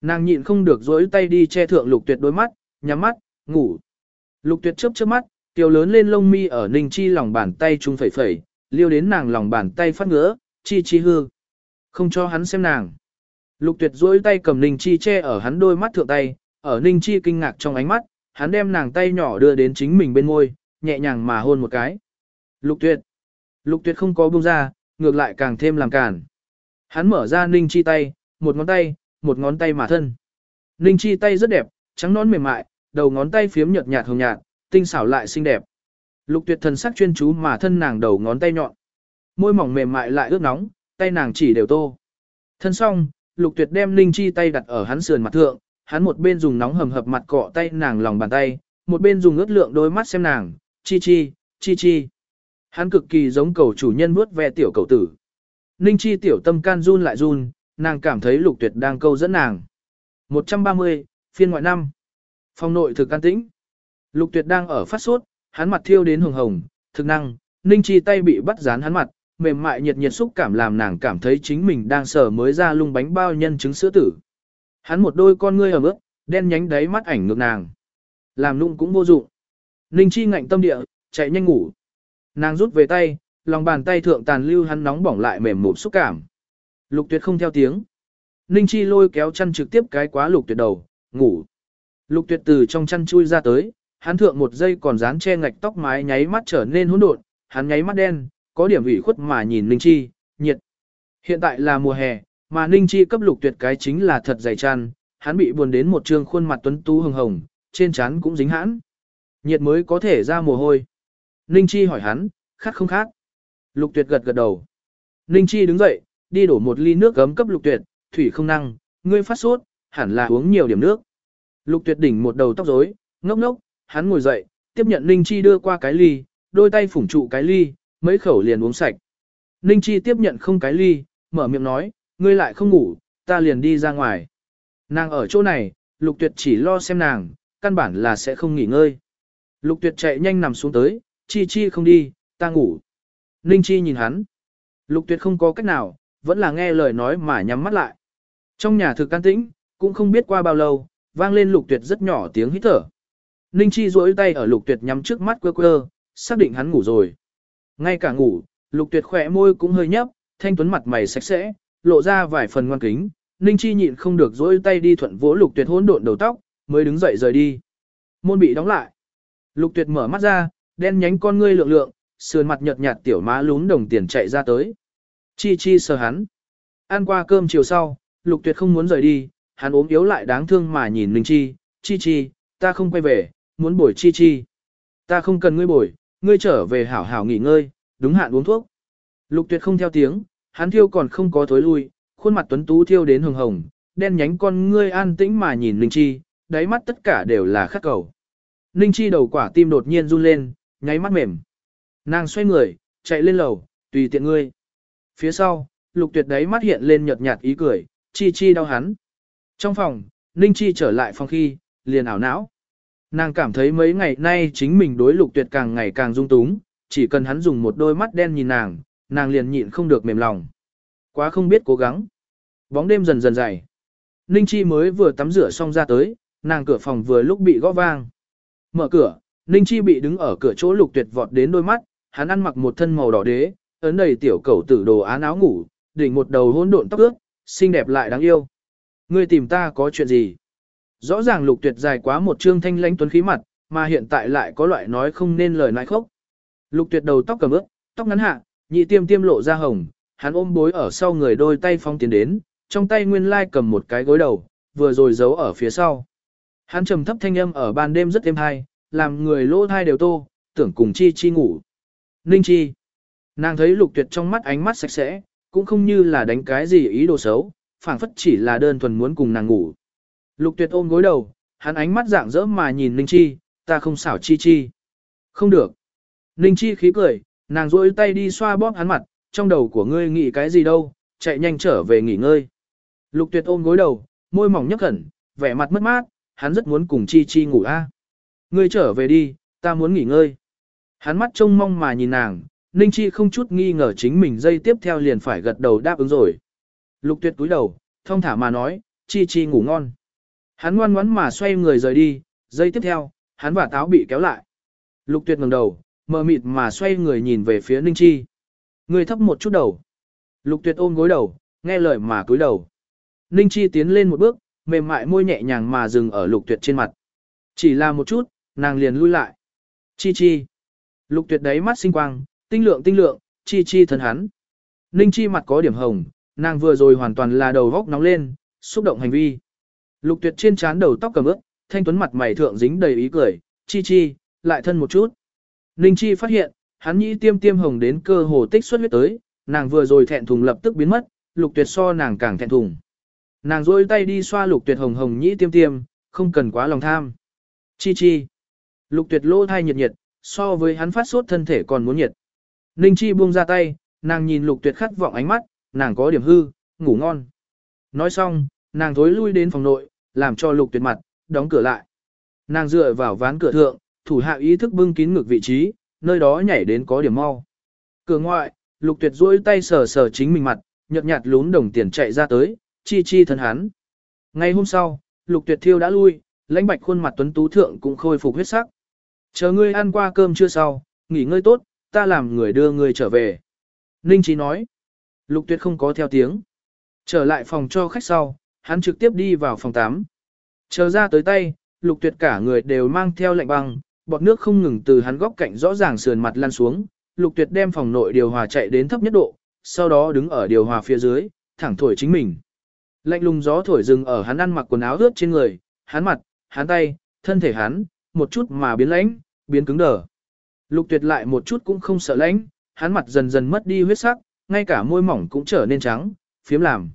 Nàng nhịn không được dối tay đi che thượng lục tuyệt đôi mắt, nhắm mắt, ngủ. Lục tuyệt chớp chớp mắt, tiểu lớn lên lông mi ở Ninh Chi lòng bàn tay trung phẩy phẩy, liêu đến nàng lòng bàn tay phát ngứa, chi chi hư. Không cho hắn xem nàng. Lục tuyệt dối tay cầm Ninh Chi che ở hắn đôi mắt thượng tay, ở Ninh Chi kinh ngạc trong ánh mắt, hắn đem nàng tay nhỏ đưa đến chính mình bên môi, nhẹ nhàng mà hôn một cái. Lục tuyệt. Lục tuyệt không có buông ra, ngược lại càng thêm làm cản. Hắn mở ra Ninh Chi tay, một ngón tay, một ngón tay mà thân. Ninh Chi tay rất đẹp, trắng nón mềm mại, đầu ngón tay phiếm nhợt nhạt hồng nhạt, tinh xảo lại xinh đẹp. Lục tuyệt thần sắc chuyên chú mà thân nàng đầu ngón tay nhọn. Môi mỏng mềm mại lại ướt nóng, tay nàng chỉ đều tô. Thân xong, lục tuyệt đem Ninh Chi tay đặt ở hắn sườn mặt thượng, hắn một bên dùng nóng hầm hập mặt cọ tay nàng lòng bàn tay, một bên dùng ướt lượng đôi mắt xem nàng, chi chi, chi chi. Hắn cực kỳ giống cầu chủ nhân vuốt ve tiểu cầu tử. Ninh chi tiểu tâm can run lại run, nàng cảm thấy lục tuyệt đang câu dẫn nàng. 130, phiên ngoại năm. Phòng nội thực can tĩnh. Lục tuyệt đang ở phát sốt, hắn mặt thiêu đến hồng hồng, thực năng, ninh chi tay bị bắt dán hắn mặt, mềm mại nhiệt nhiệt xúc cảm làm nàng cảm thấy chính mình đang sở mới ra lung bánh bao nhân trứng sữa tử. Hắn một đôi con ngươi ở ướt, đen nhánh đáy mắt ảnh ngược nàng. Làm nung cũng vô dụng. Ninh chi ngạnh tâm địa, chạy nhanh ngủ. Nàng rút về tay, lòng bàn tay thượng tàn lưu hắn nóng bỏng lại mềm mụn xúc cảm. Lục tuyệt không theo tiếng. Ninh chi lôi kéo chăn trực tiếp cái quá lục tuyệt đầu, ngủ. Lục tuyệt từ trong chăn chui ra tới, hắn thượng một giây còn dán che ngạch tóc mái nháy mắt trở nên hỗn độn, hắn nháy mắt đen, có điểm ủy khuất mà nhìn Ninh chi, nhiệt. Hiện tại là mùa hè, mà Ninh chi cấp lục tuyệt cái chính là thật dày chăn, hắn bị buồn đến một trương khuôn mặt tuấn tú hồng hồng, trên trán cũng dính hãn. Nhiệt mới có thể ra mồ hôi. Ninh chi hỏi hắn, khát không khát? Lục tuyệt gật gật đầu. Ninh chi đứng dậy, đi đổ một ly nước gấm cấp lục tuyệt, thủy không năng, ngươi phát sốt, hẳn là uống nhiều điểm nước. Lục tuyệt đỉnh một đầu tóc rối, ngốc ngốc, hắn ngồi dậy, tiếp nhận Ninh Chi đưa qua cái ly, đôi tay phủng trụ cái ly, mấy khẩu liền uống sạch. Ninh Chi tiếp nhận không cái ly, mở miệng nói, ngươi lại không ngủ, ta liền đi ra ngoài. Nàng ở chỗ này, lục tuyệt chỉ lo xem nàng, căn bản là sẽ không nghỉ ngơi. Lục tuyệt chạy nhanh nằm xuống tới, Chi Chi không đi, ta ngủ. Ninh Chi nhìn hắn. Lục tuyệt không có cách nào, vẫn là nghe lời nói mà nhắm mắt lại. Trong nhà thực can tĩnh, cũng không biết qua bao lâu, vang lên lục tuyệt rất nhỏ tiếng hít thở. Ninh Chi duỗi tay ở lục tuyệt nhắm trước mắt quơ quơ, xác định hắn ngủ rồi. Ngay cả ngủ, lục tuyệt khỏe môi cũng hơi nhấp, thanh tuấn mặt mày sạch sẽ, lộ ra vài phần ngoan kính. Ninh Chi nhịn không được duỗi tay đi thuận vỗ lục tuyệt hỗn độn đầu tóc, mới đứng dậy rời đi. Môn bị đóng lại. Lục tuyệt mở mắt ra, đen nhánh con ngươi lượng lượng, sườn mặt nhợt nhạt tiểu má lún đồng tiền chạy ra tới. Chi chi sờ hắn. Ăn qua cơm chiều sau, lục tuyệt không muốn rời đi, hắn ốm yếu lại đáng thương mà nhìn Ninh Chi, Chi Chi, ta không quay về, muốn bồi Chi Chi. Ta không cần ngươi bồi, ngươi trở về hảo hảo nghỉ ngơi, đúng hạn uống thuốc. Lục tuyệt không theo tiếng, hắn thiêu còn không có thối lui, khuôn mặt tuấn tú thiêu đến hồng hồng, đen nhánh con ngươi an tĩnh mà nhìn Ninh Chi, đáy mắt tất cả đều là khắc cầu. Ninh Chi đầu quả tim đột nhiên run lên, nháy mắt mềm. Nàng xoay người, chạy lên lầu, tùy tiện ngươi. Phía sau, lục tuyệt đấy mắt hiện lên nhợt nhạt ý cười, chi chi đau hắn. Trong phòng, Ninh Chi trở lại phòng khi, liền ảo não. Nàng cảm thấy mấy ngày nay chính mình đối lục tuyệt càng ngày càng dung túng, chỉ cần hắn dùng một đôi mắt đen nhìn nàng, nàng liền nhịn không được mềm lòng. Quá không biết cố gắng. Bóng đêm dần dần dày. Ninh Chi mới vừa tắm rửa xong ra tới, nàng cửa phòng vừa lúc bị gõ vang. Mở cửa, Ninh Chi bị đứng ở cửa chỗ lục tuyệt vọt đến đôi mắt, hắn ăn mặc một thân màu đỏ đế, ấn đầy tiểu cầu tử đồ án áo ngủ, đỉnh một đầu hỗn độn tóc ướt, xinh đẹp lại đáng yêu. Ngươi tìm ta có chuyện gì? Rõ ràng lục tuyệt dài quá một trương thanh lãnh tuấn khí mặt, mà hiện tại lại có loại nói không nên lời nói khốc. Lục tuyệt đầu tóc cầm ướt, tóc ngắn hạ, nhị tiêm tiêm lộ ra hồng, hắn ôm bối ở sau người đôi tay phong tiến đến, trong tay nguyên lai cầm một cái gối đầu, vừa rồi giấu ở phía sau. Hắn trầm thấp thanh âm ở ban đêm rất êm hay, làm người lỗ thai đều tô, tưởng cùng chi chi ngủ. Ninh chi. Nàng thấy lục tuyệt trong mắt ánh mắt sạch sẽ, cũng không như là đánh cái gì ý đồ xấu, phảng phất chỉ là đơn thuần muốn cùng nàng ngủ. Lục tuyệt ôm gối đầu, Hắn ánh mắt dạng dỡ mà nhìn Ninh Chi, ta không xảo Chi Chi. Không được. Ninh Chi khí cười, nàng rôi tay đi xoa bóp hắn mặt, trong đầu của ngươi nghĩ cái gì đâu, chạy nhanh trở về nghỉ ngơi. Lục tuyệt ôm gối đầu, môi mỏng nhấp khẩn, vẻ mặt mất mát, hắn rất muốn cùng Chi Chi ngủ a. Ngươi trở về đi, ta muốn nghỉ ngơi. Hắn mắt trông mong mà nhìn nàng, Ninh Chi không chút nghi ngờ chính mình dây tiếp theo liền phải gật đầu đáp ứng rồi. Lục tuyệt túi đầu, thông thả mà nói, Chi Chi ngủ ngon. Hắn ngoan ngoãn mà xoay người rời đi, dây tiếp theo, hắn và táo bị kéo lại. Lục tuyệt ngẩng đầu, mờ mịt mà xoay người nhìn về phía Ninh Chi. Người thấp một chút đầu. Lục tuyệt ôm gối đầu, nghe lời mà cúi đầu. Ninh Chi tiến lên một bước, mềm mại môi nhẹ nhàng mà dừng ở lục tuyệt trên mặt. Chỉ là một chút, nàng liền lui lại. Chi chi. Lục tuyệt đáy mắt sinh quang, tinh lượng tinh lượng, chi chi thân hắn. Ninh chi mặt có điểm hồng, nàng vừa rồi hoàn toàn là đầu góc nóng lên, xúc động hành vi. Lục tuyệt trên trán đầu tóc cầm ướt, thanh tuấn mặt mày thượng dính đầy ý cười, chi chi, lại thân một chút. Ninh chi phát hiện, hắn nhĩ tiêm tiêm hồng đến cơ hồ tích xuất huyết tới, nàng vừa rồi thẹn thùng lập tức biến mất, lục tuyệt so nàng càng thẹn thùng. Nàng rôi tay đi xoa lục tuyệt hồng hồng nhĩ tiêm tiêm, không cần quá lòng tham. Chi chi. Lục tuyệt lô thai nhiệt nhiệt, so với hắn phát sốt thân thể còn muốn nhiệt. Ninh chi buông ra tay, nàng nhìn lục tuyệt khát vọng ánh mắt, nàng có điểm hư, ngủ ngon. Nói xong, nàng thối lui đến phòng nội, làm cho lục tuyệt mặt, đóng cửa lại. Nàng dựa vào ván cửa thượng, thủ hạ ý thức bưng kín ngực vị trí, nơi đó nhảy đến có điểm mau. Cửa ngoại, lục tuyệt duỗi tay sờ sờ chính mình mặt, nhợt nhạt lún đồng tiền chạy ra tới, chi chi thân hắn. Ngày hôm sau, lục tuyệt thiêu đã lui, lãnh bạch khuôn mặt tuấn tú thượng cũng khôi phục huyết sắc. Chờ ngươi ăn qua cơm chưa sau, nghỉ ngơi tốt, ta làm người đưa ngươi trở về. Ninh Chí nói. Lục tuyệt không có theo tiếng. Trở lại phòng cho khách sau, hắn trực tiếp đi vào phòng 8. Chờ ra tới tay, lục tuyệt cả người đều mang theo lạnh băng, bọt nước không ngừng từ hắn góc cạnh rõ ràng sườn mặt lăn xuống. Lục tuyệt đem phòng nội điều hòa chạy đến thấp nhất độ, sau đó đứng ở điều hòa phía dưới, thẳng thổi chính mình. Lạnh lùng gió thổi dừng ở hắn ăn mặc quần áo ướt trên người, hắn mặt, hắn tay, thân thể hắn, một chút mà biến lãnh, biến cứng đờ. Lục tuyệt lại một chút cũng không sợ lãnh, hắn mặt dần dần mất đi huyết sắc, ngay cả môi mỏng cũng trở nên trắng, phiếm làm.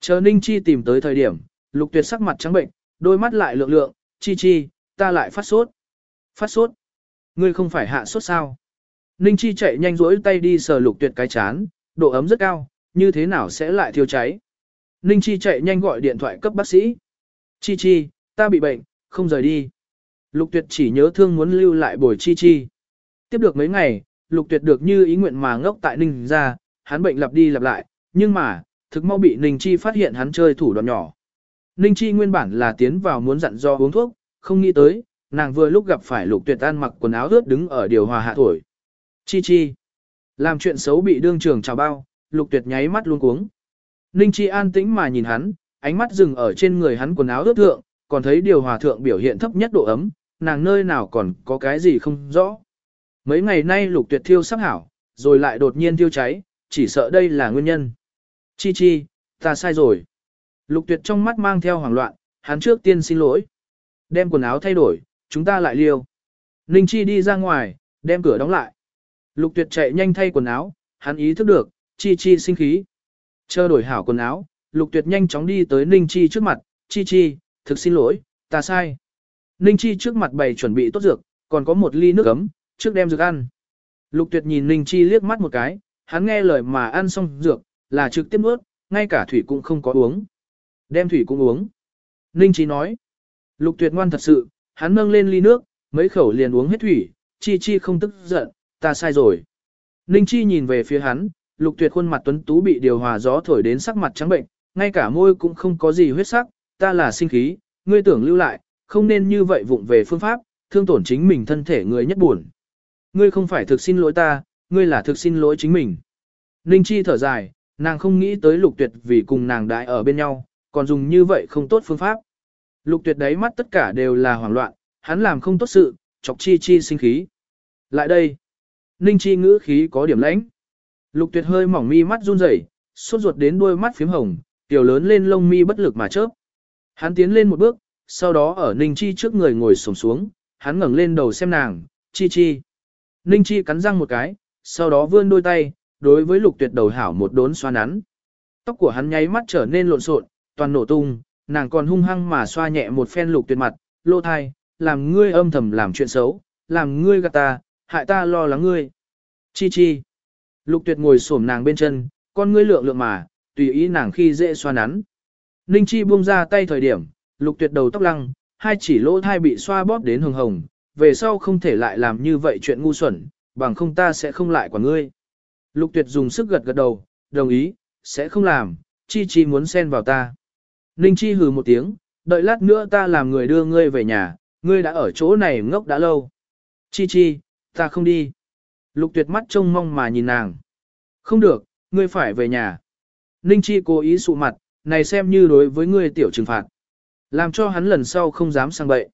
Chờ Ninh Chi tìm tới thời điểm, lục tuyệt sắc mặt trắng bệnh, đôi mắt lại lượng lượng, Chi Chi, ta lại phát sốt. Phát sốt? Ngươi không phải hạ sốt sao? Ninh Chi chạy nhanh rỗi tay đi sờ lục tuyệt cái chán, độ ấm rất cao, như thế nào sẽ lại thiêu cháy? Ninh Chi chạy nhanh gọi điện thoại cấp bác sĩ. Chi Chi, ta bị bệnh, không rời đi. Lục tuyệt chỉ nhớ thương muốn lưu lại bồi Chi Chi. Tiếp được mấy ngày, lục tuyệt được như ý nguyện mà ngốc tại Ninh ra, hắn bệnh lặp đi lặp lại, nhưng mà, thực mau bị Ninh Chi phát hiện hắn chơi thủ đoạn nhỏ. Ninh Chi nguyên bản là tiến vào muốn dặn do uống thuốc, không nghĩ tới, nàng vừa lúc gặp phải lục tuyệt ăn mặc quần áo ướt đứng ở điều hòa hạ thổi. Chi Chi. Làm chuyện xấu bị đương trường chào bao, lục tuyệt nháy mắt luôn cuống. Ninh Chi an tĩnh mà nhìn hắn, ánh mắt dừng ở trên người hắn quần áo ướt thượng, còn thấy điều hòa thượng biểu hiện thấp nhất độ ấm, nàng nơi nào còn có cái gì không rõ. Mấy ngày nay lục tuyệt thiêu sắc hảo, rồi lại đột nhiên thiêu cháy, chỉ sợ đây là nguyên nhân. Chi chi, ta sai rồi. Lục tuyệt trong mắt mang theo hoảng loạn, hắn trước tiên xin lỗi. Đem quần áo thay đổi, chúng ta lại liêu. Ninh chi đi ra ngoài, đem cửa đóng lại. Lục tuyệt chạy nhanh thay quần áo, hắn ý thức được, chi chi sinh khí. Chờ đổi hảo quần áo, lục tuyệt nhanh chóng đi tới Ninh chi trước mặt, chi chi, thực xin lỗi, ta sai. Ninh chi trước mặt bày chuẩn bị tốt dược, còn có một ly nước ấm, trước đem dược ăn. Lục tuyệt nhìn Ninh chi liếc mắt một cái, hắn nghe lời mà ăn xong dược, là trực tiếp nuốt, ngay cả thủy cũng không có uống. Đem thủy cũng uống. Ninh Chi nói. Lục tuyệt ngoan thật sự, hắn nâng lên ly nước, mấy khẩu liền uống hết thủy, Chi Chi không tức giận, ta sai rồi. Ninh Chi nhìn về phía hắn, lục tuyệt khuôn mặt tuấn tú bị điều hòa gió thổi đến sắc mặt trắng bệnh, ngay cả môi cũng không có gì huyết sắc, ta là sinh khí, ngươi tưởng lưu lại, không nên như vậy vụng về phương pháp, thương tổn chính mình thân thể người nhất buồn. Ngươi không phải thực xin lỗi ta, ngươi là thực xin lỗi chính mình. Ninh Chi thở dài, nàng không nghĩ tới lục tuyệt vì cùng nàng đại ở bên nhau, còn dùng như vậy không tốt phương pháp. Lục tuyệt đáy mắt tất cả đều là hoảng loạn, hắn làm không tốt sự, chọc chi chi sinh khí. Lại đây, Ninh Chi ngữ khí có điểm lãnh. Lục tuyệt hơi mỏng mi mắt run rẩy, sốt ruột đến đôi mắt phím hồng, tiểu lớn lên lông mi bất lực mà chớp. Hắn tiến lên một bước, sau đó ở Ninh Chi trước người ngồi xổm xuống, hắn ngẩng lên đầu xem nàng, Chi Chi. Ninh Chi cắn răng một cái, sau đó vươn đôi tay, đối với lục tuyệt đầu hảo một đốn xoa nắn. Tóc của hắn nháy mắt trở nên lộn xộn, toàn nổ tung, nàng còn hung hăng mà xoa nhẹ một phen lục tuyệt mặt, lô thai, làm ngươi âm thầm làm chuyện xấu, làm ngươi gạt ta, hại ta lo lắng ngươi. Chi chi. Lục tuyệt ngồi xổm nàng bên chân, con ngươi lượng lượng mà, tùy ý nàng khi dễ xoa nắn. Ninh chi buông ra tay thời điểm, lục tuyệt đầu tóc lăng, hai chỉ lỗ thai bị xoa bóp đến hồng hồng, về sau không thể lại làm như vậy chuyện ngu xuẩn, bằng không ta sẽ không lại quả ngươi. Lục tuyệt dùng sức gật gật đầu, đồng ý, sẽ không làm, chi chi muốn xen vào ta. Ninh chi hừ một tiếng, đợi lát nữa ta làm người đưa ngươi về nhà, ngươi đã ở chỗ này ngốc đã lâu. Chi chi, ta không đi. Lục tuyệt mắt trông mong mà nhìn nàng. Không được, ngươi phải về nhà. Ninh chi cố ý sụ mặt, này xem như đối với ngươi tiểu trừng phạt. Làm cho hắn lần sau không dám sang bậy.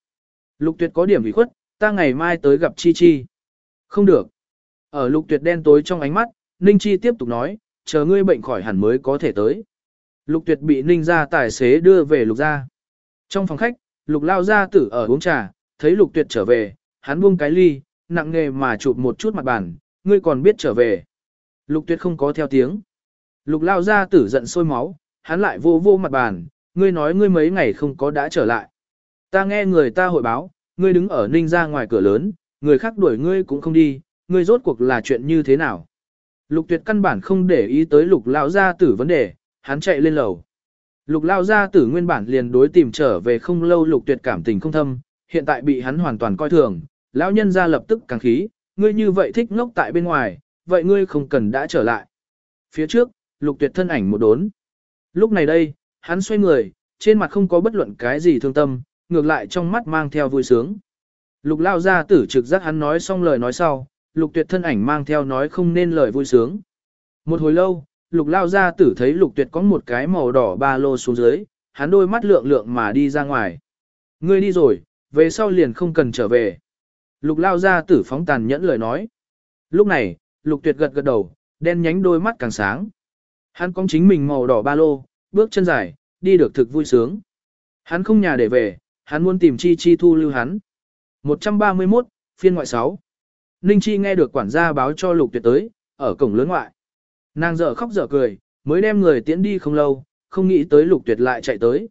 Lục tuyệt có điểm ủy khuất, ta ngày mai tới gặp chi chi. Không được. Ở lục tuyệt đen tối trong ánh mắt, Ninh chi tiếp tục nói, chờ ngươi bệnh khỏi hẳn mới có thể tới. Lục tuyệt bị Ninh ra tài xế đưa về lục ra. Trong phòng khách, lục lao ra tử ở uống trà, thấy lục tuyệt trở về, hắn buông cái ly, nặng nghề mà chụp một chút mặt bàn, ngươi còn biết trở về. Lục tuyệt không có theo tiếng. Lục lao ra tử giận sôi máu, hắn lại vô vô mặt bàn, ngươi nói ngươi mấy ngày không có đã trở lại. Ta nghe người ta hội báo, ngươi đứng ở ninh ra ngoài cửa lớn, người khác đuổi ngươi cũng không đi, ngươi rốt cuộc là chuyện như thế nào. Lục tuyệt căn bản không để ý tới lục lao gia tử vấn đề, hắn chạy lên lầu. Lục lao gia tử nguyên bản liền đối tìm trở về không lâu lục tuyệt cảm tình không thâm, hiện tại bị hắn hoàn toàn coi thường, lão nhân ra lập tức càng khí, ngươi như vậy thích ngốc tại bên ngoài, vậy ngươi không cần đã trở lại. Phía trước, lục tuyệt thân ảnh một đốn. Lúc này đây, hắn xoay người, trên mặt không có bất luận cái gì thương tâm, ngược lại trong mắt mang theo vui sướng. Lục lao gia tử trực giác hắn nói xong lời nói sau, lục tuyệt thân ảnh mang theo nói không nên lời vui sướng. Một hồi lâu, lục lao gia tử thấy lục tuyệt có một cái màu đỏ ba lô xuống dưới, hắn đôi mắt lượng lượng mà đi ra ngoài. Ngươi đi rồi, về sau liền không cần trở về. Lục lao gia tử phóng tàn nhẫn lời nói. Lúc này, lục tuyệt gật gật đầu, đen nhánh đôi mắt càng sáng. Hắn có chính mình màu đỏ ba lô, bước chân dài, đi được thực vui sướng. Hắn không nhà để về, hắn muốn tìm chi chi thu lưu hắn. 131, phiên ngoại 6. Ninh Chi nghe được quản gia báo cho lục tuyệt tới, ở cổng lớn ngoại. Nàng dở khóc dở cười, mới đem người tiễn đi không lâu, không nghĩ tới lục tuyệt lại chạy tới.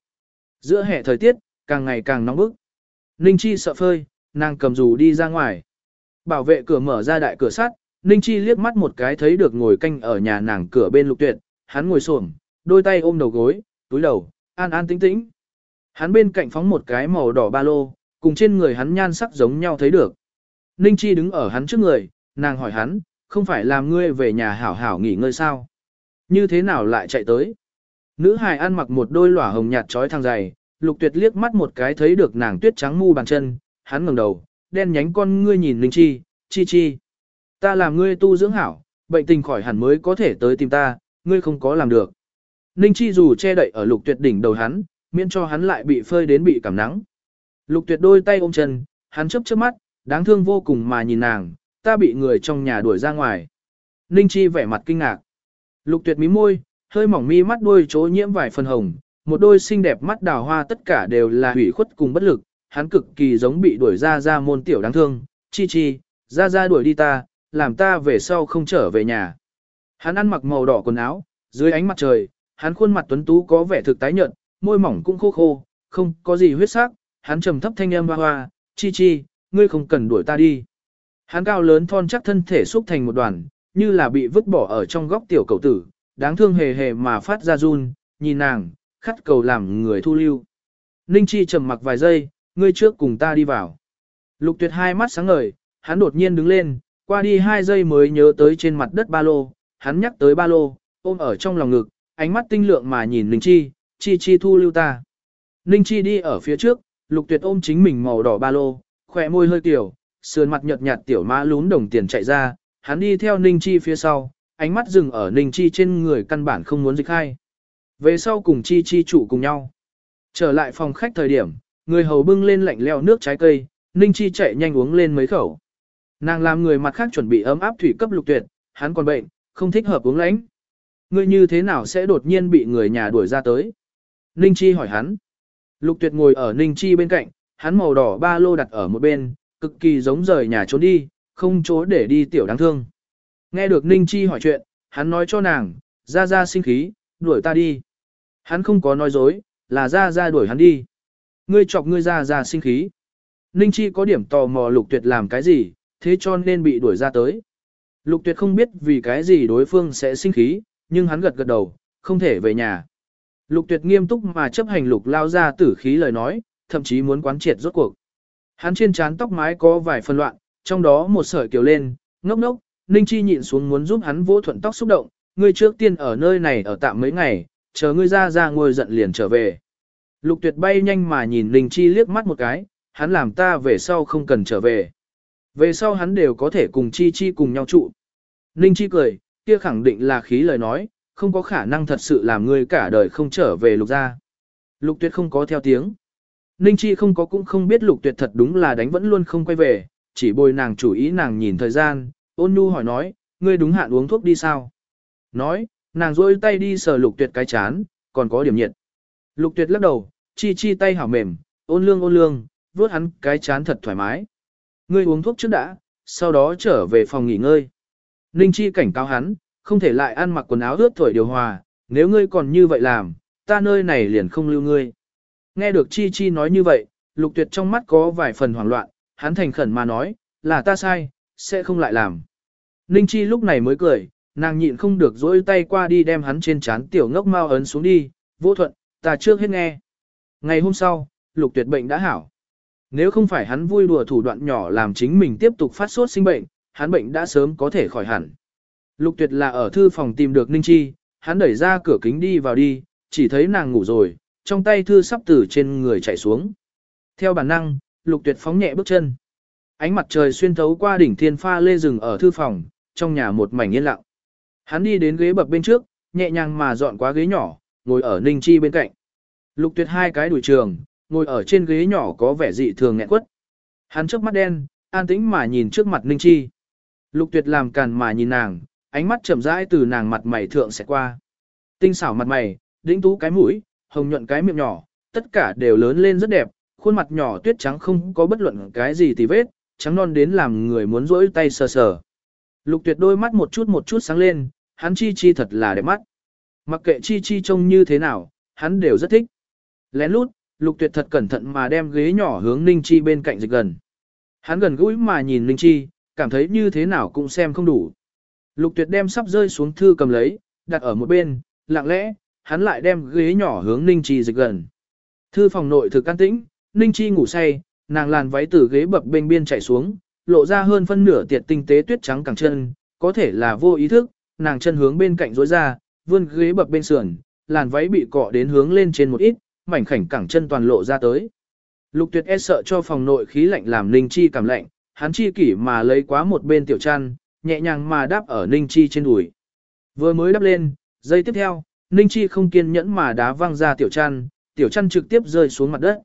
Giữa hè thời tiết, càng ngày càng nóng bức. Ninh Chi sợ phơi, nàng cầm dù đi ra ngoài. Bảo vệ cửa mở ra đại cửa sắt, Ninh Chi liếc mắt một cái thấy được ngồi canh ở nhà nàng cửa bên lục tuyệt, hắn ngồi xổm, đôi tay ôm đầu gối, túi đầu, an an tĩnh tĩnh. Hắn bên cạnh phóng một cái màu đỏ ba lô, cùng trên người hắn nhan sắc giống nhau thấy được. Ninh Chi đứng ở hắn trước người, nàng hỏi hắn, không phải làm ngươi về nhà hảo hảo nghỉ ngơi sao? Như thế nào lại chạy tới? Nữ hài ăn mặc một đôi lỏa hồng nhạt trói thang dày, lục tuyệt liếc mắt một cái thấy được nàng tuyết trắng mu bàn chân, hắn ngẩng đầu, đen nhánh con ngươi nhìn Ninh Chi, chi chi. Ta làm ngươi tu dưỡng hảo, bệnh tình khỏi hẳn mới có thể tới tìm ta, ngươi không có làm được. Ninh Chi dù che đậy ở lục tuyệt đỉnh đầu hắn, miễn cho hắn lại bị phơi đến bị cảm nắng. Lục tuyệt đôi tay ôm chân, hắn chớp chớp mắt, đáng thương vô cùng mà nhìn nàng, ta bị người trong nhà đuổi ra ngoài. Ninh Chi vẻ mặt kinh ngạc. Lục tuyệt mí môi, hơi mỏng mi mắt đôi chỗ nhiễm vài phần hồng, một đôi xinh đẹp mắt đào hoa tất cả đều là hủy khuất cùng bất lực, hắn cực kỳ giống bị đuổi ra ra môn tiểu đáng thương, chi chi, ra ra đuổi đi ta, làm ta về sau không trở về nhà. Hắn ăn mặc màu đỏ quần áo, dưới ánh mặt trời, hắn khuôn mặt tuấn tú có vẻ thực tái nhợt, môi mỏng cũng khô khô, không có gì huyết sắc, hắn trầm thấp thanh âm hoa hoa, chi chi, ngươi không cần đuổi ta đi. Hắn cao lớn thon chắc thân thể xúc thành một đoàn, như là bị vứt bỏ ở trong góc tiểu cầu tử, đáng thương hề hề mà phát ra run, nhìn nàng, khát cầu làm người thu lưu. Ninh Chi trầm mặc vài giây, ngươi trước cùng ta đi vào. Lục tuyệt hai mắt sáng ngời, hắn đột nhiên đứng lên, qua đi hai giây mới nhớ tới trên mặt đất ba lô, hắn nhắc tới ba lô, ôm ở trong lòng ngực, ánh mắt tinh lượng mà nhìn Ninh Chi, Chi Chi thu lưu ta. Ninh Chi đi ở phía trước, lục tuyệt ôm chính mình màu đỏ ba lô, khỏe môi hơi tiểu, sườn mặt nhợt nhạt tiểu ma lún đồng tiền chạy ra, hắn đi theo Ninh Chi phía sau, ánh mắt dừng ở Ninh Chi trên người căn bản không muốn dịch hai. Về sau cùng Chi Chi trụ cùng nhau. Trở lại phòng khách thời điểm, người hầu bưng lên lạnh leo nước trái cây, Ninh Chi chạy nhanh uống lên mấy khẩu. Nàng làm người mặt khác chuẩn bị ấm áp thủy cấp lục tuyệt, hắn còn bệnh, không thích hợp uống lãnh. Ngươi như thế nào sẽ đột nhiên bị người nhà đuổi ra tới? Ninh Chi hỏi hắn. Lục tuyệt ngồi ở Ninh Chi bên cạnh, hắn màu đỏ ba lô đặt ở một bên, cực kỳ giống rời nhà trốn đi, không chỗ để đi tiểu đáng thương. Nghe được Ninh Chi hỏi chuyện, hắn nói cho nàng, ra ra sinh khí, đuổi ta đi. Hắn không có nói dối, là ra ra đuổi hắn đi. ngươi chọc ngươi ra ra sinh khí. Ninh Chi có điểm tò mò lục tuyệt làm cái gì, thế cho nên bị đuổi ra tới. Lục tuyệt không biết vì cái gì đối phương sẽ sinh khí, nhưng hắn gật gật đầu, không thể về nhà. Lục tuyệt nghiêm túc mà chấp hành lục lao ra tử khí lời nói, thậm chí muốn quán triệt rốt cuộc. Hắn trên trán tóc mái có vài phân loạn, trong đó một sợi kiều lên, ngốc ngốc, Ninh Chi nhịn xuống muốn giúp hắn vỗ thuận tóc xúc động, ngươi trước tiên ở nơi này ở tạm mấy ngày, chờ ngươi ra ra ngồi giận liền trở về. Lục tuyệt bay nhanh mà nhìn Ninh Chi liếc mắt một cái, hắn làm ta về sau không cần trở về. Về sau hắn đều có thể cùng Chi Chi cùng nhau trụ. Ninh Chi cười, kia khẳng định là khí lời nói, không có khả năng thật sự làm ngươi cả đời không trở về lục gia. Lục tuyệt không có theo tiếng. Ninh Chi không có cũng không biết lục tuyệt thật đúng là đánh vẫn luôn không quay về, chỉ bồi nàng chủ ý nàng nhìn thời gian, ôn nhu hỏi nói, ngươi đúng hạn uống thuốc đi sao? Nói, nàng rôi tay đi sờ lục tuyệt cái chán, còn có điểm nhiệt. Lục tuyệt lắc đầu, chi chi tay hảo mềm, ôn lương ôn lương, vuốt hắn cái chán thật thoải mái. Ngươi uống thuốc trước đã, sau đó trở về phòng nghỉ ngơi. Ninh chi cảnh cáo hắn, không thể lại ăn mặc quần áo ướt thổi điều hòa, nếu ngươi còn như vậy làm, ta nơi này liền không lưu ngươi. Nghe được chi chi nói như vậy, lục tuyệt trong mắt có vài phần hoảng loạn, hắn thành khẩn mà nói, là ta sai, sẽ không lại làm. Ninh chi lúc này mới cười, nàng nhịn không được dỗi tay qua đi đem hắn trên chán tiểu ngốc mau ấn xuống đi, vô thuận, ta trước hết nghe. Ngày hôm sau, lục tuyệt bệnh đã hảo. Nếu không phải hắn vui đùa thủ đoạn nhỏ làm chính mình tiếp tục phát sốt sinh bệnh, hắn bệnh đã sớm có thể khỏi hẳn. Lục tuyệt là ở thư phòng tìm được Ninh Chi, hắn đẩy ra cửa kính đi vào đi, chỉ thấy nàng ngủ rồi, trong tay thư sắp từ trên người chạy xuống. Theo bản năng, lục tuyệt phóng nhẹ bước chân. Ánh mặt trời xuyên thấu qua đỉnh thiên pha lê rừng ở thư phòng, trong nhà một mảnh yên lặng. Hắn đi đến ghế bập bên trước, nhẹ nhàng mà dọn qua ghế nhỏ, ngồi ở Ninh Chi bên cạnh. Lục tuyệt hai cái đuổi trường, ngồi ở trên ghế nhỏ có vẻ dị thường nghẹn quất. Hắn trước mắt đen, an tĩnh mà nhìn trước mặt Ninh Chi. Lục tuyệt làm càn mà nhìn nàng, ánh mắt chậm rãi từ nàng mặt mày thượng sẽ qua. Tinh xảo mặt mày, đĩnh tú cái mũi, hồng nhuận cái miệng nhỏ, tất cả đều lớn lên rất đẹp, khuôn mặt nhỏ tuyết trắng không có bất luận cái gì tì vết, trắng non đến làm người muốn rỗi tay sờ sờ. Lục tuyệt đôi mắt một chút một chút sáng lên, hắn chi chi thật là đẹp mắt. Mặc kệ chi chi trông như thế nào, hắn đều rất thích. Lén lút, lục tuyệt thật cẩn thận mà đem ghế nhỏ hướng Ninh Chi bên cạnh dịch gần. Hắn gần gũi mà nhìn Ninh Chi, cảm thấy như thế nào cũng xem không đủ. Lục tuyệt đem sắp rơi xuống thư cầm lấy, đặt ở một bên, lặng lẽ, hắn lại đem ghế nhỏ hướng Ninh Chi dịch gần. Thư phòng nội thực an tĩnh, Ninh Chi ngủ say, nàng làn váy từ ghế bập bên biên chạy xuống, lộ ra hơn phân nửa tiệt tinh tế tuyết trắng cẳng chân, có thể là vô ý thức, nàng chân hướng bên cạnh rối ra, vươn ghế bập bên sườn, làn váy bị cọ đến hướng lên trên một ít, mảnh khảnh cẳng chân toàn lộ ra tới. Lục Tuyệt e sợ cho phòng nội khí lạnh làm Ninh Chi cảm lạnh, hắn chi kỷ mà lấy quá một bên tiểu chăn, nhẹ nhàng mà đáp ở Ninh Chi trên đùi. Vừa mới đáp lên, giây tiếp theo, Ninh Chi không kiên nhẫn mà đá văng ra tiểu chăn, tiểu chăn trực tiếp rơi xuống mặt đất.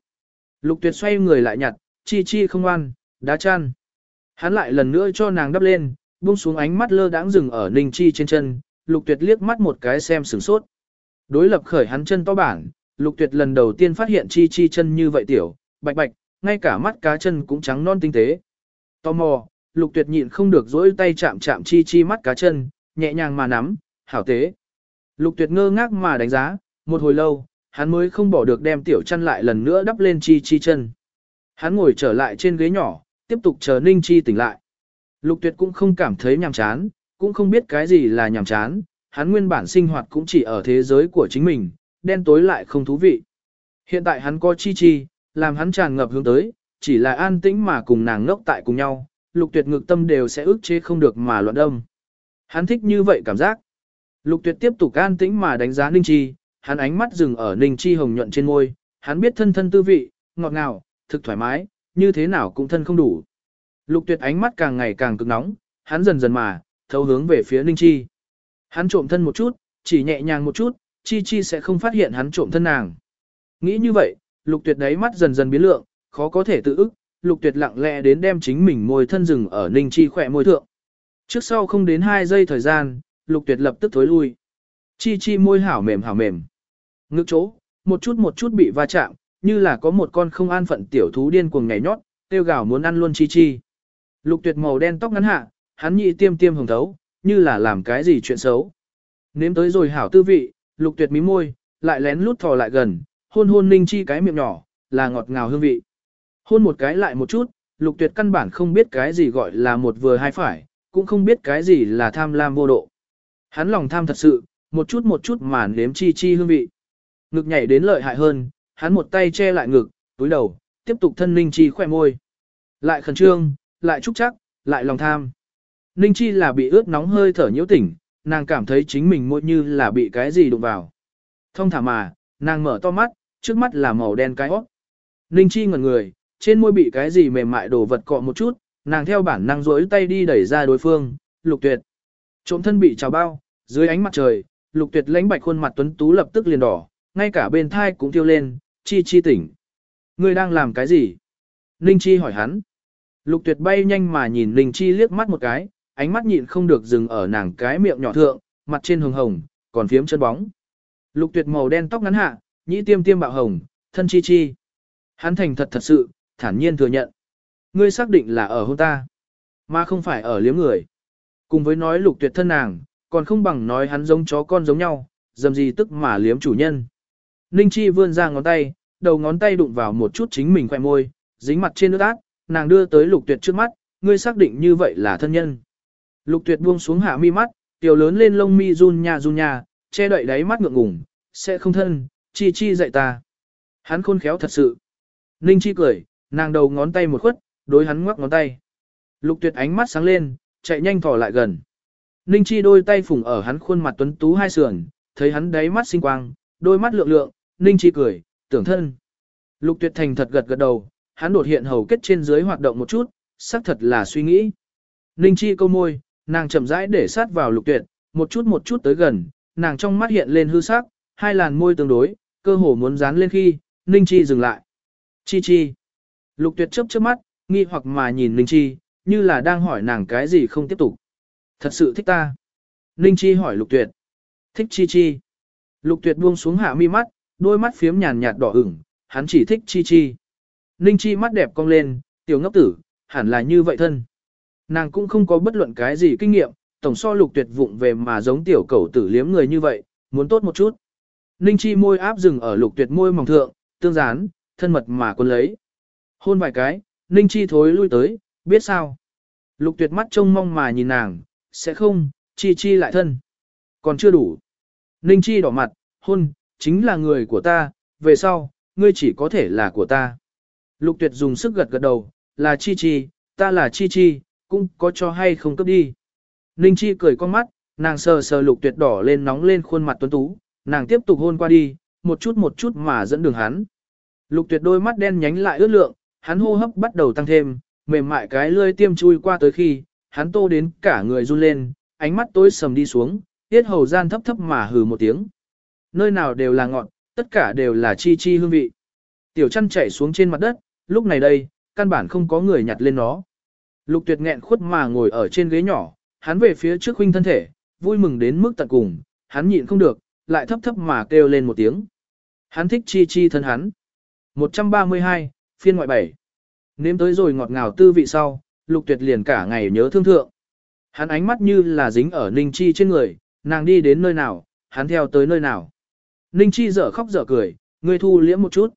Lục Tuyệt xoay người lại nhặt, Chi Chi không ăn, đá chăn. Hắn lại lần nữa cho nàng đắp lên, buông xuống ánh mắt lơ đãng dừng ở Ninh Chi trên chân, Lục Tuyệt liếc mắt một cái xem sửng sốt. Đối lập khởi hắn chân to bản, Lục Tuyệt lần đầu tiên phát hiện Chi Chi chân như vậy tiểu, bạch bạch, ngay cả mắt cá chân cũng trắng non tinh tế. Tò mò, Lục Tuyệt nhịn không được dỗi tay chạm chạm Chi Chi mắt cá chân, nhẹ nhàng mà nắm, hảo tế. Lục Tuyệt ngơ ngác mà đánh giá, một hồi lâu, hắn mới không bỏ được đem tiểu chân lại lần nữa đắp lên Chi Chi chân. Hắn ngồi trở lại trên ghế nhỏ, tiếp tục chờ Ninh Chi tỉnh lại. Lục tuyệt cũng không cảm thấy nhàm chán, cũng không biết cái gì là nhàm chán, hắn nguyên bản sinh hoạt cũng chỉ ở thế giới của chính mình, đen tối lại không thú vị. Hiện tại hắn có chi chi, làm hắn tràn ngập hướng tới, chỉ là an tĩnh mà cùng nàng ngốc tại cùng nhau, lục tuyệt ngực tâm đều sẽ ức chế không được mà loạn đông. Hắn thích như vậy cảm giác. Lục tuyệt tiếp tục an tĩnh mà đánh giá Ninh Chi, hắn ánh mắt dừng ở Ninh Chi hồng nhuận trên môi, hắn biết thân thân tư vị, ngọt ngào, thực thoải mái, như thế nào cũng thân không đủ. Lục tuyệt ánh mắt càng ngày càng cực nóng, hắn dần dần mà, thấu hướng về phía Ninh Chi. Hắn trộm thân một chút, chỉ nhẹ nhàng một chút, Chi Chi sẽ không phát hiện hắn trộm thân nàng. Nghĩ như vậy, lục tuyệt đáy mắt dần dần biến lượng, khó có thể tự ức, lục tuyệt lặng lẽ đến đem chính mình môi thân rừng ở Ninh Chi khỏe môi thượng. Trước sau không đến 2 giây thời gian, lục tuyệt lập tức thối lui. Chi Chi môi hảo mềm hảo mềm. Ngực chỗ, một chút một chút bị va chạm, như là có một con không an phận tiểu thú điên cuồng nhảy nhót, tiêu gào muốn ăn luôn chi chi. Lục tuyệt màu đen tóc ngắn hạ, hắn nhị tiêm tiêm hồng thấu, như là làm cái gì chuyện xấu. Nếm tới rồi hảo tư vị, lục tuyệt mí môi, lại lén lút thò lại gần, hôn hôn ninh chi cái miệng nhỏ, là ngọt ngào hương vị. Hôn một cái lại một chút, lục tuyệt căn bản không biết cái gì gọi là một vừa hai phải, cũng không biết cái gì là tham lam vô độ. Hắn lòng tham thật sự, một chút một chút mà nếm chi chi hương vị. Ngực nhảy đến lợi hại hơn, hắn một tay che lại ngực, túi đầu, tiếp tục thân Ninh Chi khỏe môi. Lại khẩn trương, lại trúc chắc, lại lòng tham. Ninh Chi là bị ướt nóng hơi thở nhiễu tỉnh, nàng cảm thấy chính mình môi như là bị cái gì đụng vào. Thông thả mà, nàng mở to mắt, trước mắt là màu đen cái óc. Ninh Chi ngẩn người, trên môi bị cái gì mềm mại đổ vật cọ một chút, nàng theo bản năng rỗi tay đi đẩy ra đối phương, lục tuyệt. Trộm thân bị trào bao, dưới ánh mặt trời, lục tuyệt lãnh bạch khuôn mặt tuấn tú lập tức liền đỏ, ngay cả bên thai cũng tiêu lên, chi chi tỉnh. Ngươi đang làm cái gì? Ninh Chi hỏi hắn. Lục tuyệt bay nhanh mà nhìn Ninh Chi liếc mắt một cái, ánh mắt nhịn không được dừng ở nàng cái miệng nhỏ thượng, mặt trên hồng hồng, còn phiếm chân bóng. Lục tuyệt màu đen tóc ngắn hạ, nhĩ tiêm tiêm bạo hồng, thân chi chi. Hắn thành thật thật sự, thản nhiên thừa nhận. Ngươi xác định là ở hôn ta, mà không phải ở liếm người. Cùng với nói lục tuyệt thân nàng, còn không bằng nói hắn giống chó con giống nhau, dầm gì tức mà liếm chủ nhân. Ninh Chi vươn ra ngón tay, đầu ngón tay đụng vào một chút chính mình khỏe môi, dính mặt trên nước ác, nàng đưa tới lục tuyệt trước mắt, ngươi xác định như vậy là thân nhân. Lục tuyệt buông xuống hạ mi mắt, tiểu lớn lên lông mi run nha run nha, che đậy đáy mắt ngượng ngùng, sẽ không thân, chi chi dạy ta. Hắn khôn khéo thật sự. Ninh chi cười, nàng đầu ngón tay một khuất, đối hắn ngoắc ngón tay. Lục tuyệt ánh mắt sáng lên, chạy nhanh thỏ lại gần. Ninh chi đôi tay phủng ở hắn khuôn mặt tuấn tú hai sườn, thấy hắn đáy mắt sinh quang, đôi mắt lượng lượng, Ninh chi cười, tưởng thân. Lục tuyệt thành thật gật gật đầu, hắn đột hiện hầu kết trên dưới hoạt động một chút, xác thật là suy nghĩ. Ninh chi câu môi, nàng chậm rãi để sát vào lục tuyệt, một chút một chút tới gần, nàng trong mắt hiện lên hư sắc, hai làn môi tương đối, cơ hồ muốn dán lên khi, Ninh chi dừng lại. Chi chi. Lục tuyệt chớp chớp mắt, nghi hoặc mà nhìn Ninh chi, như là đang hỏi nàng cái gì không tiếp tục. Thật sự thích ta. Ninh chi hỏi lục tuyệt. Thích chi chi. Lục tuyệt buông xuống hạ mi mắt, đôi mắt phiếm nhàn nhạt đỏ ửng, hắn chỉ thích chi chi. Ninh chi mắt đẹp cong lên, tiểu ngốc tử, hẳn là như vậy thân. Nàng cũng không có bất luận cái gì kinh nghiệm, tổng so lục tuyệt vụng về mà giống tiểu cầu tử liếm người như vậy, muốn tốt một chút. Ninh chi môi áp dừng ở lục tuyệt môi mỏng thượng, tương gián, thân mật mà quân lấy. Hôn vài cái, Ninh chi thối lui tới, biết sao. Lục tuyệt mắt trông mong mà nhìn nàng, sẽ không, chi chi lại thân. Còn chưa đủ. Ninh chi đỏ mặt, hôn, chính là người của ta, về sau, ngươi chỉ có thể là của ta. Lục tuyệt dùng sức gật gật đầu, là chi chi, ta là chi chi, cũng có cho hay không cấp đi. Ninh chi cười con mắt, nàng sờ sờ lục tuyệt đỏ lên nóng lên khuôn mặt tuấn tú, nàng tiếp tục hôn qua đi, một chút một chút mà dẫn đường hắn. Lục tuyệt đôi mắt đen nhánh lại ướt lượng, hắn hô hấp bắt đầu tăng thêm, mềm mại cái lưỡi tiêm chui qua tới khi, hắn tô đến cả người run lên, ánh mắt tối sầm đi xuống, tiết hầu gian thấp thấp mà hừ một tiếng. Nơi nào đều là ngọn, tất cả đều là chi chi hương vị. Tiểu chăn chạy xuống trên mặt đất, lúc này đây, căn bản không có người nhặt lên nó. Lục tuyệt nghẹn khuất mà ngồi ở trên ghế nhỏ, hắn về phía trước huynh thân thể, vui mừng đến mức tận cùng, hắn nhịn không được, lại thấp thấp mà kêu lên một tiếng. Hắn thích chi chi thân hắn. 132, phiên ngoại bảy. Nếm tới rồi ngọt ngào tư vị sau, lục tuyệt liền cả ngày nhớ thương thượng. Hắn ánh mắt như là dính ở Ninh Chi trên người, nàng đi đến nơi nào, hắn theo tới nơi nào. Ninh Chi dở khóc dở cười, ngươi thu liễm một chút.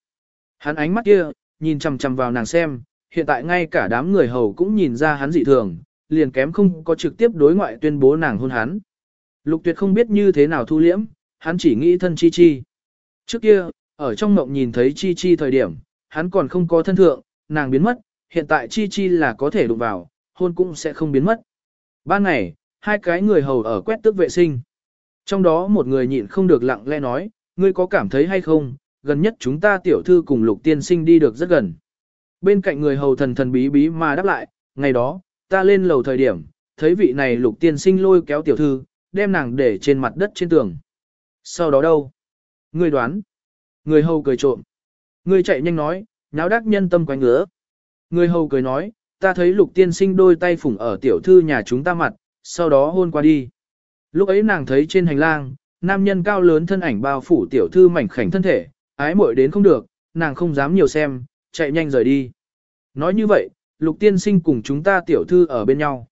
Hắn ánh mắt kia, nhìn chằm chằm vào nàng xem, hiện tại ngay cả đám người hầu cũng nhìn ra hắn dị thường, liền kém không có trực tiếp đối ngoại tuyên bố nàng hôn hắn. Lục tuyệt không biết như thế nào thu liễm, hắn chỉ nghĩ thân chi chi. Trước kia, ở trong mộng nhìn thấy chi chi thời điểm, hắn còn không có thân thượng, nàng biến mất, hiện tại chi chi là có thể đụng vào, hôn cũng sẽ không biến mất. Ban ngày, hai cái người hầu ở quét tước vệ sinh. Trong đó một người nhịn không được lặng lẽ nói, ngươi có cảm thấy hay không, gần nhất chúng ta tiểu thư cùng lục tiên sinh đi được rất gần. Bên cạnh người hầu thần thần bí bí mà đáp lại, ngày đó, ta lên lầu thời điểm, thấy vị này lục tiên sinh lôi kéo tiểu thư, đem nàng để trên mặt đất trên tường. Sau đó đâu? Người đoán. Người hầu cười trộm. Người chạy nhanh nói, nháo đắc nhân tâm quanh ngứa. Người hầu cười nói, ta thấy lục tiên sinh đôi tay phủng ở tiểu thư nhà chúng ta mặt, sau đó hôn qua đi. Lúc ấy nàng thấy trên hành lang, nam nhân cao lớn thân ảnh bao phủ tiểu thư mảnh khảnh thân thể, ái muội đến không được, nàng không dám nhiều xem, chạy nhanh rời đi. Nói như vậy, lục tiên sinh cùng chúng ta tiểu thư ở bên nhau.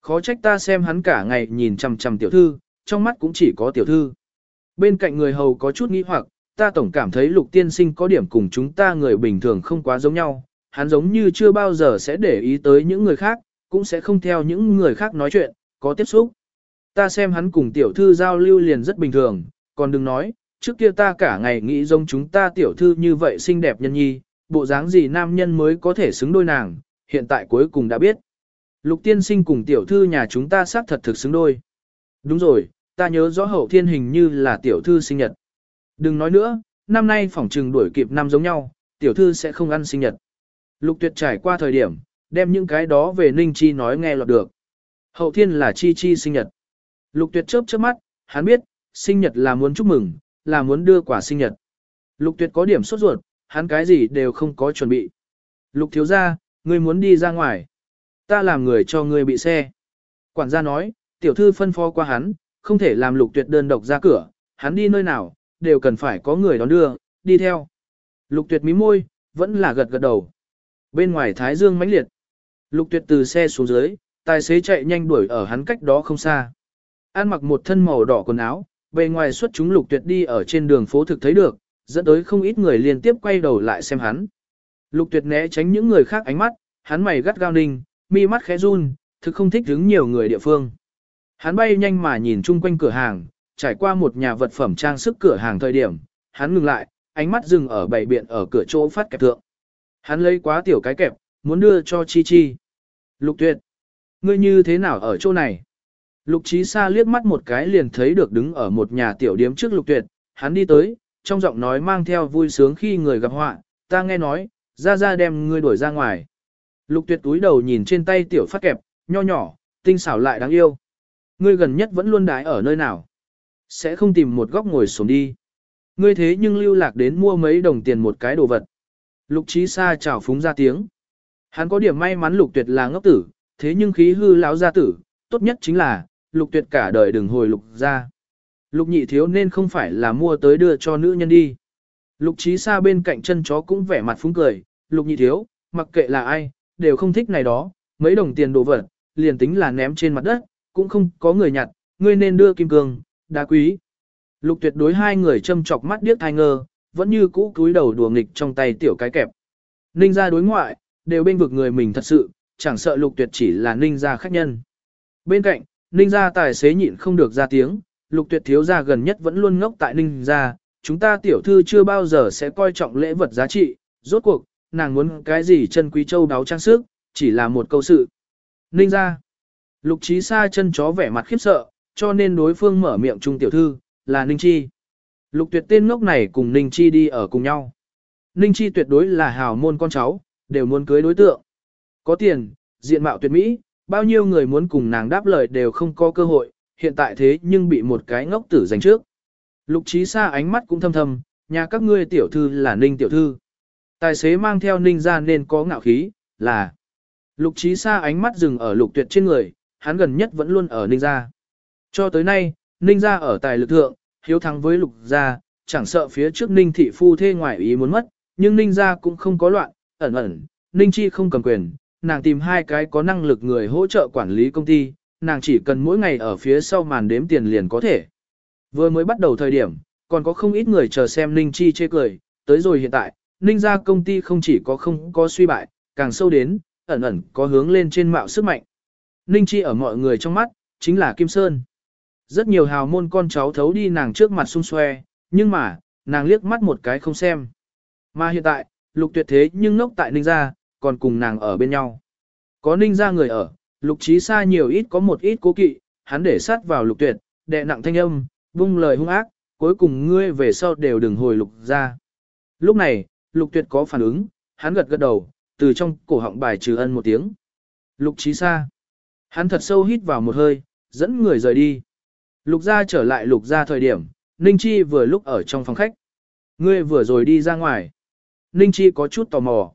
Khó trách ta xem hắn cả ngày nhìn chằm chằm tiểu thư, trong mắt cũng chỉ có tiểu thư. Bên cạnh người hầu có chút nghi hoặc, ta tổng cảm thấy lục tiên sinh có điểm cùng chúng ta người bình thường không quá giống nhau, hắn giống như chưa bao giờ sẽ để ý tới những người khác, cũng sẽ không theo những người khác nói chuyện, có tiếp xúc. Ta xem hắn cùng tiểu thư giao lưu liền rất bình thường, còn đừng nói, trước kia ta cả ngày nghĩ giống chúng ta tiểu thư như vậy xinh đẹp nhân nhi, bộ dáng gì nam nhân mới có thể xứng đôi nàng, hiện tại cuối cùng đã biết. Lục tiên sinh cùng tiểu thư nhà chúng ta xác thật thực xứng đôi. Đúng rồi, ta nhớ rõ hậu thiên hình như là tiểu thư sinh nhật. Đừng nói nữa, năm nay phỏng trừng đuổi kịp năm giống nhau, tiểu thư sẽ không ăn sinh nhật. Lục tuyệt trải qua thời điểm, đem những cái đó về Ninh Chi nói nghe lọt được. Hậu thiên là Chi Chi sinh nhật. Lục tuyệt chớp chớp mắt, hắn biết, sinh nhật là muốn chúc mừng, là muốn đưa quả sinh nhật. Lục tuyệt có điểm sốt ruột, hắn cái gì đều không có chuẩn bị. Lục thiếu ra, ngươi muốn đi ra ngoài. Ta làm người cho ngươi bị xe. Quản gia nói, tiểu thư phân phó qua hắn, không thể làm lục tuyệt đơn độc ra cửa, hắn đi nơi nào, đều cần phải có người đón đưa, đi theo. Lục tuyệt mí môi, vẫn là gật gật đầu. Bên ngoài thái dương mãnh liệt. Lục tuyệt từ xe xuống dưới, tài xế chạy nhanh đuổi ở hắn cách đó không xa. An mặc một thân màu đỏ quần áo, bề ngoài xuất chúng lục tuyệt đi ở trên đường phố thực thấy được, dẫn tới không ít người liên tiếp quay đầu lại xem hắn. Lục tuyệt né tránh những người khác ánh mắt, hắn mày gắt gao ninh, mi mắt khẽ run, thực không thích đứng nhiều người địa phương. Hắn bay nhanh mà nhìn chung quanh cửa hàng, trải qua một nhà vật phẩm trang sức cửa hàng thời điểm, hắn ngừng lại, ánh mắt dừng ở bảy biện ở cửa chỗ phát kẹp thượng. Hắn lấy quá tiểu cái kẹp, muốn đưa cho Chi Chi. Lục tuyệt, ngươi như thế nào ở chỗ này? Lục trí xa liếc mắt một cái liền thấy được đứng ở một nhà tiểu điếm trước lục tuyệt, hắn đi tới, trong giọng nói mang theo vui sướng khi người gặp họa, ta nghe nói, ra ra đem ngươi đuổi ra ngoài. Lục tuyệt túi đầu nhìn trên tay tiểu phát kẹp, nho nhỏ, tinh xảo lại đáng yêu. Ngươi gần nhất vẫn luôn đái ở nơi nào? Sẽ không tìm một góc ngồi xuống đi. Ngươi thế nhưng lưu lạc đến mua mấy đồng tiền một cái đồ vật. Lục trí xa chào phúng ra tiếng. Hắn có điểm may mắn lục tuyệt là ngốc tử, thế nhưng khí hư lão gia tử, tốt nhất chính là, lục tuyệt cả đời đừng hồi lục ra. Lục nhị thiếu nên không phải là mua tới đưa cho nữ nhân đi. Lục trí xa bên cạnh chân chó cũng vẻ mặt phúng cười, lục nhị thiếu, mặc kệ là ai, đều không thích này đó, mấy đồng tiền đồ vật, liền tính là ném trên mặt đất, cũng không có người nhặt, ngươi nên đưa kim cương, đá quý. Lục tuyệt đối hai người châm chọc mắt điếc thai ngơ, vẫn như cũ cúi đầu đùa nghịch trong tay tiểu cái kẹp. Ninh ra đối ngoại, đều bên vực người mình thật sự, chẳng sợ lục tuyệt chỉ là ninh ra khách nhân. Bên cạnh, ninh ra tài xế nhịn không được ra tiếng, lục tuyệt thiếu ra gần nhất vẫn luôn ngốc tại ninh ra, chúng ta tiểu thư chưa bao giờ sẽ coi trọng lễ vật giá trị, rốt cuộc, nàng muốn cái gì chân quý châu đáo trang sức, chỉ là một câu sự. Ninh ra, lục trí xa chân chó vẻ mặt khiếp sợ, cho nên đối phương mở miệng trung tiểu thư, là Ninh Chi. Lục tuyệt tên ngốc này cùng Ninh Chi đi ở cùng nhau. Ninh Chi tuyệt đối là hào môn con cháu, đều muốn cưới đối tượng. Có tiền, diện mạo tuyệt mỹ, bao nhiêu người muốn cùng nàng đáp lời đều không có cơ hội, hiện tại thế nhưng bị một cái ngốc tử giành trước. Lục trí xa ánh mắt cũng thâm thâm, nhà các ngươi tiểu thư là Ninh tiểu thư. Tài xế mang theo Ninh ra nên có ngạo khí, là. Lục trí xa ánh mắt dừng ở lục tuyệt trên người, hắn gần nhất vẫn luôn ở Ninh gia. Cho tới nay, Ninh gia ở tài lực thượng, hiếu thắng với lục gia, chẳng sợ phía trước Ninh thị phu thê ngoại ý muốn mất, nhưng Ninh gia cũng không có loạn, ẩn ẩn, Ninh chi không cầm quyền, nàng tìm hai cái có năng lực người hỗ trợ quản lý công ty, nàng chỉ cần mỗi ngày ở phía sau màn đếm tiền liền có thể. Vừa mới bắt đầu thời điểm, còn có không ít người chờ xem Ninh chi chê cười, tới rồi hiện tại, Ninh gia công ty không chỉ có không có suy bại, càng sâu đến, ẩn ẩn có hướng lên trên mạo sức mạnh. Ninh chi ở mọi người trong mắt, chính là Kim Sơn. Rất nhiều hào môn con cháu thấu đi nàng trước mặt xung xoe, nhưng mà, nàng liếc mắt một cái không xem. Mà hiện tại, lục tuyệt thế nhưng ngốc tại ninh gia, còn cùng nàng ở bên nhau. Có ninh gia người ở, lục trí xa nhiều ít có một ít cố kỵ, hắn để sát vào lục tuyệt, đệ nặng thanh âm, vung lời hung ác, cuối cùng ngươi về sau đều đừng hồi lục ra. Lúc này, lục tuyệt có phản ứng, hắn gật gật đầu, từ trong cổ họng bài trừ ân một tiếng. Lục trí xa. Hắn thật sâu hít vào một hơi, dẫn người rời đi. Lục gia trở lại lục gia thời điểm, Ninh Chi vừa lúc ở trong phòng khách. Ngươi vừa rồi đi ra ngoài. Ninh Chi có chút tò mò.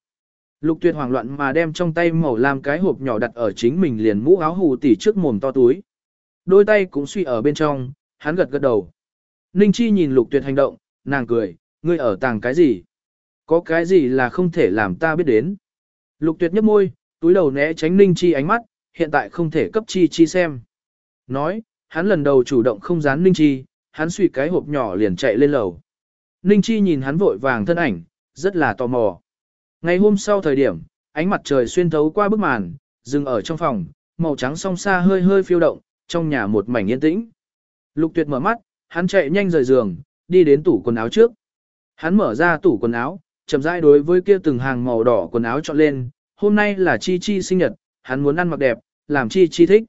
Lục tuyệt hoảng loạn mà đem trong tay màu làm cái hộp nhỏ đặt ở chính mình liền mũ áo hù tỉ trước mồm to túi. Đôi tay cũng suy ở bên trong, hắn gật gật đầu. Ninh Chi nhìn lục tuyệt hành động, nàng cười, ngươi ở tàng cái gì? Có cái gì là không thể làm ta biết đến? Lục tuyệt nhấp môi, túi đầu né tránh Ninh Chi ánh mắt, hiện tại không thể cấp Chi Chi xem. Nói, hắn lần đầu chủ động không dán Ninh Chi, hắn suy cái hộp nhỏ liền chạy lên lầu. Ninh Chi nhìn hắn vội vàng thân ảnh, rất là tò mò. Ngày hôm sau thời điểm, ánh mặt trời xuyên thấu qua bức màn, dừng ở trong phòng, màu trắng song xa hơi hơi phiêu động, trong nhà một mảnh yên tĩnh. Lục tuyệt mở mắt, hắn chạy nhanh rời giường, đi đến tủ quần áo trước. Hắn mở ra tủ quần áo, chậm rãi đối với kia từng hàng màu đỏ quần áo chọn lên, hôm nay là Chi Chi sinh nhật, hắn muốn ăn mặc đẹp, làm Chi Chi thích.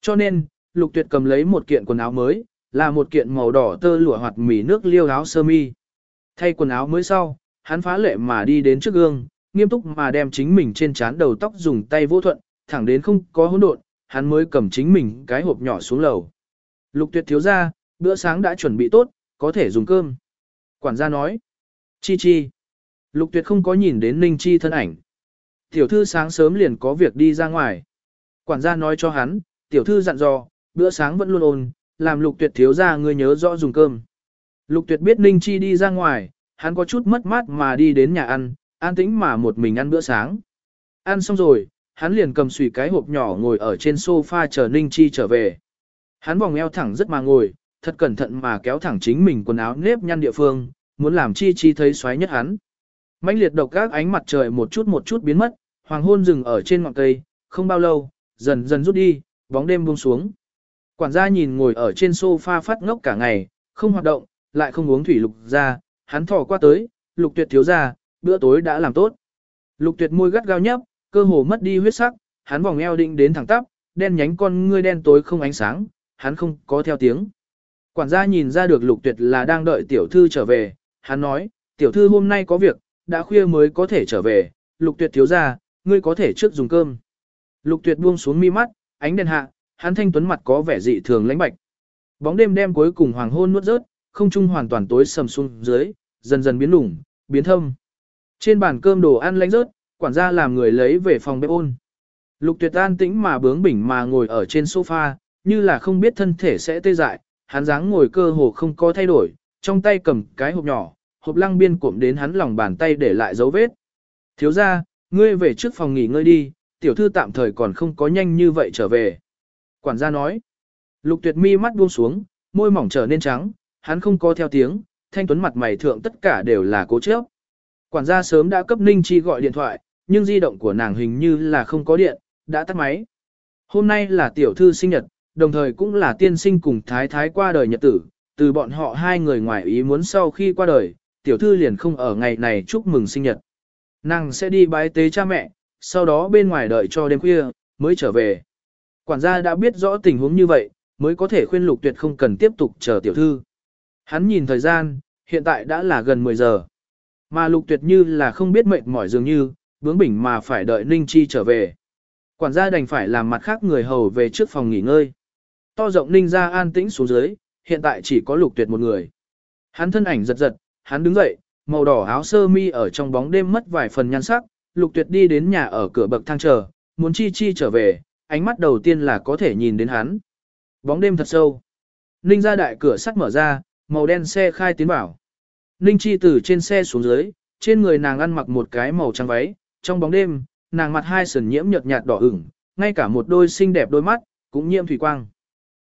Cho nên, Lục Tuyệt cầm lấy một kiện quần áo mới, là một kiện màu đỏ tơ lụa hoạt mỉ nước liêu áo sơ mi. Thay quần áo mới sau, hắn phá lệ mà đi đến trước gương, nghiêm túc mà đem chính mình trên trán đầu tóc dùng tay vô thuận, thẳng đến không có hỗn độn, hắn mới cầm chính mình cái hộp nhỏ xuống lầu. Lục Tuyệt thiếu ra, bữa sáng đã chuẩn bị tốt, có thể dùng cơm. Quản gia nói. Chi chi. Lục tuyệt không có nhìn đến Ninh Chi thân ảnh. Tiểu thư sáng sớm liền có việc đi ra ngoài. Quản gia nói cho hắn, tiểu thư dặn dò, bữa sáng vẫn luôn ồn, làm lục tuyệt thiếu ra người nhớ rõ dùng cơm. Lục tuyệt biết Ninh Chi đi ra ngoài, hắn có chút mất mát mà đi đến nhà ăn, an tĩnh mà một mình ăn bữa sáng. Ăn xong rồi, hắn liền cầm xùy cái hộp nhỏ ngồi ở trên sofa chờ Ninh Chi trở về. Hắn vòng eo thẳng rất mà ngồi, thật cẩn thận mà kéo thẳng chính mình quần áo nếp nhăn địa phương, muốn làm Chi Chi thấy xoáy nhất hắn. mãnh liệt độc các ánh mặt trời một chút một chút biến mất, hoàng hôn dừng ở trên ngọn cây, không bao lâu, dần dần rút đi, bóng đêm buông xuống. Quản gia nhìn ngồi ở trên sofa phát ngốc cả ngày, không hoạt động, lại không uống thủy lục ra, hắn thò qua tới, lục tuyệt thiếu ra, bữa tối đã làm tốt. Lục tuyệt môi gắt gao nhấp, cơ hồ mất đi huyết sắc, hắn vòng eo định đến thẳng tắp, đen nhánh con ngươi đen tối không ánh sáng, hắn không có theo tiếng. Quản gia nhìn ra được lục tuyệt là đang đợi tiểu thư trở về, hắn nói, tiểu thư hôm nay có việc, đã khuya mới có thể trở về, lục tuyệt thiếu ra, ngươi có thể trước dùng cơm. Lục tuyệt buông xuống mi mắt, ánh đèn hạ, hắn thanh tuấn mặt có vẻ dị thường lãnh bạch. Bóng đêm đêm cuối cùng hoàng hôn nuốt rớt, không trung hoàn toàn tối sầm xuống dưới, dần dần biến lủng, biến thâm. Trên bàn cơm đồ ăn lánh rớt, quản gia làm người lấy về phòng bếp ôn. Lục tuyệt an tĩnh mà bướng bỉnh mà ngồi ở trên sofa, như là không biết thân thể sẽ tê dại, hắn dáng ngồi cơ hồ không có thay đổi, trong tay cầm cái hộp nhỏ, hộp lăng biên cuộm đến hắn lòng bàn tay để lại dấu vết. Thiếu ra, ngươi về trước phòng nghỉ ngơi đi, tiểu thư tạm thời còn không có nhanh như vậy trở về. Quản gia nói, lục tuyệt mi mắt buông xuống, môi mỏng trở nên trắng, hắn không có theo tiếng, thanh tuấn mặt mày thượng tất cả đều là cố chấp. Quản gia sớm đã cấp Ninh Chi gọi điện thoại, nhưng di động của nàng hình như là không có điện, đã tắt máy. Hôm nay là tiểu thư sinh nhật, đồng thời cũng là tiên sinh cùng thái thái qua đời nhật tử, từ bọn họ hai người ngoài ý muốn sau khi qua đời, tiểu thư liền không ở ngày này chúc mừng sinh nhật. Nàng sẽ đi bái tế cha mẹ, sau đó bên ngoài đợi cho đêm khuya, mới trở về. Quản gia đã biết rõ tình huống như vậy, mới có thể khuyên lục tuyệt không cần tiếp tục chờ tiểu thư. Hắn nhìn thời gian, hiện tại đã là gần 10 giờ. Mà lục tuyệt như là không biết mệt mỏi dường như, bướng bỉnh mà phải đợi Ninh Chi trở về. Quản gia đành phải làm mặt khác người hầu về trước phòng nghỉ ngơi. To rộng Ninh ra an tĩnh xuống dưới, hiện tại chỉ có lục tuyệt một người. Hắn thân ảnh giật giật, hắn đứng dậy, màu đỏ áo sơ mi ở trong bóng đêm mất vài phần nhan sắc, lục tuyệt đi đến nhà ở cửa bậc thang chờ, muốn chi chi trở về, ánh mắt đầu tiên là có thể nhìn đến hắn. Bóng đêm thật sâu. Ninh ra đại cửa sắt mở ra, màu đen xe khai tiến bảo. Ninh chi từ trên xe xuống dưới, trên người nàng ăn mặc một cái màu trắng váy, trong bóng đêm, nàng mặt hai sườn nhiễm nhợt nhạt đỏ ửng, ngay cả một đôi xinh đẹp đôi mắt, cũng nhiễm thủy quang.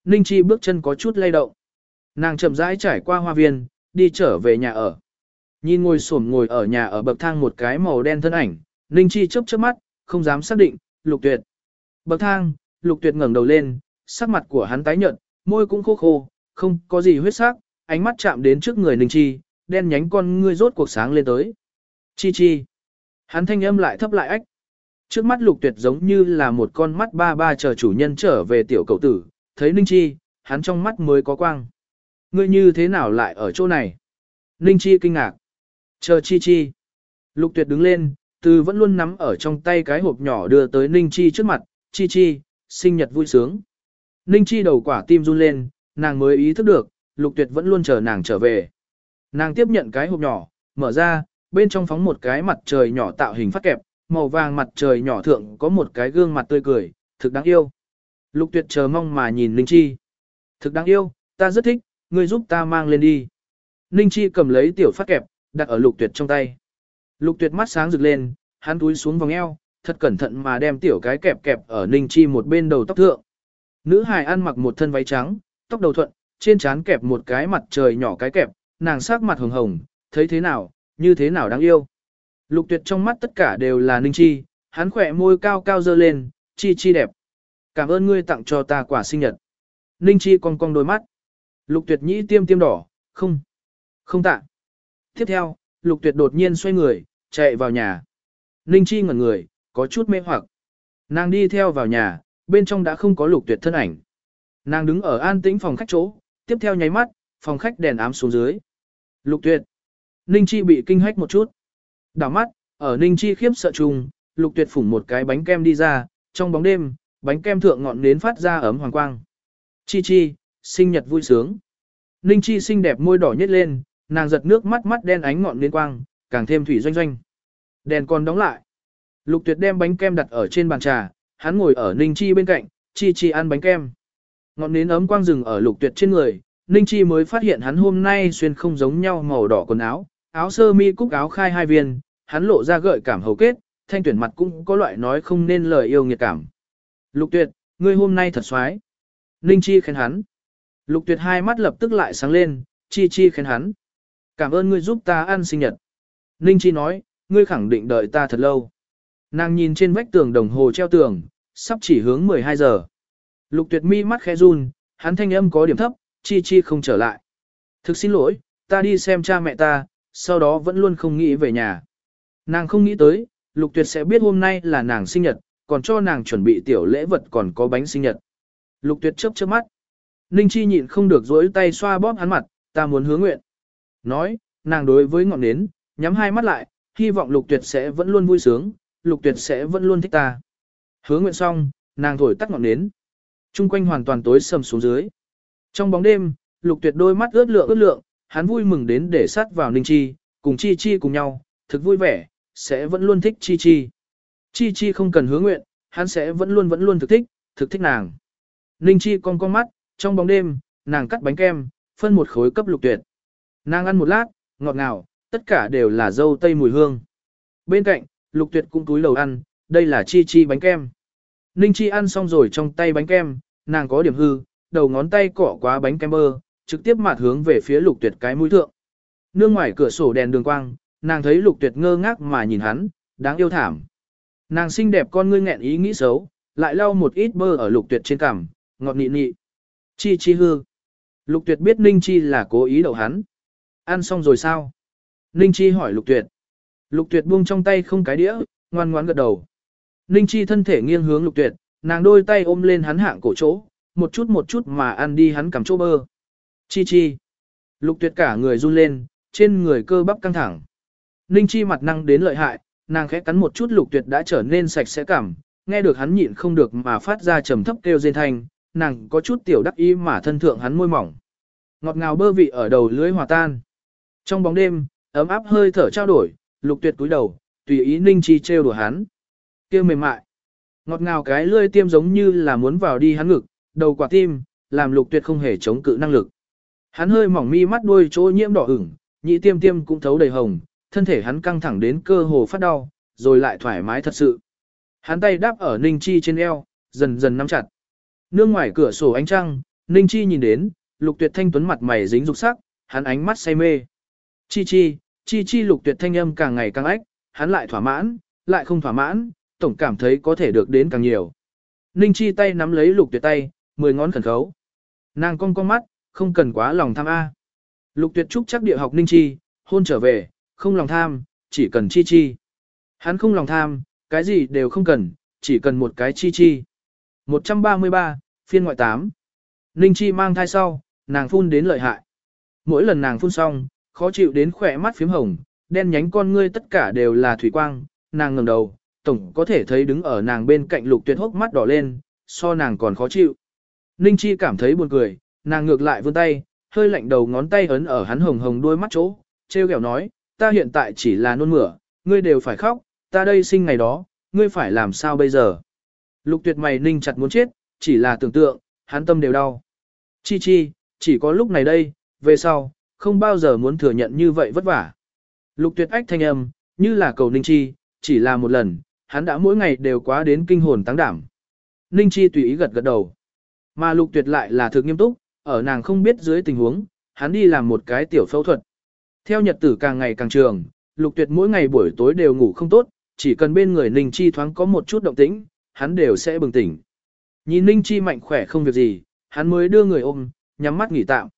Ninh chi bước chân có chút lay động. Nàng chậm rãi trải qua hoa viên, đi trở về nhà ở. Nhìn ngồi xổm ngồi ở nhà ở bậc thang một cái màu đen thân ảnh, Ninh Chi chớp chớp mắt, không dám xác định, Lục Tuyệt. Bậc thang, Lục Tuyệt ngẩng đầu lên, sắc mặt của hắn tái nhợt, môi cũng khô khô, không có gì huyết sắc, ánh mắt chạm đến trước người Ninh Chi, đen nhánh con ngươi rốt cuộc sáng lên tới. Chi chi. Hắn thanh âm lại thấp lại ách. Trước mắt Lục Tuyệt giống như là một con mắt ba ba chờ chủ nhân trở về tiểu cậu tử, thấy Ninh Chi, hắn trong mắt mới có quang. Ngươi như thế nào lại ở chỗ này? Ninh Chi kinh ngạc. Chờ Chi Chi. Lục Tuyệt đứng lên, từ vẫn luôn nắm ở trong tay cái hộp nhỏ đưa tới Ninh Chi trước mặt, Chi Chi, sinh nhật vui sướng. Ninh Chi đầu quả tim run lên, nàng mới ý thức được, Lục Tuyệt vẫn luôn chờ nàng trở về. Nàng tiếp nhận cái hộp nhỏ, mở ra, bên trong phóng một cái mặt trời nhỏ tạo hình phát kẹp, màu vàng mặt trời nhỏ thượng có một cái gương mặt tươi cười, thực đáng yêu. Lục Tuyệt chờ mong mà nhìn Ninh Chi. Thực đáng yêu, ta rất thích, ngươi giúp ta mang lên đi. Ninh Chi cầm lấy tiểu phát kẹp, đặt ở Lục Tuyệt trong tay. Lục tuyệt mắt sáng rực lên, hắn túi xuống vòng eo, thật cẩn thận mà đem tiểu cái kẹp kẹp ở Ninh Chi một bên đầu tóc thượng. Nữ hài ăn mặc một thân váy trắng, tóc đầu thuận, trên trán kẹp một cái mặt trời nhỏ cái kẹp, nàng sắc mặt hồng hồng, thấy thế nào, như thế nào đáng yêu. Lục tuyệt trong mắt tất cả đều là Ninh Chi, hắn khỏe môi cao cao dơ lên, Chi Chi đẹp. Cảm ơn ngươi tặng cho ta quả sinh nhật. Ninh Chi cong cong đôi mắt. Lục tuyệt nhĩ tiêm tiêm đỏ, không, không tạ. Tiếp theo, lục tuyệt đột nhiên xoay người, chạy vào nhà. Ninh Chi ngẩn người, có chút mê hoặc. Nàng đi theo vào nhà, bên trong đã không có lục tuyệt thân ảnh. Nàng đứng ở an tĩnh phòng khách chỗ, tiếp theo nháy mắt, phòng khách đèn ám xuống dưới. Lục tuyệt. Ninh Chi bị kinh hách một chút. Đảo mắt, ở Ninh Chi khiếp sợ trùng, lục tuyệt phủng một cái bánh kem đi ra, trong bóng đêm, bánh kem thượng ngọn nến phát ra ấm hoàng quang. Chi Chi, sinh nhật vui sướng. Ninh Chi xinh đẹp môi đỏ nhếch lên, nàng giật nước mắt mắt đen ánh ngọn nến quang, càng thêm thủy doanh doanh. Đèn còn đóng lại. Lục tuyệt đem bánh kem đặt ở trên bàn trà, hắn ngồi ở Ninh Chi bên cạnh, Chi Chi ăn bánh kem. Ngọn nến ấm quang rừng ở lục tuyệt trên người, Ninh Chi mới phát hiện hắn hôm nay xuyên không giống nhau màu đỏ quần áo, áo sơ mi cúc áo khai hai viên, hắn lộ ra gợi cảm hầu kết, thanh tuyển mặt cũng có loại nói không nên lời yêu nghiệt cảm. Lục tuyệt, ngươi hôm nay thật xoái. Ninh Chi khen hắn. Lục tuyệt hai mắt lập tức lại sáng lên, Chi Chi khen hắn. Cảm ơn ngươi giúp ta ăn sinh nhật. Ninh Chi nói, ngươi khẳng định đợi ta thật lâu. Nàng nhìn trên vách tường đồng hồ treo tường, sắp chỉ hướng 12 giờ. Lục tuyệt mi mắt khẽ run, hắn thanh âm có điểm thấp, chi chi không trở lại. Thực xin lỗi, ta đi xem cha mẹ ta, sau đó vẫn luôn không nghĩ về nhà. Nàng không nghĩ tới, lục tuyệt sẽ biết hôm nay là nàng sinh nhật, còn cho nàng chuẩn bị tiểu lễ vật còn có bánh sinh nhật. Lục tuyệt chớp chớp mắt. Ninh chi nhịn không được dối tay xoa bóp hắn mặt, ta muốn hứa nguyện. Nói, nàng đối với ngọn nến, nhắm hai mắt lại, hy vọng lục tuyệt sẽ vẫn luôn vui sướng, lục tuyệt sẽ vẫn luôn thích ta. Hứa nguyện xong, nàng thổi tắt ngọn nến. Trung quanh hoàn toàn tối sầm xuống dưới. Trong bóng đêm, lục tuyệt đôi mắt ướt lượng ướt lượng, hắn vui mừng đến để sát vào Ninh Chi, cùng Chi Chi cùng nhau, thực vui vẻ, sẽ vẫn luôn thích Chi Chi. Chi Chi không cần hứa nguyện, hắn sẽ vẫn luôn vẫn luôn thực thích, thực thích nàng. Ninh Chi cong con mắt, trong bóng đêm, nàng cắt bánh kem, phân một khối cấp lục tuyệt. Nàng ăn một lát, ngọt ngào, tất cả đều là dâu tây mùi hương. Bên cạnh, lục tuyệt cũng túi lầu ăn, đây là Chi Chi bánh kem. Ninh Chi ăn xong rồi trong tay bánh kem, nàng có điểm hư, đầu ngón tay cọ quá bánh kem bơ, trực tiếp mặt hướng về phía lục tuyệt cái mũi thượng. Nương ngoài cửa sổ đèn đường quang, nàng thấy lục tuyệt ngơ ngác mà nhìn hắn, đáng yêu thảm. Nàng xinh đẹp con ngươi nghẹn ý nghĩ xấu, lại lau một ít bơ ở lục tuyệt trên cằm, ngọt nị nị. Chi chi hư. Lục tuyệt biết Ninh Chi là cố ý đậu hắn. Ăn xong rồi sao? Ninh Chi hỏi lục tuyệt. Lục tuyệt buông trong tay không cái đĩa, ngoan ngoan gật đầu. Ninh Chi thân thể nghiêng hướng lục tuyệt, nàng đôi tay ôm lên hắn hạng cổ chỗ, một chút một chút mà ăn đi hắn cầm chỗ bơ. Chi chi. Lục tuyệt cả người run lên, trên người cơ bắp căng thẳng. Ninh chi mặt năng đến lợi hại, nàng khẽ cắn một chút lục tuyệt đã trở nên sạch sẽ cảm, nghe được hắn nhịn không được mà phát ra trầm thấp kêu rên thanh, nàng có chút tiểu đắc ý mà thân thượng hắn môi mỏng. Ngọt ngào bơ vị ở đầu lưới hòa tan. Trong bóng đêm, ấm áp hơi thở trao đổi, lục tuyệt cúi đầu, tùy ý ninh chi trêu đùa hắn. kia mềm mại. Ngọt ngào cái lưỡi tiêm giống như là muốn vào đi hắn ngực, đầu quả tim, làm lục tuyệt không hề chống cự năng lực. Hắn hơi mỏng mi mắt đuôi chỗ nhiễm đỏ ửng, nhị tiêm tiêm cũng thấu đầy hồng, thân thể hắn căng thẳng đến cơ hồ phát đau, rồi lại thoải mái thật sự. Hắn tay đáp ở Ninh Chi trên eo, dần dần nắm chặt. Nương ngoài cửa sổ ánh trăng, Ninh Chi nhìn đến, lục tuyệt thanh tuấn mặt mày dính dục sắc, hắn ánh mắt say mê. Chi chi, chi chi lục tuyệt thanh âm càng ngày càng ách, hắn lại thỏa mãn, lại không thỏa mãn, tổng cảm thấy có thể được đến càng nhiều. Ninh Chi tay nắm lấy lục tuyệt tay, mười ngón khẩn khấu. Nàng cong cong mắt, không cần quá lòng tham A. Lục tuyệt trúc chắc địa học Ninh Chi, hôn trở về, không lòng tham, chỉ cần Chi Chi. Hắn không lòng tham, cái gì đều không cần, chỉ cần một cái Chi Chi. 133, phiên ngoại 8. Ninh Chi mang thai sau, nàng phun đến lợi hại. Mỗi lần nàng phun xong, khó chịu đến khỏe mắt phím hồng, đen nhánh con ngươi tất cả đều là thủy quang, nàng ngẩng đầu, tổng có thể thấy đứng ở nàng bên cạnh lục tuyệt hốc mắt đỏ lên, so nàng còn khó chịu. Ninh Chi cảm thấy buồn cười, nàng ngược lại vươn tay, hơi lạnh đầu ngón tay ấn ở hắn hồng hồng đôi mắt chỗ, treo kẹo nói, ta hiện tại chỉ là nôn mửa, ngươi đều phải khóc, ta đây sinh ngày đó, ngươi phải làm sao bây giờ. Lục tuyệt mày ninh chặt muốn chết, chỉ là tưởng tượng, hắn tâm đều đau. Chi chi, chỉ có lúc này đây, về sau, không bao giờ muốn thừa nhận như vậy vất vả. Lục tuyệt ách thanh âm, như là cầu ninh chi, chỉ là một lần, hắn đã mỗi ngày đều quá đến kinh hồn tăng đảm. Ninh chi tùy ý gật gật đầu. Mà lục tuyệt lại là thực nghiêm túc, ở nàng không biết dưới tình huống, hắn đi làm một cái tiểu phẫu thuật. Theo nhật tử càng ngày càng trường, lục tuyệt mỗi ngày buổi tối đều ngủ không tốt, chỉ cần bên người Ninh Chi thoáng có một chút động tĩnh, hắn đều sẽ bừng tỉnh. Nhìn Ninh Chi mạnh khỏe không việc gì, hắn mới đưa người ôm, nhắm mắt nghỉ tạm.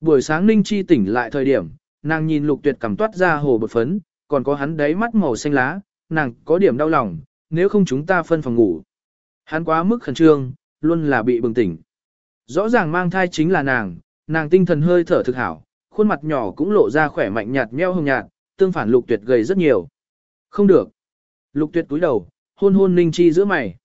Buổi sáng Ninh Chi tỉnh lại thời điểm, nàng nhìn lục tuyệt cầm toát ra hồ bột phấn, còn có hắn đáy mắt màu xanh lá, nàng có điểm đau lòng, nếu không chúng ta phân phòng ngủ. Hắn quá mức khẩn trương, luôn là bị bừng tỉnh. Rõ ràng mang thai chính là nàng, nàng tinh thần hơi thở thực hảo, khuôn mặt nhỏ cũng lộ ra khỏe mạnh nhạt nheo hồng nhạt, tương phản lục tuyệt gầy rất nhiều. Không được. Lục tuyệt túi đầu, hôn hôn ninh chi giữa mày.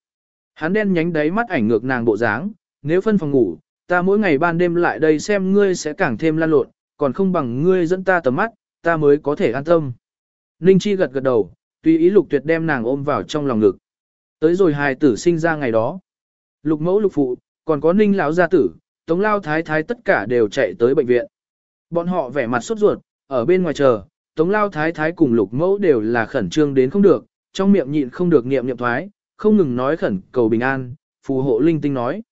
Hắn đen nhánh đáy mắt ảnh ngược nàng bộ dáng, nếu phân phòng ngủ, ta mỗi ngày ban đêm lại đây xem ngươi sẽ càng thêm lan lộn, còn không bằng ngươi dẫn ta tầm mắt, ta mới có thể an tâm. Ninh chi gật gật đầu, tùy ý lục tuyệt đem nàng ôm vào trong lòng ngực. Tới rồi hài tử sinh ra ngày đó. Lục mẫu lục phụ, còn có ninh lão gia tử, tống lao thái thái tất cả đều chạy tới bệnh viện. Bọn họ vẻ mặt sốt ruột, ở bên ngoài chờ, tống lao thái thái cùng lục mẫu đều là khẩn trương đến không được, trong miệng nhịn không được niệm niệm thoái, không ngừng nói khẩn cầu bình an, phù hộ linh tinh nói.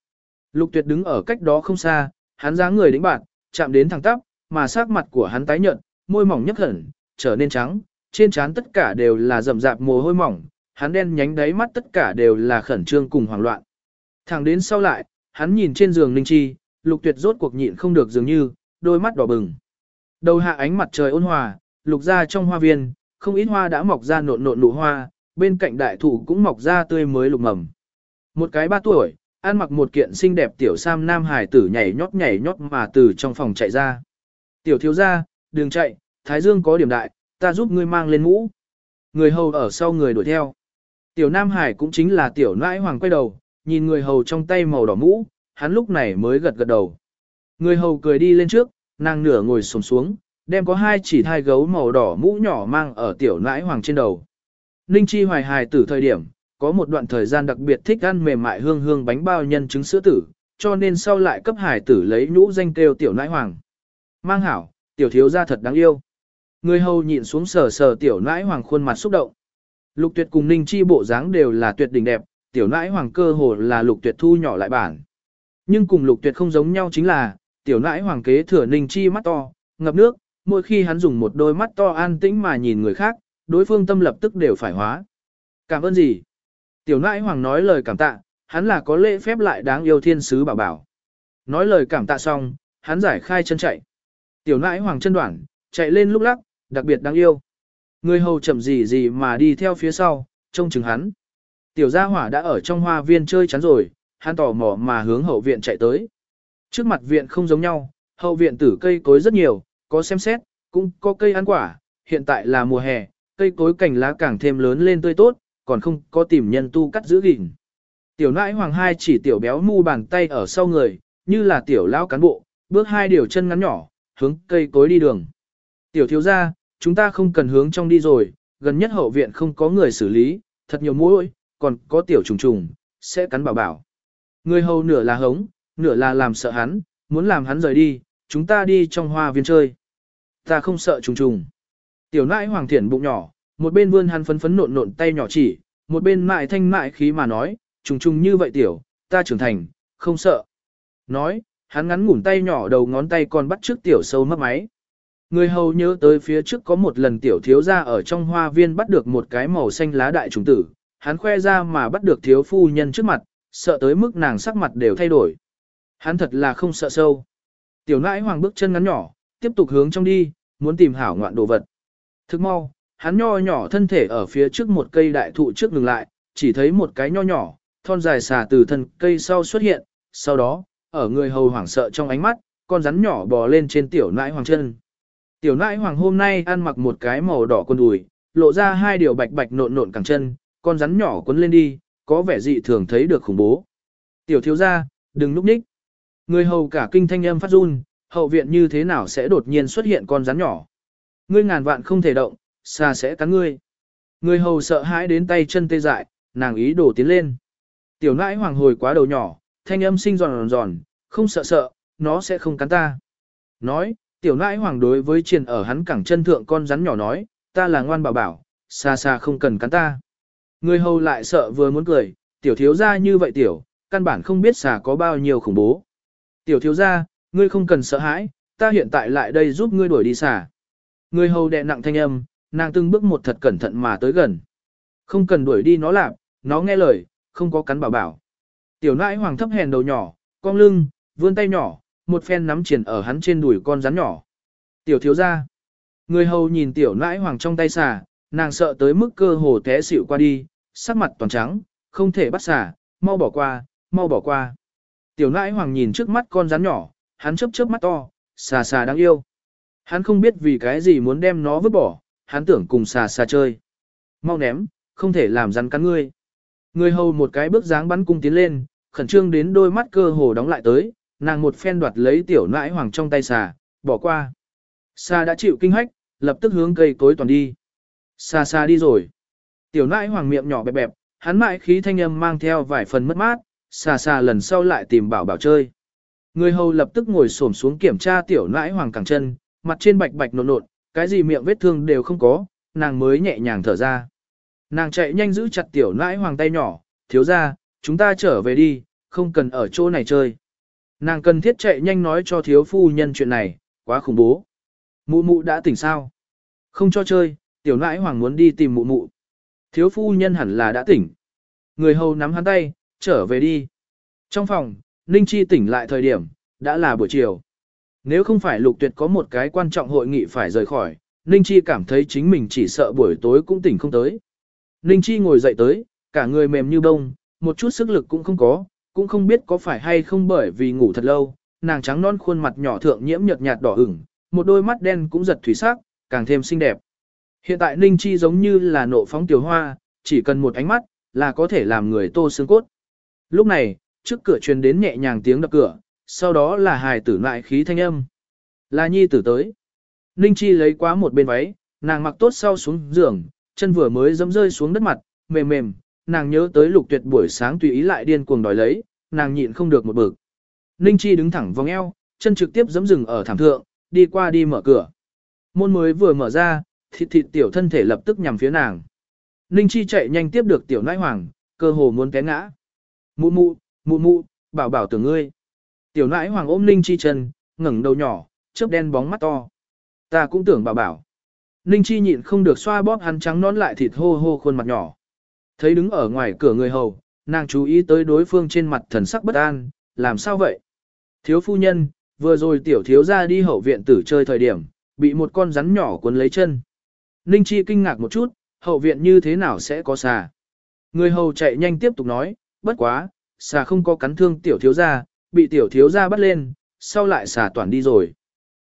Lục tuyệt đứng ở cách đó không xa, hắn dáng người đĩnh bạn, chạm đến thẳng tắp, mà sắc mặt của hắn tái nhợt, môi mỏng nhấp khẩn, trở nên trắng, trên trán tất cả đều là rậm rạp mồ hôi mỏng, hắn đen nhánh đáy mắt tất cả đều là khẩn trương cùng hoảng loạn. Thẳng đến sau lại, hắn nhìn trên giường Ninh Chi, lục tuyệt rốt cuộc nhịn không được dường như, đôi mắt đỏ bừng. Đầu hạ ánh mặt trời ôn hòa, lục ra trong hoa viên, không ít hoa đã mọc ra nộn nộn nụ hoa, bên cạnh đại thụ cũng mọc ra tươi mới lục mầm. Một cái ba tuổi, ăn mặc một kiện xinh đẹp tiểu sam nam hải tử nhảy nhót nhảy nhót mà từ trong phòng chạy ra. Tiểu thiếu gia, đừng chạy, thái dương có điểm đại, ta giúp ngươi mang lên mũ. Người hầu ở sau người đuổi theo. Tiểu nam hải cũng chính là tiểu nãi hoàng quay đầu, nhìn người hầu trong tay màu đỏ mũ, hắn lúc này mới gật gật đầu. Người hầu cười đi lên trước, nàng nửa ngồi sồm xuống, đem có hai chỉ thai gấu màu đỏ mũ nhỏ mang ở tiểu nãi hoàng trên đầu. Ninh Chi hoài hài tử thời điểm, có một đoạn thời gian đặc biệt thích ăn mềm mại hương hương bánh bao nhân trứng sữa tử, cho nên sau lại cấp hải tử lấy nhũ danh kêu tiểu nãi hoàng. Mang hảo, tiểu thiếu gia thật đáng yêu. Người hầu nhịn xuống sờ sờ tiểu nãi hoàng khuôn mặt xúc động. Lục tuyệt cùng Ninh Chi bộ dáng đều là tuyệt đỉnh đẹp, tiểu nãi hoàng cơ hồ là lục tuyệt thu nhỏ lại bản. Nhưng cùng lục tuyệt không giống nhau chính là, tiểu nãi hoàng kế thừa Ninh Chi mắt to, ngập nước, mỗi khi hắn dùng một đôi mắt to an tĩnh mà nhìn người khác, đối phương tâm lập tức đều phải hóa. Cảm ơn gì? Tiểu nãi hoàng nói lời cảm tạ, hắn là có lễ phép lại đáng yêu thiên sứ bảo bảo. Nói lời cảm tạ xong, hắn giải khai chân chạy. Tiểu nãi hoàng chân đoạn, chạy lên lúc lắc, đặc biệt đáng yêu. Người hầu chậm gì gì mà đi theo phía sau, trông chừng hắn. Tiểu gia hỏa đã ở trong hoa viên chơi chắn rồi, hắn tò mò mà hướng hậu viện chạy tới. Trước mặt viện không giống nhau, hậu viện tử cây cối rất nhiều, có xem xét, cũng có cây ăn quả, hiện tại là mùa hè, cây cối cành lá càng thêm lớn lên tươi tốt, còn không có tìm nhân tu cắt giữ gìn. Tiểu nãi hoàng hai chỉ tiểu béo mu bàn tay ở sau người, như là tiểu lão cán bộ, bước hai điều chân ngắn nhỏ, hướng cây cối đi đường. Tiểu thiếu gia, chúng ta không cần hướng trong đi rồi, gần nhất hậu viện không có người xử lý, thật nhiều mũi, còn có tiểu trùng trùng, sẽ cắn bảo bảo. Người hầu nửa là hống, nửa là làm sợ hắn, muốn làm hắn rời đi, chúng ta đi trong hoa viên chơi. Ta không sợ trùng trùng. Tiểu nãi hoàng thiển bụng nhỏ, một bên vươn hắn phấn phấn nộn nộn tay nhỏ chỉ, một bên mại thanh mại khí mà nói, trùng trùng như vậy tiểu, ta trưởng thành, không sợ. Nói, hắn ngắn ngủn tay nhỏ đầu ngón tay còn bắt trước tiểu sâu mất máy. Người hầu nhớ tới phía trước có một lần tiểu thiếu ra ở trong hoa viên bắt được một cái màu xanh lá đại trùng tử, hắn khoe ra mà bắt được thiếu phu nhân trước mặt, sợ tới mức nàng sắc mặt đều thay đổi. Hắn thật là không sợ sâu. Tiểu nãi hoàng bước chân ngắn nhỏ, tiếp tục hướng trong đi, muốn tìm hảo ngoạn đồ vật. Thức mau, hắn nho nhỏ thân thể ở phía trước một cây đại thụ trước ngừng lại, chỉ thấy một cái nho nhỏ, thon dài xà từ thân cây sau xuất hiện, sau đó, ở người hầu hoảng sợ trong ánh mắt, con rắn nhỏ bò lên trên tiểu nãi hoàng chân. Tiểu nãi hoàng hôm nay ăn mặc một cái màu đỏ quần đùi, lộ ra hai điều bạch bạch nộn nộn cẳng chân, con rắn nhỏ quấn lên đi, có vẻ dị thường thấy được khủng bố. Tiểu thiếu gia, đừng núp ních. Người hầu cả kinh thanh âm phát run, hậu viện như thế nào sẽ đột nhiên xuất hiện con rắn nhỏ. Ngươi ngàn vạn không thể động, xa sẽ cắn ngươi. Người hầu sợ hãi đến tay chân tê dại, nàng ý đổ tiến lên. Tiểu nãi hoàng hồi quá đầu nhỏ, thanh âm sinh giòn giòn, không sợ sợ, nó sẽ không cắn ta. Nói, tiểu nãi hoàng đối với triền ở hắn cẳng chân thượng con rắn nhỏ nói, ta là ngoan bảo bảo, xa xa không cần cắn ta. Người hầu lại sợ vừa muốn cười, tiểu thiếu gia như vậy tiểu, căn bản không biết xà có bao nhiêu khủng bố. Tiểu thiếu gia, ngươi không cần sợ hãi, ta hiện tại lại đây giúp ngươi đuổi đi xà. Người hầu đè nặng thanh âm, nàng từng bước một thật cẩn thận mà tới gần. Không cần đuổi đi nó làm, nó nghe lời, không có cắn bảo bảo. Tiểu nãi hoàng thấp hèn đầu nhỏ, cong lưng, vươn tay nhỏ, một phen nắm triển ở hắn trên đùi con rắn nhỏ. Tiểu thiếu ra. Người hầu nhìn tiểu nãi hoàng trong tay xà, nàng sợ tới mức cơ hồ té xỉu qua đi, sắc mặt toàn trắng, không thể bắt xà, mau bỏ qua, mau bỏ qua. Tiểu nãi hoàng nhìn trước mắt con rắn nhỏ, hắn chớp chớp mắt to, xà xà đáng yêu. Hắn không biết vì cái gì muốn đem nó vứt bỏ, hắn tưởng cùng xà xà chơi. Mau ném, không thể làm rắn cắn ngươi. Người hầu một cái bước dáng bắn cung tiến lên, khẩn trương đến đôi mắt cơ hồ đóng lại tới, nàng một phen đoạt lấy tiểu nãi hoàng trong tay xà, bỏ qua. Xà đã chịu kinh hách, lập tức hướng cây cối toàn đi. Xà xà đi rồi. Tiểu nãi hoàng miệng nhỏ bẹp bẹp, hắn mại khí thanh âm mang theo vài phần mất mát, xà xà lần sau lại tìm bảo bảo chơi. Người hầu lập tức ngồi xổm xuống kiểm tra tiểu nãi hoàng cẳng chân, mặt trên bạch bạch nộn nộn, cái gì miệng vết thương đều không có, nàng mới nhẹ nhàng thở ra. Nàng chạy nhanh giữ chặt tiểu nãi hoàng tay nhỏ, thiếu ra, chúng ta trở về đi, không cần ở chỗ này chơi. Nàng cần thiết chạy nhanh nói cho thiếu phu nhân chuyện này, quá khủng bố. Mụ mụ đã tỉnh sao? Không cho chơi, tiểu nãi hoàng muốn đi tìm mụ mụ. Thiếu phu nhân hẳn là đã tỉnh. Người hầu nắm hắn tay, trở về đi. Trong phòng, Ninh Chi tỉnh lại thời điểm, đã là buổi chiều. Nếu không phải lục tuyệt có một cái quan trọng hội nghị phải rời khỏi, Ninh Chi cảm thấy chính mình chỉ sợ buổi tối cũng tỉnh không tới. Ninh Chi ngồi dậy tới, cả người mềm như bông, một chút sức lực cũng không có, cũng không biết có phải hay không bởi vì ngủ thật lâu, nàng trắng non khuôn mặt nhỏ thượng nhiễm nhợt nhạt đỏ ửng, một đôi mắt đen cũng giật thủy sắc, càng thêm xinh đẹp. Hiện tại Ninh Chi giống như là nộ phóng tiểu hoa, chỉ cần một ánh mắt, là có thể làm người tô xương cốt. Lúc này, trước cửa truyền đến nhẹ nhàng tiếng đập cửa, sau đó là hài tử lại khí thanh âm. Là nhi tử tới. Ninh Chi lấy quá một bên váy, nàng mặc tốt sau xuống giường, chân vừa mới dẫm rơi xuống đất mặt, mềm mềm, nàng nhớ tới lục tuyệt buổi sáng tùy ý lại điên cuồng đòi lấy, nàng nhịn không được một bực. Ninh Chi đứng thẳng vòng eo, chân trực tiếp dẫm rừng ở thảm thượng, đi qua đi mở cửa. Môn mới vừa mở ra, thịt thịt tiểu thân thể lập tức nhằm phía nàng. Ninh Chi chạy nhanh tiếp được tiểu nãi hoàng, cơ hồ muốn té ngã. Mụ mụ, mụ mụ, bảo bảo tưởng ngươi. Tiểu nãi hoàng ôm Ninh Chi chân, ngẩng đầu nhỏ, chớp đen bóng mắt to. Ta cũng tưởng bảo bảo. Ninh Chi nhịn không được xoa bóp hắn trắng nón lại thịt hô hô khuôn mặt nhỏ. Thấy đứng ở ngoài cửa người hầu, nàng chú ý tới đối phương trên mặt thần sắc bất an, làm sao vậy? Thiếu phu nhân, vừa rồi tiểu thiếu ra đi hậu viện tử chơi thời điểm, bị một con rắn nhỏ cuốn lấy chân. Ninh Chi kinh ngạc một chút, hậu viện như thế nào sẽ có xà? Người hầu chạy nhanh tiếp tục nói, bất quá, xà không có cắn thương tiểu thiếu ra, bị tiểu thiếu ra bắt lên, sau lại xả toàn đi rồi.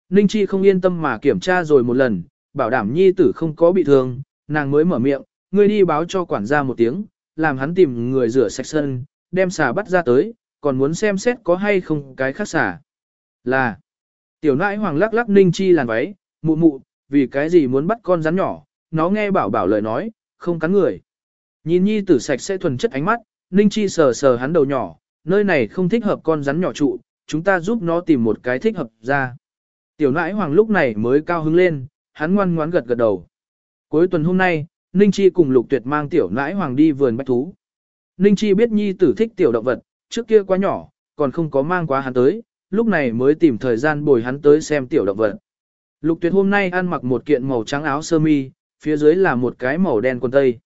Ninh Chi không yên tâm mà kiểm tra rồi một lần, bảo đảm nhi tử không có bị thương, nàng mới mở miệng, ngươi đi báo cho quản gia một tiếng, làm hắn tìm người rửa sạch sân, đem xà bắt ra tới, còn muốn xem xét có hay không cái khác xà. Là, tiểu nãi hoàng lắc lắc ninh chi làn váy, mụ mụ, vì cái gì muốn bắt con rắn nhỏ, nó nghe bảo bảo lời nói, không cắn người. Nhìn nhi tử sạch sẽ thuần chất ánh mắt, ninh chi sờ sờ hắn đầu nhỏ, nơi này không thích hợp con rắn nhỏ trụ, chúng ta giúp nó tìm một cái thích hợp ra. Tiểu nãi hoàng lúc này mới cao hứng lên, hắn ngoan ngoãn gật gật đầu. Cuối tuần hôm nay, Ninh Chi cùng Lục Tuyệt mang tiểu nãi hoàng đi vườn bách thú. Ninh Chi biết nhi tử thích tiểu động vật, trước kia quá nhỏ, còn không có mang quá hắn tới, lúc này mới tìm thời gian bồi hắn tới xem tiểu động vật. Lục Tuyệt hôm nay ăn mặc một kiện màu trắng áo sơ mi, phía dưới là một cái màu đen quần tây.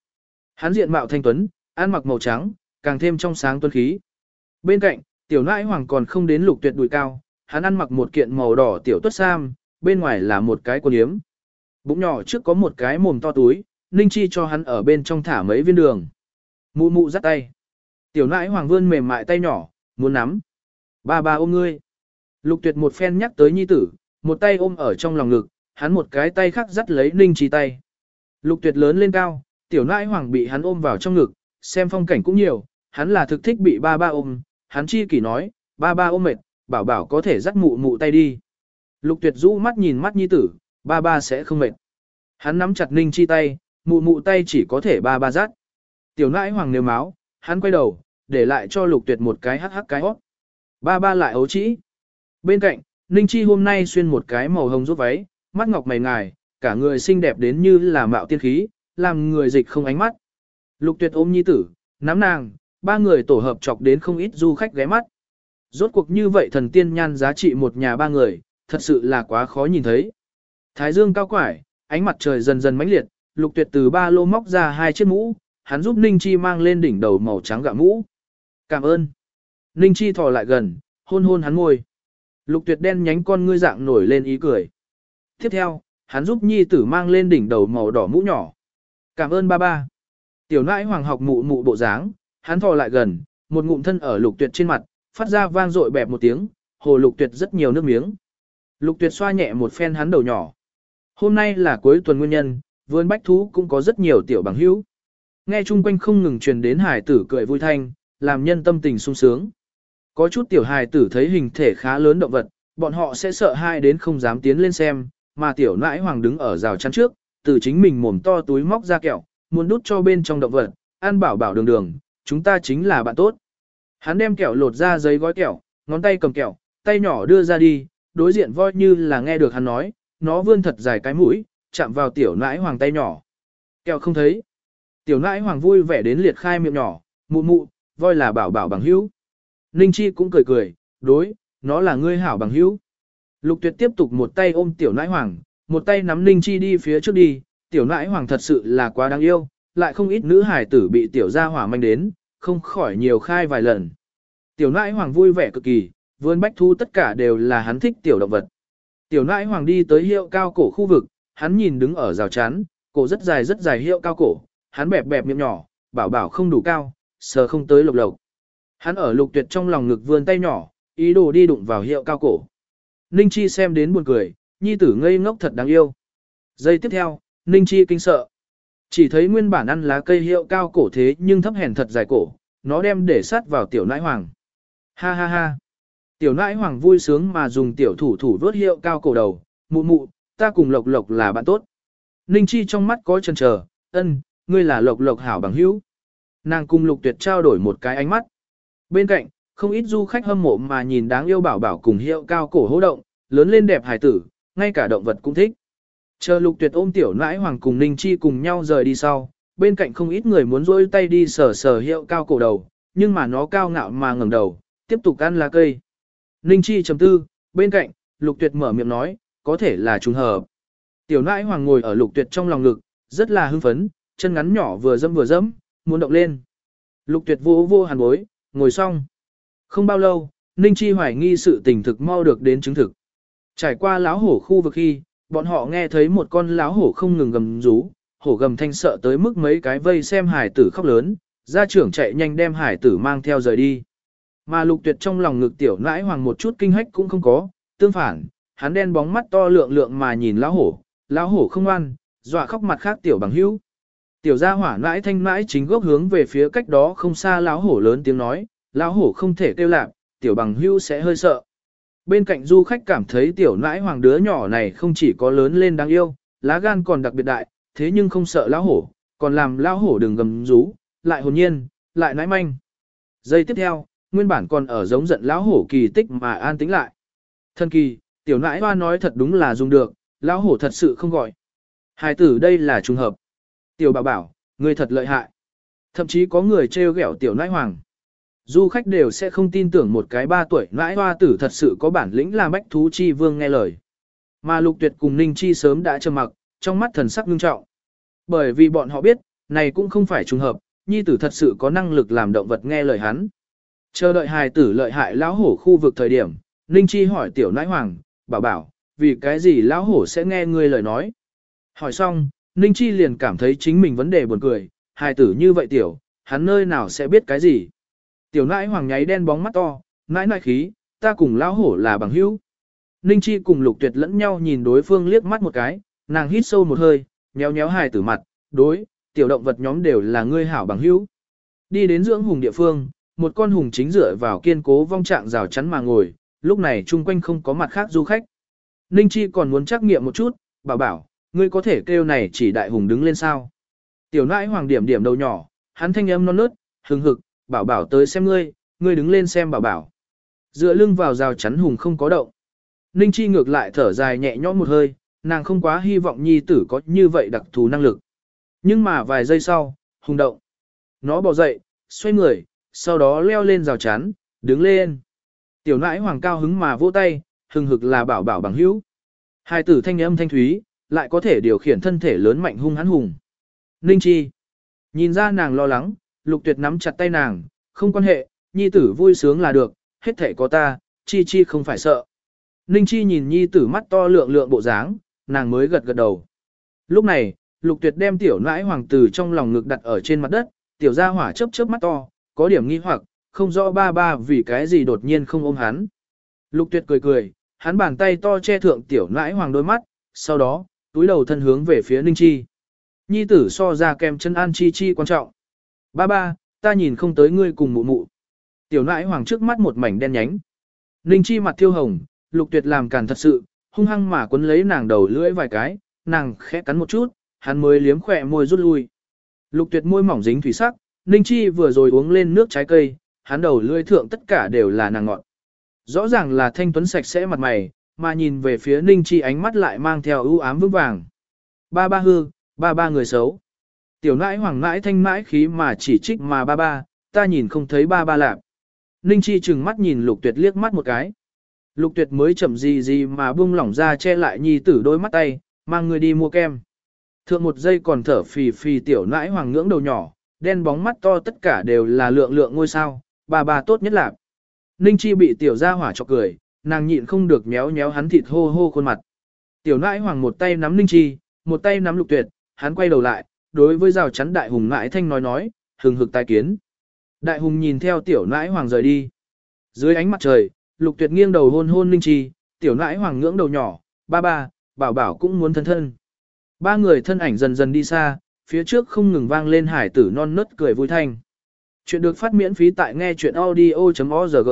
Hắn diện mạo thanh tuấn, ăn mặc màu trắng, càng thêm trong sáng tuấn khí. Bên cạnh, tiểu nãi hoàng còn không đến Lục Tuyệt đùi cao, hắn ăn mặc một kiện màu đỏ tiểu tuất sam, bên ngoài là một cái quần yếm. Bụng nhỏ trước có một cái mồm to túi, Ninh Chi cho hắn ở bên trong thả mấy viên đường. Mụ mụ dắt tay. Tiểu nãi hoàng vươn mềm mại tay nhỏ, muốn nắm. Ba ba ôm ngươi. Lục tuyệt một phen nhắc tới nhi tử, một tay ôm ở trong lòng ngực, hắn một cái tay khác dắt lấy Ninh Chi tay. Lục tuyệt lớn lên cao, tiểu nãi hoàng bị hắn ôm vào trong ngực, xem phong cảnh cũng nhiều, hắn là thực thích bị ba ba ôm, hắn chi kỷ nói, ba ba ôm mệt, bảo bảo có thể dắt mụ mụ tay đi. Lục tuyệt rũ mắt nhìn mắt nhi tử, ba ba sẽ không mệt. Hắn nắm chặt Ninh Chi tay, mụ mụ tay chỉ có thể ba ba dắt. Tiểu nãi hoàng nếu máu, hắn quay đầu, để lại cho lục tuyệt một cái hắc hắc cái hót. Ba ba lại ấu trĩ. Bên cạnh, Ninh Chi hôm nay xuyên một cái màu hồng rút váy, mắt ngọc mày ngài, cả người xinh đẹp đến như là mạo tiên khí, làm người dịch không ánh mắt. Lục tuyệt ôm nhi tử, nắm nàng, ba người tổ hợp chọc đến không ít du khách ghé mắt. Rốt cuộc như vậy thần tiên nhan giá trị một nhà ba người, thật sự là quá khó nhìn thấy. Thái dương cao quải, ánh mặt trời dần dần mãnh liệt, lục tuyệt từ ba lô móc ra hai chiếc mũ, hắn giúp Ninh Chi mang lên đỉnh đầu màu trắng gạ mũ. Cảm ơn. Ninh Chi thò lại gần, hôn hôn hắn ngồi. Lục tuyệt đen nhánh con ngươi dạng nổi lên ý cười. Tiếp theo, hắn giúp nhi tử mang lên đỉnh đầu màu đỏ mũ nhỏ. Cảm ơn ba ba. Tiểu nãi hoàng học mụ mụ bộ dáng, hắn thò lại gần, một ngụm thân ở lục tuyệt trên mặt, phát ra vang dội bẹp một tiếng, hồ lục tuyệt rất nhiều nước miếng. Lục tuyệt xoa nhẹ một phen hắn đầu nhỏ. Hôm nay là cuối tuần nguyên nhân, vườn bách thú cũng có rất nhiều tiểu bằng hữu. Nghe chung quanh không ngừng truyền đến hải tử cười vui thanh, làm nhân tâm tình sung sướng. Có chút tiểu hài tử thấy hình thể khá lớn động vật, bọn họ sẽ sợ hai đến không dám tiến lên xem, mà tiểu nãi hoàng đứng ở rào chắn trước, từ chính mình mồm to túi móc ra kẹo, muốn đút cho bên trong động vật, ăn bảo bảo đường đường, chúng ta chính là bạn tốt. Hắn đem kẹo lột ra giấy gói kẹo, ngón tay cầm kẹo, tay nhỏ đưa ra đi, đối diện voi như là nghe được hắn nói, nó vươn thật dài cái mũi, chạm vào tiểu nãi hoàng tay nhỏ. Kẹo không thấy. Tiểu nãi hoàng vui vẻ đến liệt khai miệng nhỏ, mụ mụ, voi là bảo bảo bằng hữu. Ninh Chi cũng cười cười, đối, nó là ngươi hảo bằng hữu. Lục tuyệt tiếp tục một tay ôm tiểu nãi hoàng, một tay nắm Ninh Chi đi phía trước đi, tiểu nãi hoàng thật sự là quá đáng yêu, lại không ít nữ hải tử bị tiểu gia hỏa manh đến, không khỏi nhiều khai vài lần. Tiểu nãi hoàng vui vẻ cực kỳ, vườn bách thu tất cả đều là hắn thích tiểu động vật. Tiểu nãi hoàng đi tới hiệu cao cổ khu vực, hắn nhìn đứng ở rào chắn, cổ rất dài rất dài hiệu cao cổ, hắn bẹp bẹp miệng nhỏ, bảo bảo không đủ cao, sờ không tới lộc lộc. Hắn ở lục tuyệt trong lòng ngực vươn tay nhỏ, ý đồ đi đụng vào hiệu cao cổ. Ninh Chi xem đến buồn cười, nhi tử ngây ngốc thật đáng yêu. Giây tiếp theo, Ninh Chi kinh sợ. Chỉ thấy nguyên bản ăn lá cây hiệu cao cổ thế nhưng thấp hèn thật dài cổ, nó đem để sát vào tiểu nãi hoàng. Ha ha ha. Tiểu nãi hoàng vui sướng mà dùng tiểu thủ thủ vớt hiệu cao cổ đầu, mụ mụ, ta cùng lộc lộc là bạn tốt. Ninh Chi trong mắt có chần chờ, ân, ngươi là lộc lộc hảo bằng hữu. Nàng cùng lục tuyệt trao đổi một cái ánh mắt. Bên cạnh, không ít du khách hâm mộ mà nhìn đáng yêu bảo bảo cùng hiệu cao cổ hô động, lớn lên đẹp hài tử, ngay cả động vật cũng thích. Chờ lục tuyệt ôm tiểu nãi hoàng cùng Ninh Chi cùng nhau rời đi sau, bên cạnh không ít người muốn rôi tay đi sờ sờ hiệu cao cổ đầu, nhưng mà nó cao ngạo mà ngẩng đầu, tiếp tục ăn lá cây. Ninh Chi chấm tư, bên cạnh, lục tuyệt mở miệng nói, có thể là trùng hợp. Tiểu nãi hoàng ngồi ở lục tuyệt trong lòng ngực, rất là hưng phấn, chân ngắn nhỏ vừa dẫm vừa dẫm, muốn động lên. Lục tuyệt vô vô hàn bối, ngồi xong. Không bao lâu, Ninh Chi hoài nghi sự tình thực mau được đến chứng thực. Trải qua láo hổ khu vực khi, bọn họ nghe thấy một con láo hổ không ngừng gầm rú, hổ gầm thanh sợ tới mức mấy cái vây xem hải tử khóc lớn, gia trưởng chạy nhanh đem hải tử mang theo rời đi. Mà lục tuyệt trong lòng ngực tiểu nãi hoàng một chút kinh hách cũng không có, tương phản, hắn đen bóng mắt to lượng lượng mà nhìn lão hổ, lão hổ không ăn, dọa khóc mặt khác tiểu bằng hữu. Tiểu gia hỏa nãi thanh nãi chính gốc hướng về phía cách đó không xa lão hổ lớn tiếng nói, lão hổ không thể kêu lạc, tiểu bằng hưu sẽ hơi sợ. Bên cạnh du khách cảm thấy tiểu nãi hoàng đứa nhỏ này không chỉ có lớn lên đáng yêu, lá gan còn đặc biệt đại, thế nhưng không sợ lão hổ, còn làm lão hổ đừng gầm rú, lại hồn nhiên, lại nãi manh. Giây tiếp theo, nguyên bản còn ở giống giận lão hổ kỳ tích mà an tĩnh lại. Thân kỳ, tiểu nãi hoa nói thật đúng là dùng được, lão hổ thật sự không gọi. Hai tử đây là trùng hợp. Tiểu bảo bảo, người thật lợi hại. Thậm chí có người trêu ghẹo tiểu nãi hoàng. Du khách đều sẽ không tin tưởng một cái ba tuổi nãi hoa tử thật sự có bản lĩnh là bách thú chi vương nghe lời. Mà lục tuyệt cùng ninh chi sớm đã trầm mặc, trong mắt thần sắc ngưng trọng. Bởi vì bọn họ biết, này cũng không phải trùng hợp, nhi tử thật sự có năng lực làm động vật nghe lời hắn. Chờ đợi hài tử lợi hại lão hổ khu vực thời điểm, ninh chi hỏi tiểu nãi hoàng, bảo bảo, vì cái gì lão hổ sẽ nghe ngươi lời nói. Hỏi xong, Ninh Chi liền cảm thấy chính mình vấn đề buồn cười, hài tử như vậy tiểu, hắn nơi nào sẽ biết cái gì. Tiểu nãi hoàng nháy đen bóng mắt to, nãi nãi khí, ta cùng lão hổ là bằng hữu. Ninh Chi cùng lục tuyệt lẫn nhau nhìn đối phương liếc mắt một cái, nàng hít sâu một hơi, nhéo nhéo hài tử mặt, đối, tiểu động vật nhóm đều là ngươi hảo bằng hữu. Đi đến dưỡng hùng địa phương, một con hùng chính dựa vào kiên cố vong trạng rào chắn mà ngồi, lúc này chung quanh không có mặt khác du khách. Ninh Chi còn muốn trắc nghiệm một chút, bảo bảo, Ngươi có thể kêu này chỉ đại hùng đứng lên sao? Tiểu nãi hoàng điểm điểm đầu nhỏ, hắn thanh âm non nớt, hừng hực, bảo bảo tới xem ngươi, ngươi đứng lên xem bảo bảo. Dựa lưng vào rào chắn hùng không có động. Ninh Chi ngược lại thở dài nhẹ nhõm một hơi, nàng không quá hy vọng nhi tử có như vậy đặc thù năng lực. Nhưng mà vài giây sau, hùng động. Nó bò dậy, xoay người, sau đó leo lên rào chắn, đứng lên. Tiểu nãi hoàng cao hứng mà vỗ tay, hừng hực là bảo bảo bằng hữu. Hai tử thanh âm thanh thúy, lại có thể điều khiển thân thể lớn mạnh hung hãn hùng. Ninh Chi. Nhìn ra nàng lo lắng, lục tuyệt nắm chặt tay nàng, không quan hệ, nhi tử vui sướng là được, hết thể có ta, Chi Chi không phải sợ. Ninh Chi nhìn nhi tử mắt to lượng lượng bộ dáng, nàng mới gật gật đầu. Lúc này, lục tuyệt đem tiểu nãi hoàng tử trong lòng ngực đặt ở trên mặt đất, tiểu gia hỏa chớp chớp mắt to, có điểm nghi hoặc, không rõ ba ba vì cái gì đột nhiên không ôm hắn. Lục tuyệt cười cười, hắn bàn tay to che thượng tiểu nãi hoàng đôi mắt, sau đó, túi đầu thân hướng về phía Ninh Chi. Nhi tử so ra kèm chân an Chi Chi quan trọng. Ba ba, ta nhìn không tới ngươi cùng mụ mụ. Tiểu nãi hoàng trước mắt một mảnh đen nhánh. Ninh Chi mặt thiêu hồng, lục tuyệt làm càn thật sự, hung hăng mà quấn lấy nàng đầu lưỡi vài cái, nàng khẽ cắn một chút, hắn mới liếm khỏe môi rút lui. Lục tuyệt môi mỏng dính thủy sắc, Ninh Chi vừa rồi uống lên nước trái cây, hắn đầu lưỡi thượng tất cả đều là nàng ngọn. Rõ ràng là thanh tuấn sạch sẽ mặt mày, mà nhìn về phía Ninh Chi ánh mắt lại mang theo ưu ám vững vàng. Ba ba hư, ba ba người xấu. Tiểu nãi hoàng nãi thanh mãi khí mà chỉ trích mà ba ba, ta nhìn không thấy ba ba lạp. Ninh Chi chừng mắt nhìn lục tuyệt liếc mắt một cái. Lục tuyệt mới chậm gì gì mà buông lỏng ra che lại nhi tử đôi mắt tay, mang người đi mua kem. Thượng một giây còn thở phì phì tiểu nãi hoàng ngưỡng đầu nhỏ, đen bóng mắt to tất cả đều là lượng lượng ngôi sao, bà bà tốt nhất lạp. Ninh Chi bị tiểu gia hỏa chọc cười, nàng nhịn không được méo méo hắn thịt hô hô khuôn mặt. Tiểu nãi hoàng một tay nắm Ninh Chi, một tay nắm lục tuyệt, hắn quay đầu lại, đối với rào chắn đại hùng ngãi thanh nói nói, hừng hực tai kiến. Đại hùng nhìn theo tiểu nãi hoàng rời đi. Dưới ánh mặt trời, lục tuyệt nghiêng đầu hôn hôn linh Chi, tiểu nãi hoàng ngưỡng đầu nhỏ, ba ba, bảo bảo cũng muốn thân thân. Ba người thân ảnh dần dần đi xa, phía trước không ngừng vang lên hải tử non nớt cười vui thanh. Chuyện được phát miễn phí tại nghe chuyện audio.org